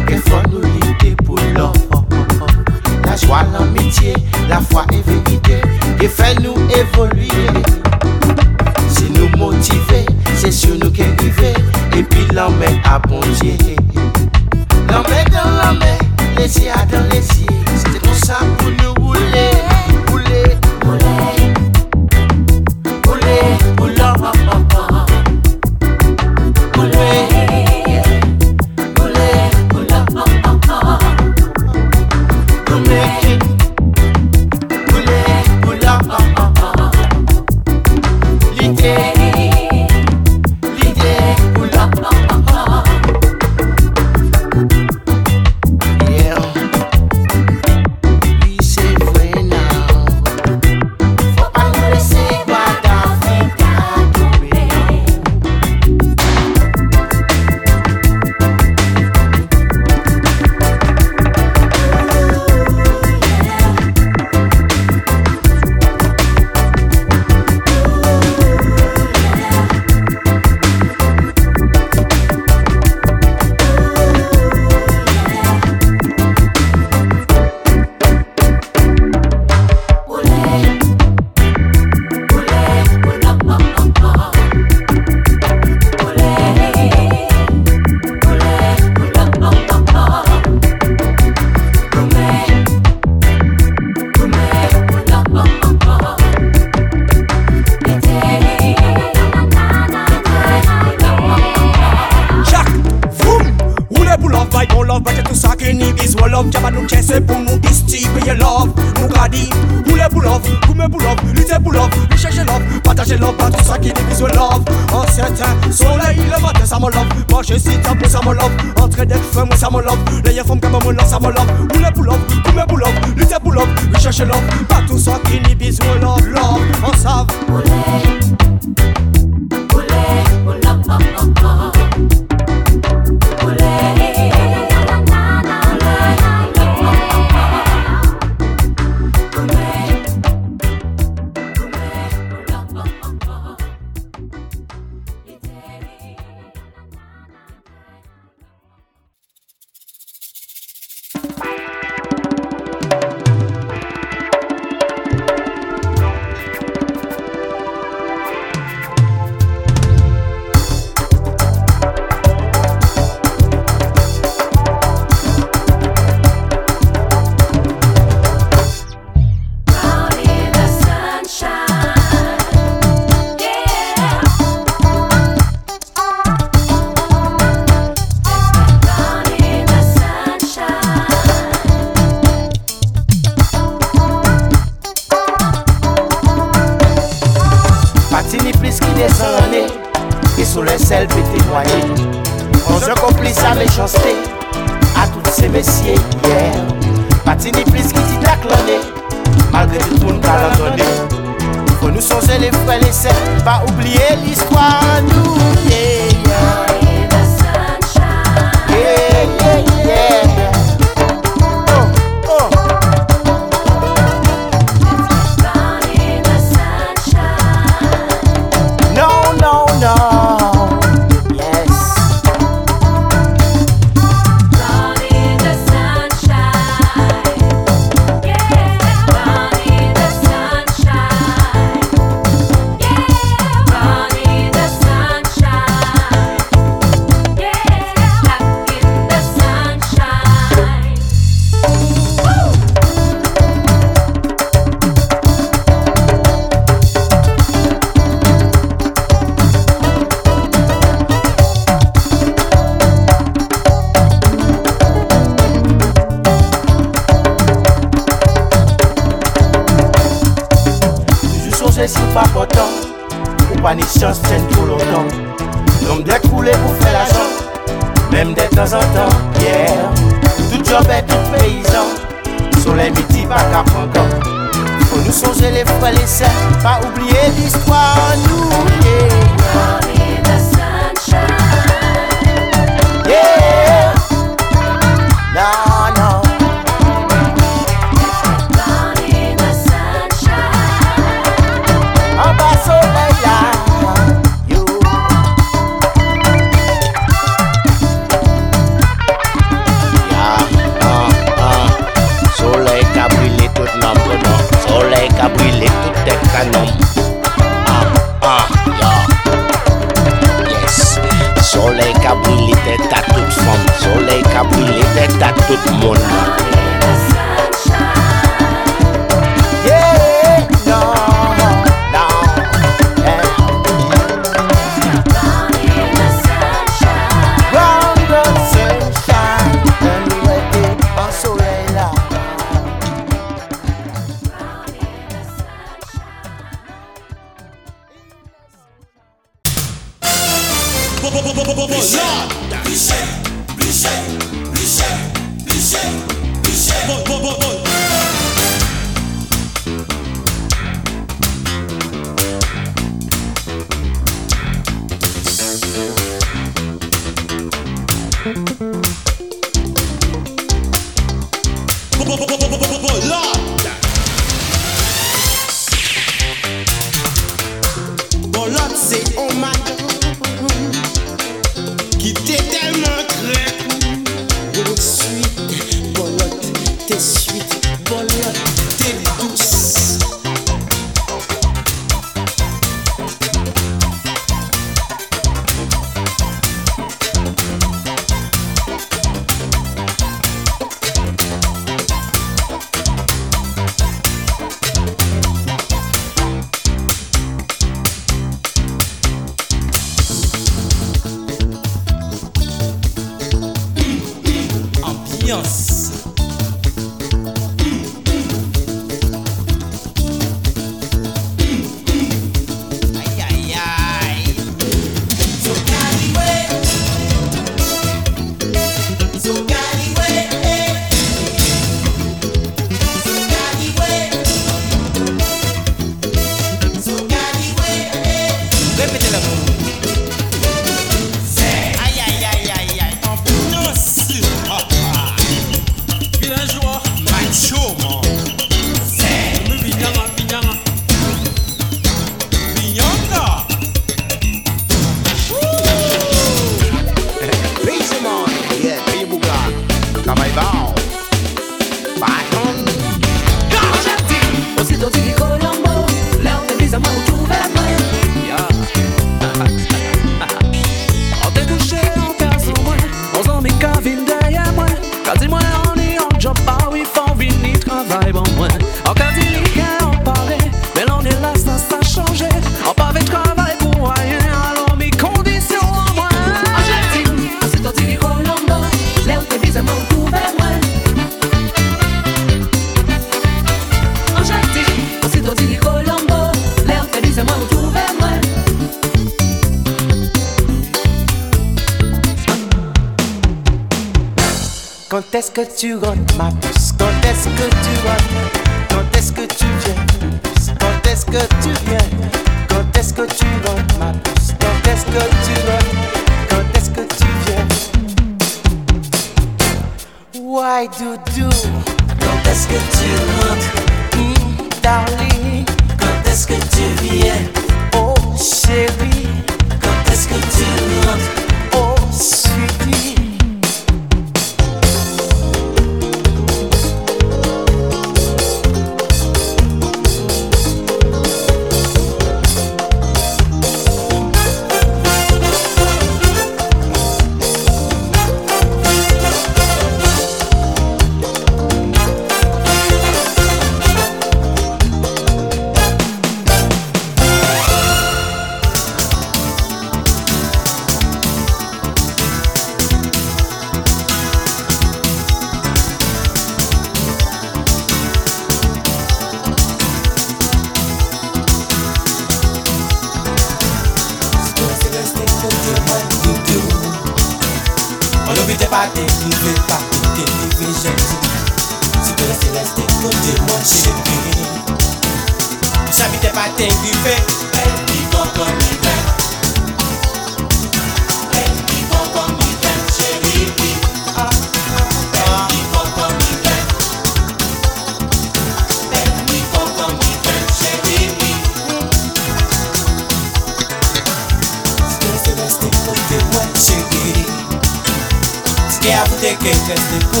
que ya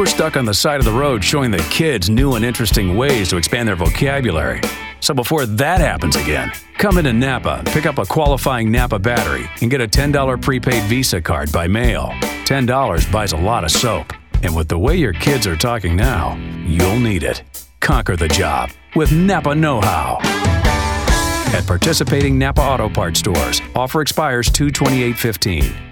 were stuck on the side of the road showing the kids new and interesting ways to expand their vocabulary. So before that happens again, come into Napa, pick up a qualifying Napa battery, and get a $10 prepaid Visa card by mail. $10 buys a lot of soap. And with the way your kids are talking now, you'll need it. Conquer the job with Napa Know How. At participating Napa Auto Parts stores, offer expires 22815.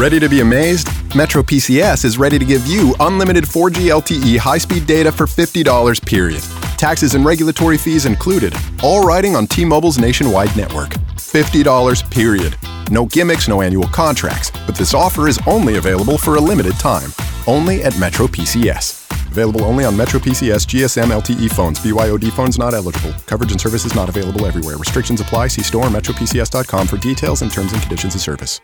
Ready to be amazed? Metro PCS is ready to give you unlimited 4G LTE high speed data for $50 period. Taxes and regulatory fees included, all riding on T Mobile's nationwide network. $50 period. No gimmicks, no annual contracts, but this offer is only available for a limited time. Only at Metro PCS. Available only on Metro PCS GSM LTE phones. BYOD phones not eligible. Coverage and services not available everywhere. Restrictions apply. See store metropcs.com for details and terms and conditions of service.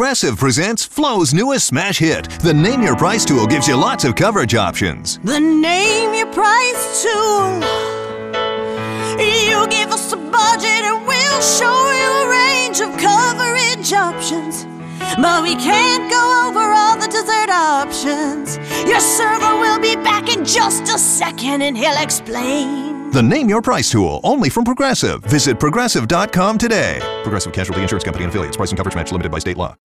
Progressive presents Flo's newest smash hit. The Name Your Price tool gives you lots of coverage options. The Name Your Price tool. You give us a budget and we'll show you a range of coverage options. But we can't go over all the dessert options. Your server will be back in just a second and he'll explain. The Name Your Price tool, only from Progressive. Visit progressive.com today. Progressive Casualty Insurance Company and affiliates. Price and coverage match limited by state law.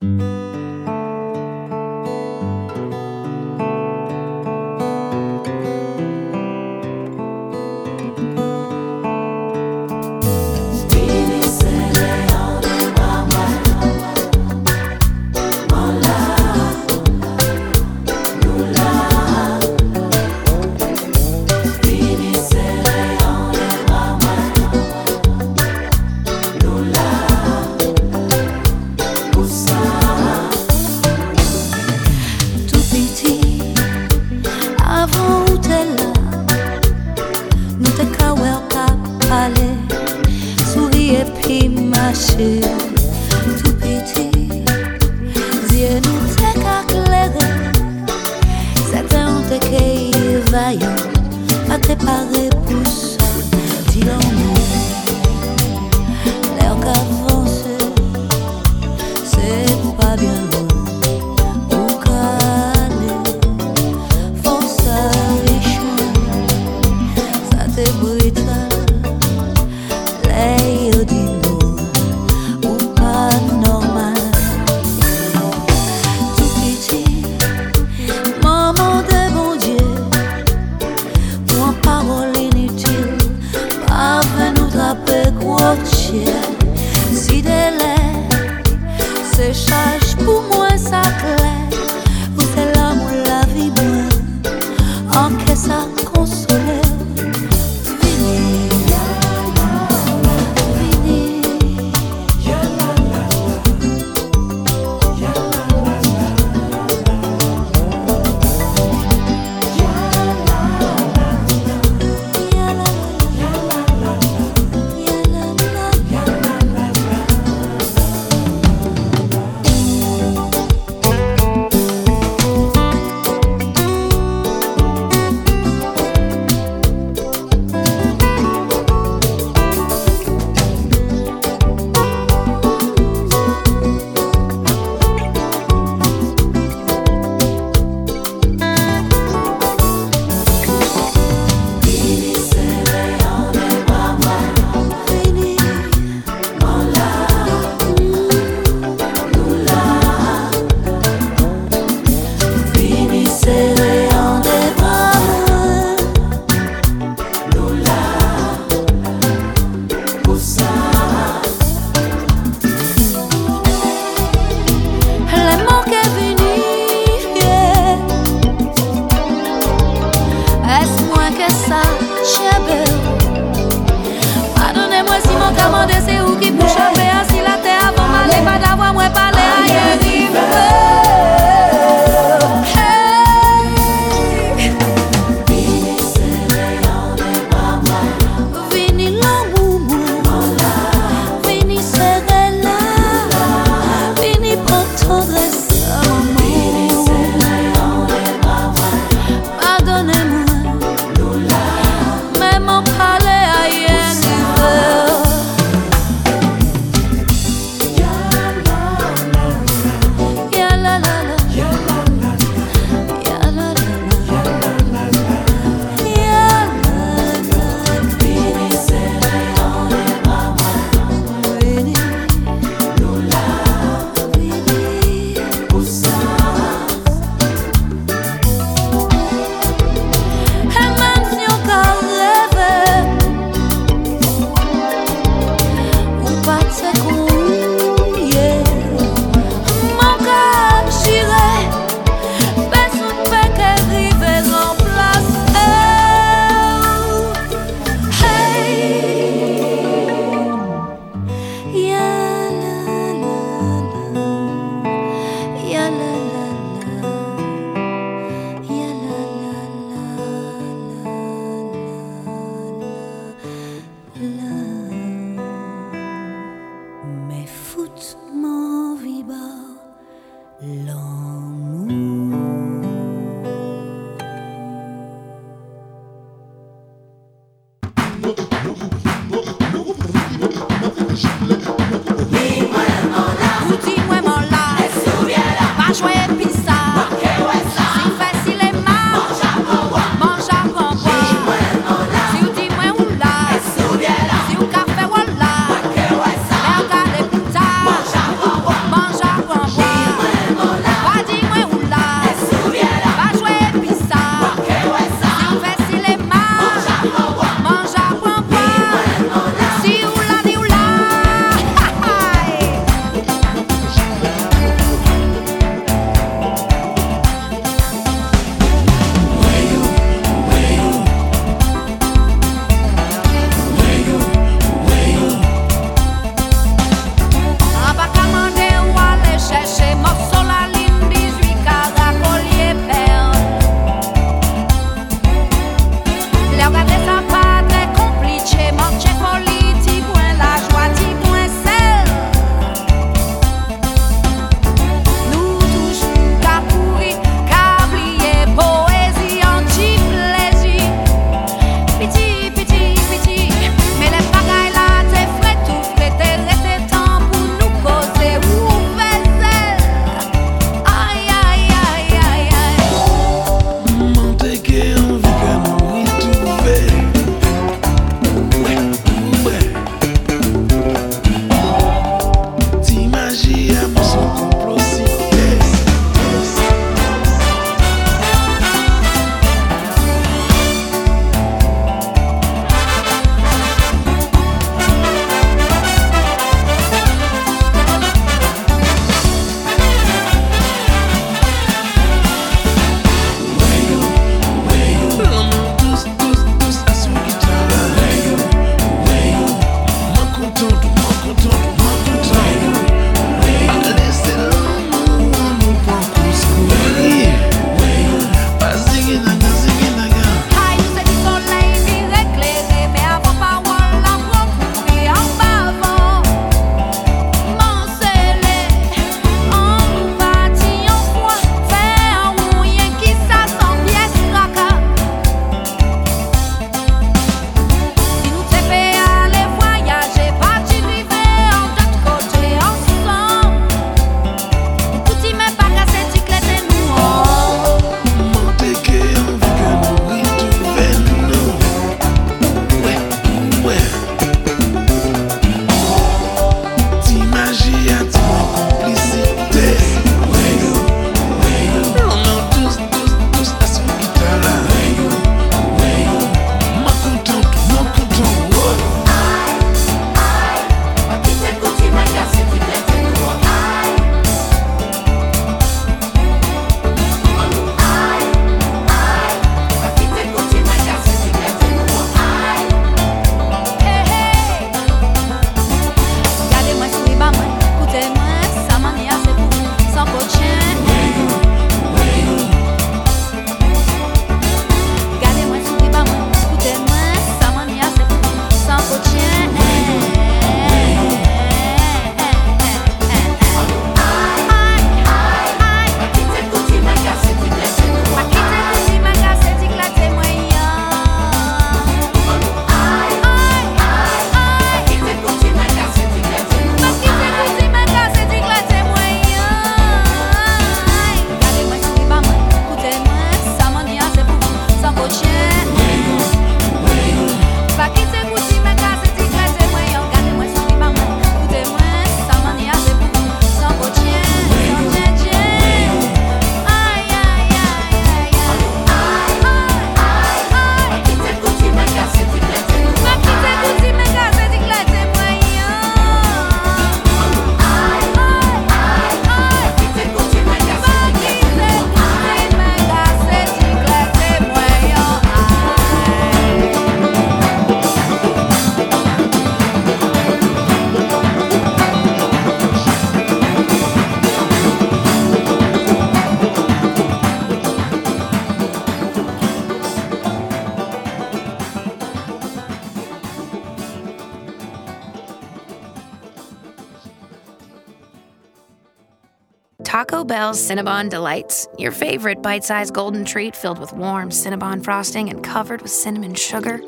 Cinnabon Delights, your favorite bite sized golden treat filled with warm Cinnabon frosting and covered with cinnamon sugar,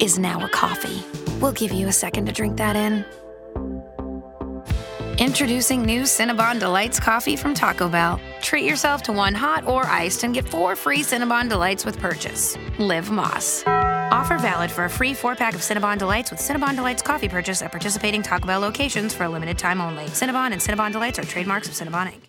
is now a coffee. We'll give you a second to drink that in. Introducing new Cinnabon Delights coffee from Taco Bell. Treat yourself to one hot or iced and get four free Cinnabon Delights with purchase. Live Más. Offer valid for a free four pack of Cinnabon Delights with Cinnabon Delights coffee purchase at participating Taco Bell locations for a limited time only. Cinnabon and Cinnabon Delights are trademarks of Cinnabon Inc.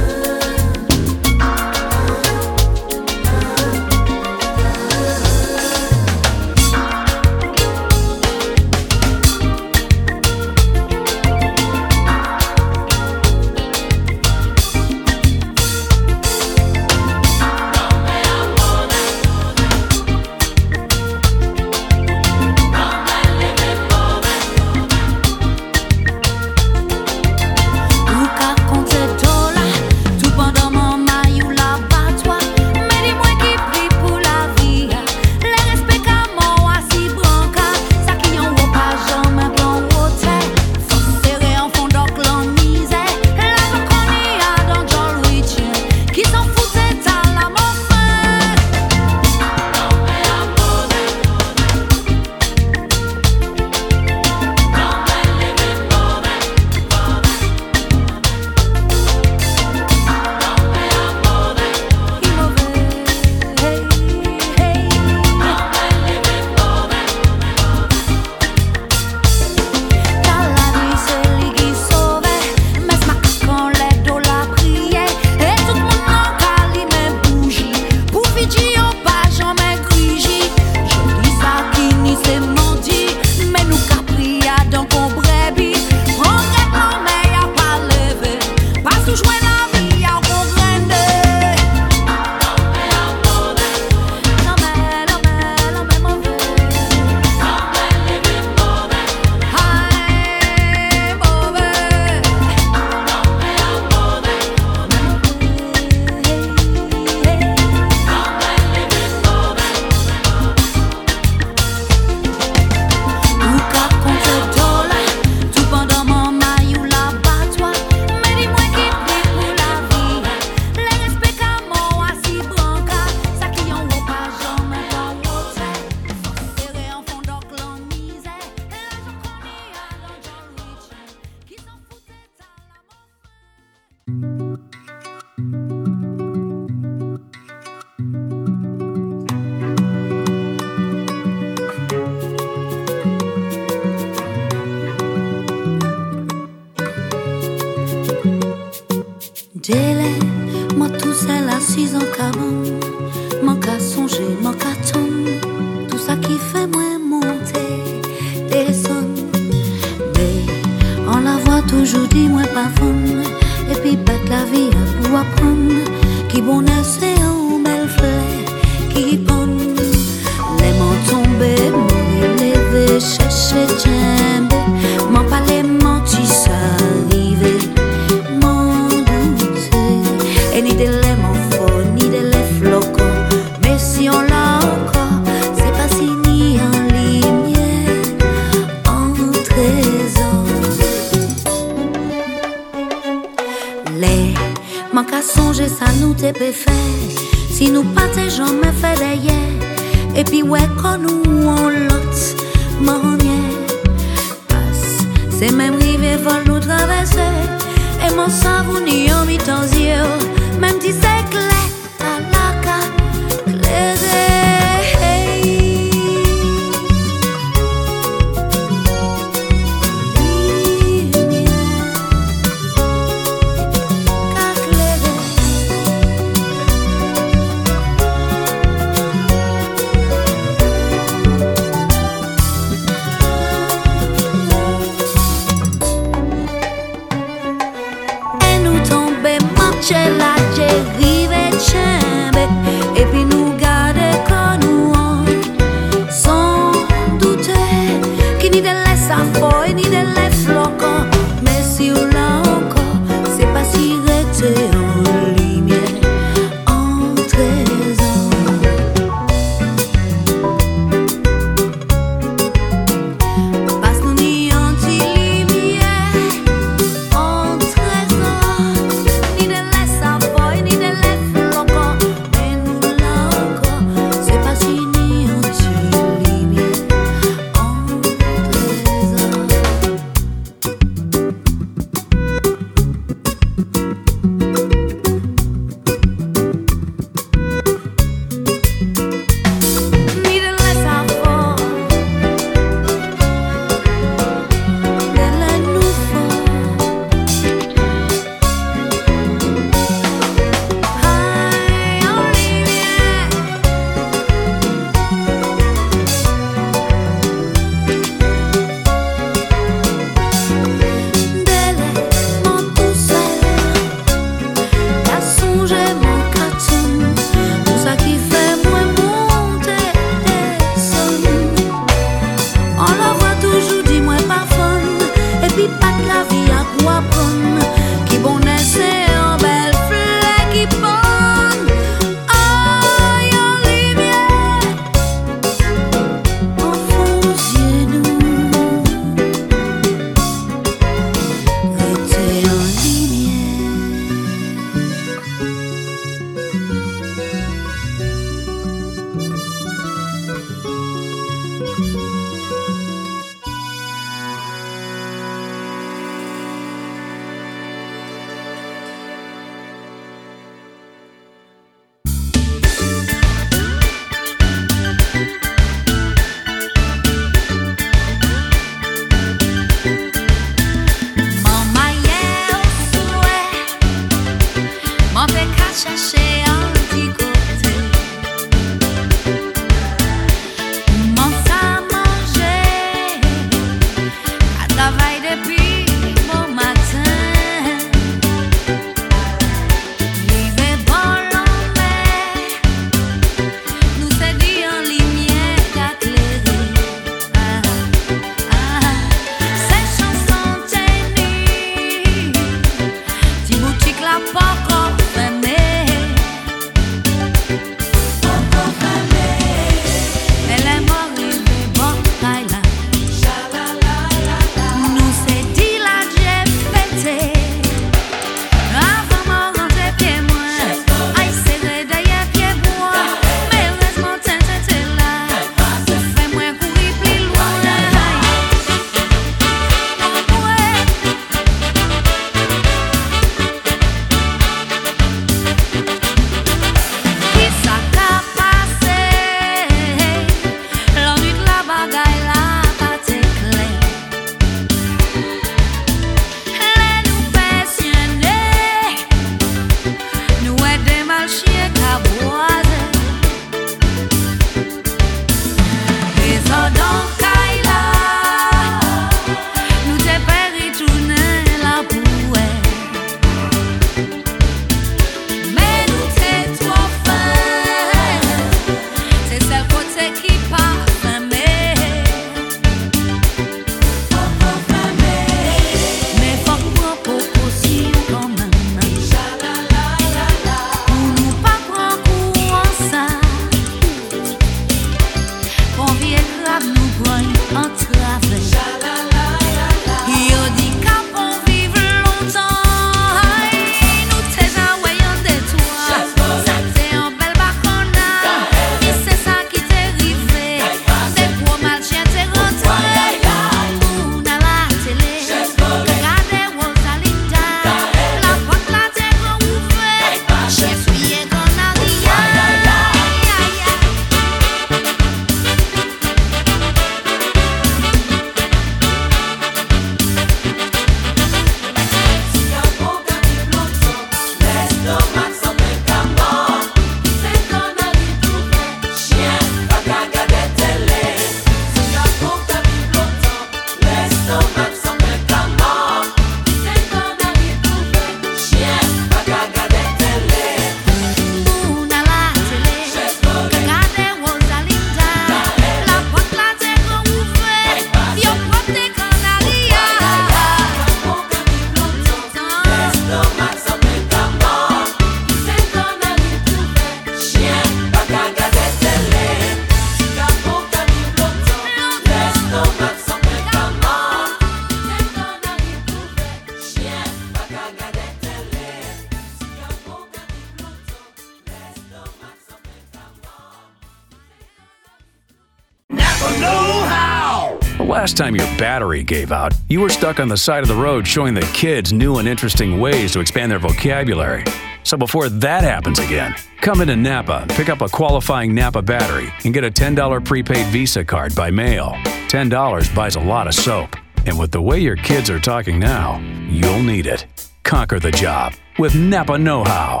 last time your battery gave out, you were stuck on the side of the road showing the kids new and interesting ways to expand their vocabulary. So before that happens again, come into Napa, pick up a qualifying Napa battery, and get a $10 prepaid Visa card by mail. $10 buys a lot of soap. And with the way your kids are talking now, you'll need it. Conquer the job with Napa Know How.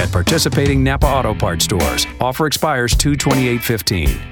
At participating Napa Auto Parts stores, offer expires 22815.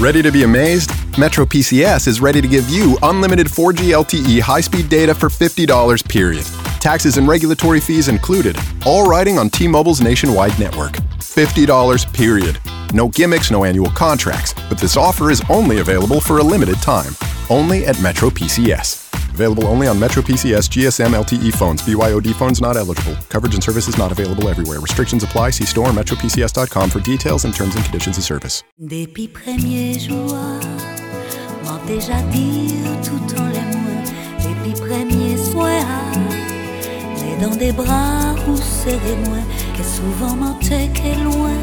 Ready to be amazed? Metro PCS is ready to give you unlimited 4G LTE high speed data for $50 period. Taxes and regulatory fees included, all riding on T Mobile's nationwide network. $50 period. No gimmicks, no annual contracts, but this offer is only available for a limited time. Only at Metro PCS. Available only on Metro PCS GSM LTE phones. BYOD phones not eligible. Coverage and services not available everywhere. Restrictions apply. See store or metropcs.com for details and terms and conditions of service. Depuis premier jour, déjà tout en les. Depuis premier soir, dans des bras moi, que souvent loin.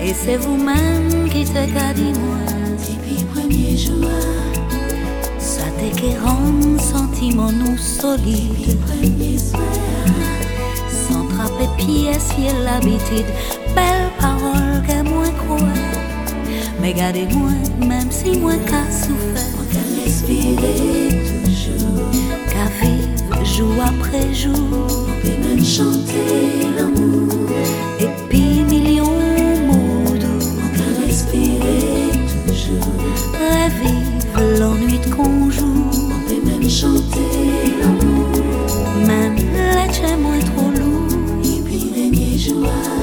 Et c'est vous-même qui te gardez. Depuis premier jour, t'est qui rend sentiment nous soir, sans trapper pièce, est l'habitude. Belle parole que moi crois. Mais gardez-moi, même si moi qu'a souffert. Qu'à respirer toujours. Qu'à vivre jour après jour. Et même chanter l'amour. Et puis millions mots doux. Qu'à respirer toujours. Revivre l'ennui qu'on joue. Et même chanter l'amour. Même l'être moins trop lourd. Et puis joie.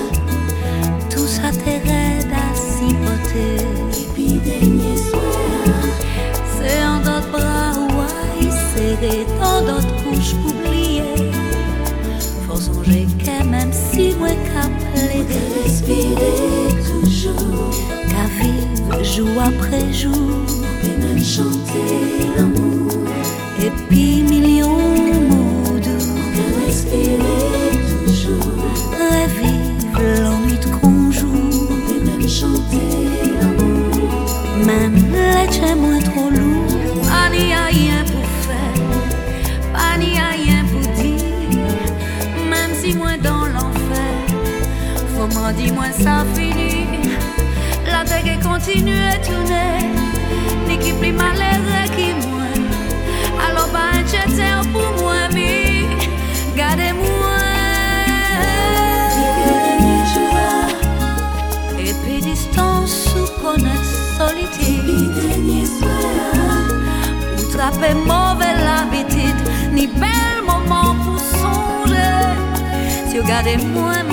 Tout ça t'aide à cipoter Et puis dernier soir C'est en d'autres bras ouais, serré dans d'autres couches oublier Faut songer que même si moi qu'à plaider Respirer toujours Qu'à vivre jour après jour chanter l'amour colgaremos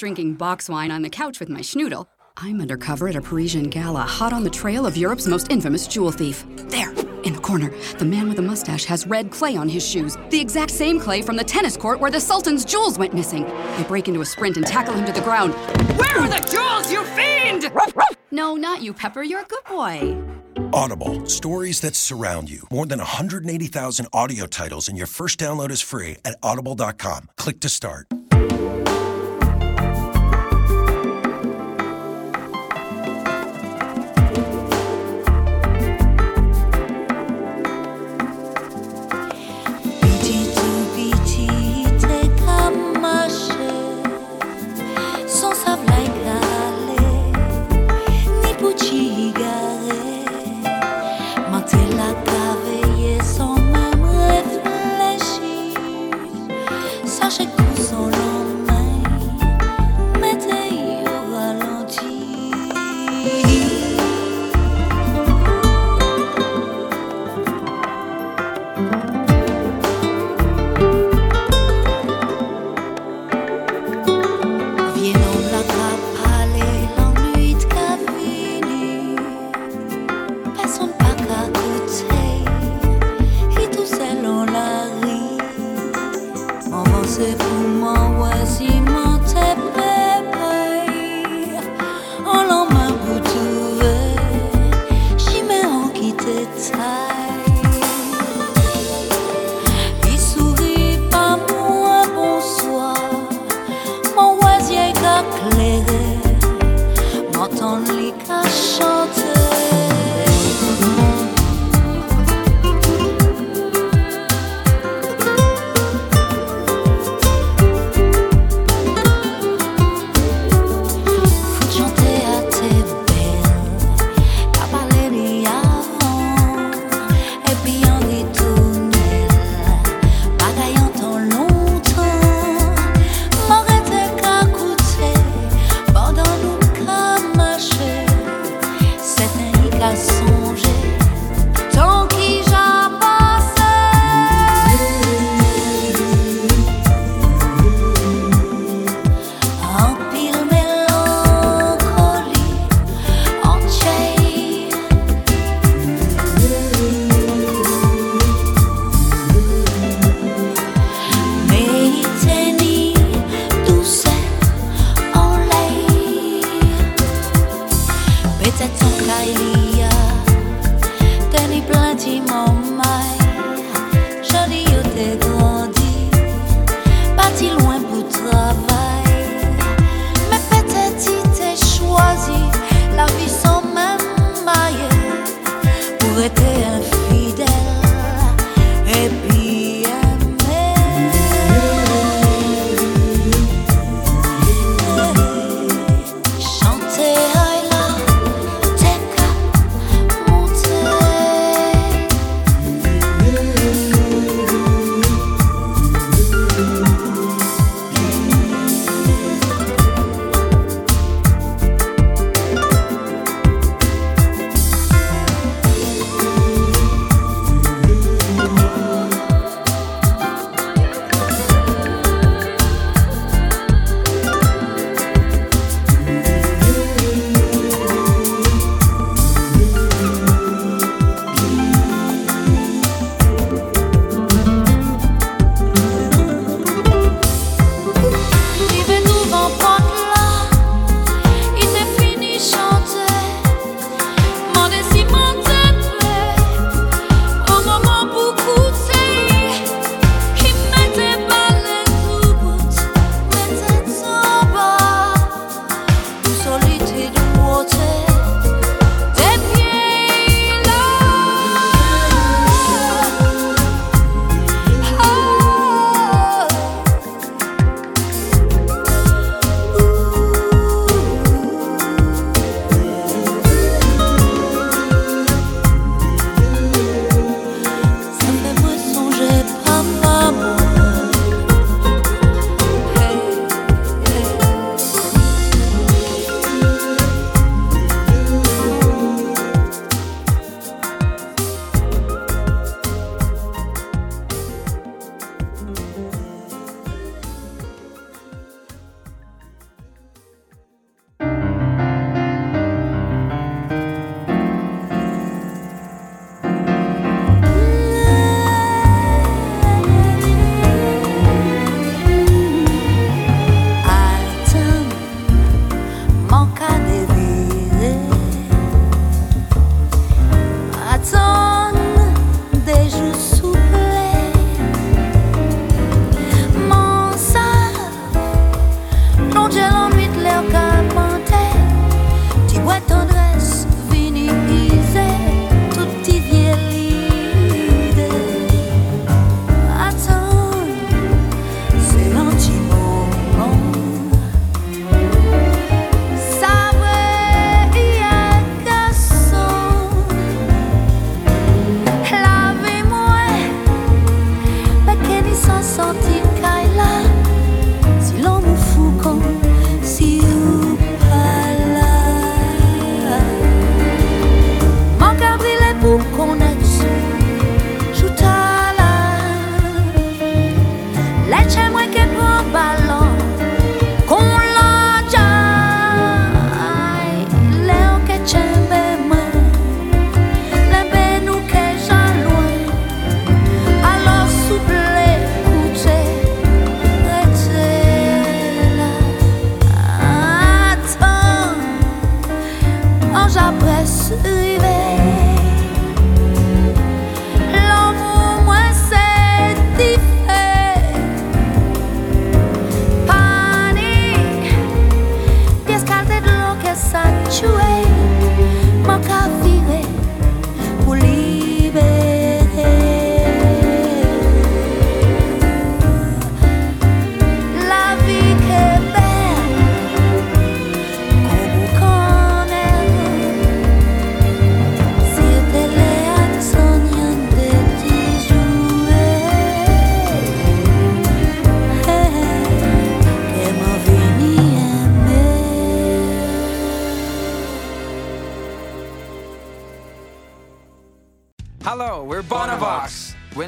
drinking box wine on the couch with my schnoodle. I'm undercover at a Parisian gala, hot on the trail of Europe's most infamous jewel thief. There, in the corner, the man with the mustache has red clay on his shoes, the exact same clay from the tennis court where the Sultan's jewels went missing. I break into a sprint and tackle him to the ground. Where are the jewels, you fiend? No, not you, Pepper. You're a good boy. Audible, stories that surround you. More than 180,000 audio titles, and your first download is free at audible.com. Click to start.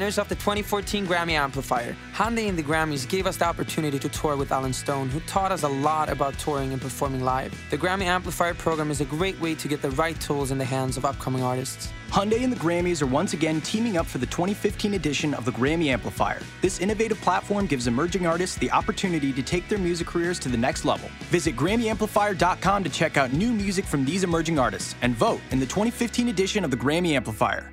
Winners of the 2014 Grammy Amplifier. Hyundai and the Grammys gave us the opportunity to tour with Allen Stone, who taught us a lot about touring and performing live. The Grammy Amplifier program is a great way to get the right tools in the hands of upcoming artists. Hyundai and the Grammys are once again teaming up for the 2015 edition of the Grammy Amplifier. This innovative platform gives emerging artists the opportunity to take their music careers to the next level. Visit GrammyAmplifier.com to check out new music from these emerging artists and vote in the 2015 edition of the Grammy Amplifier.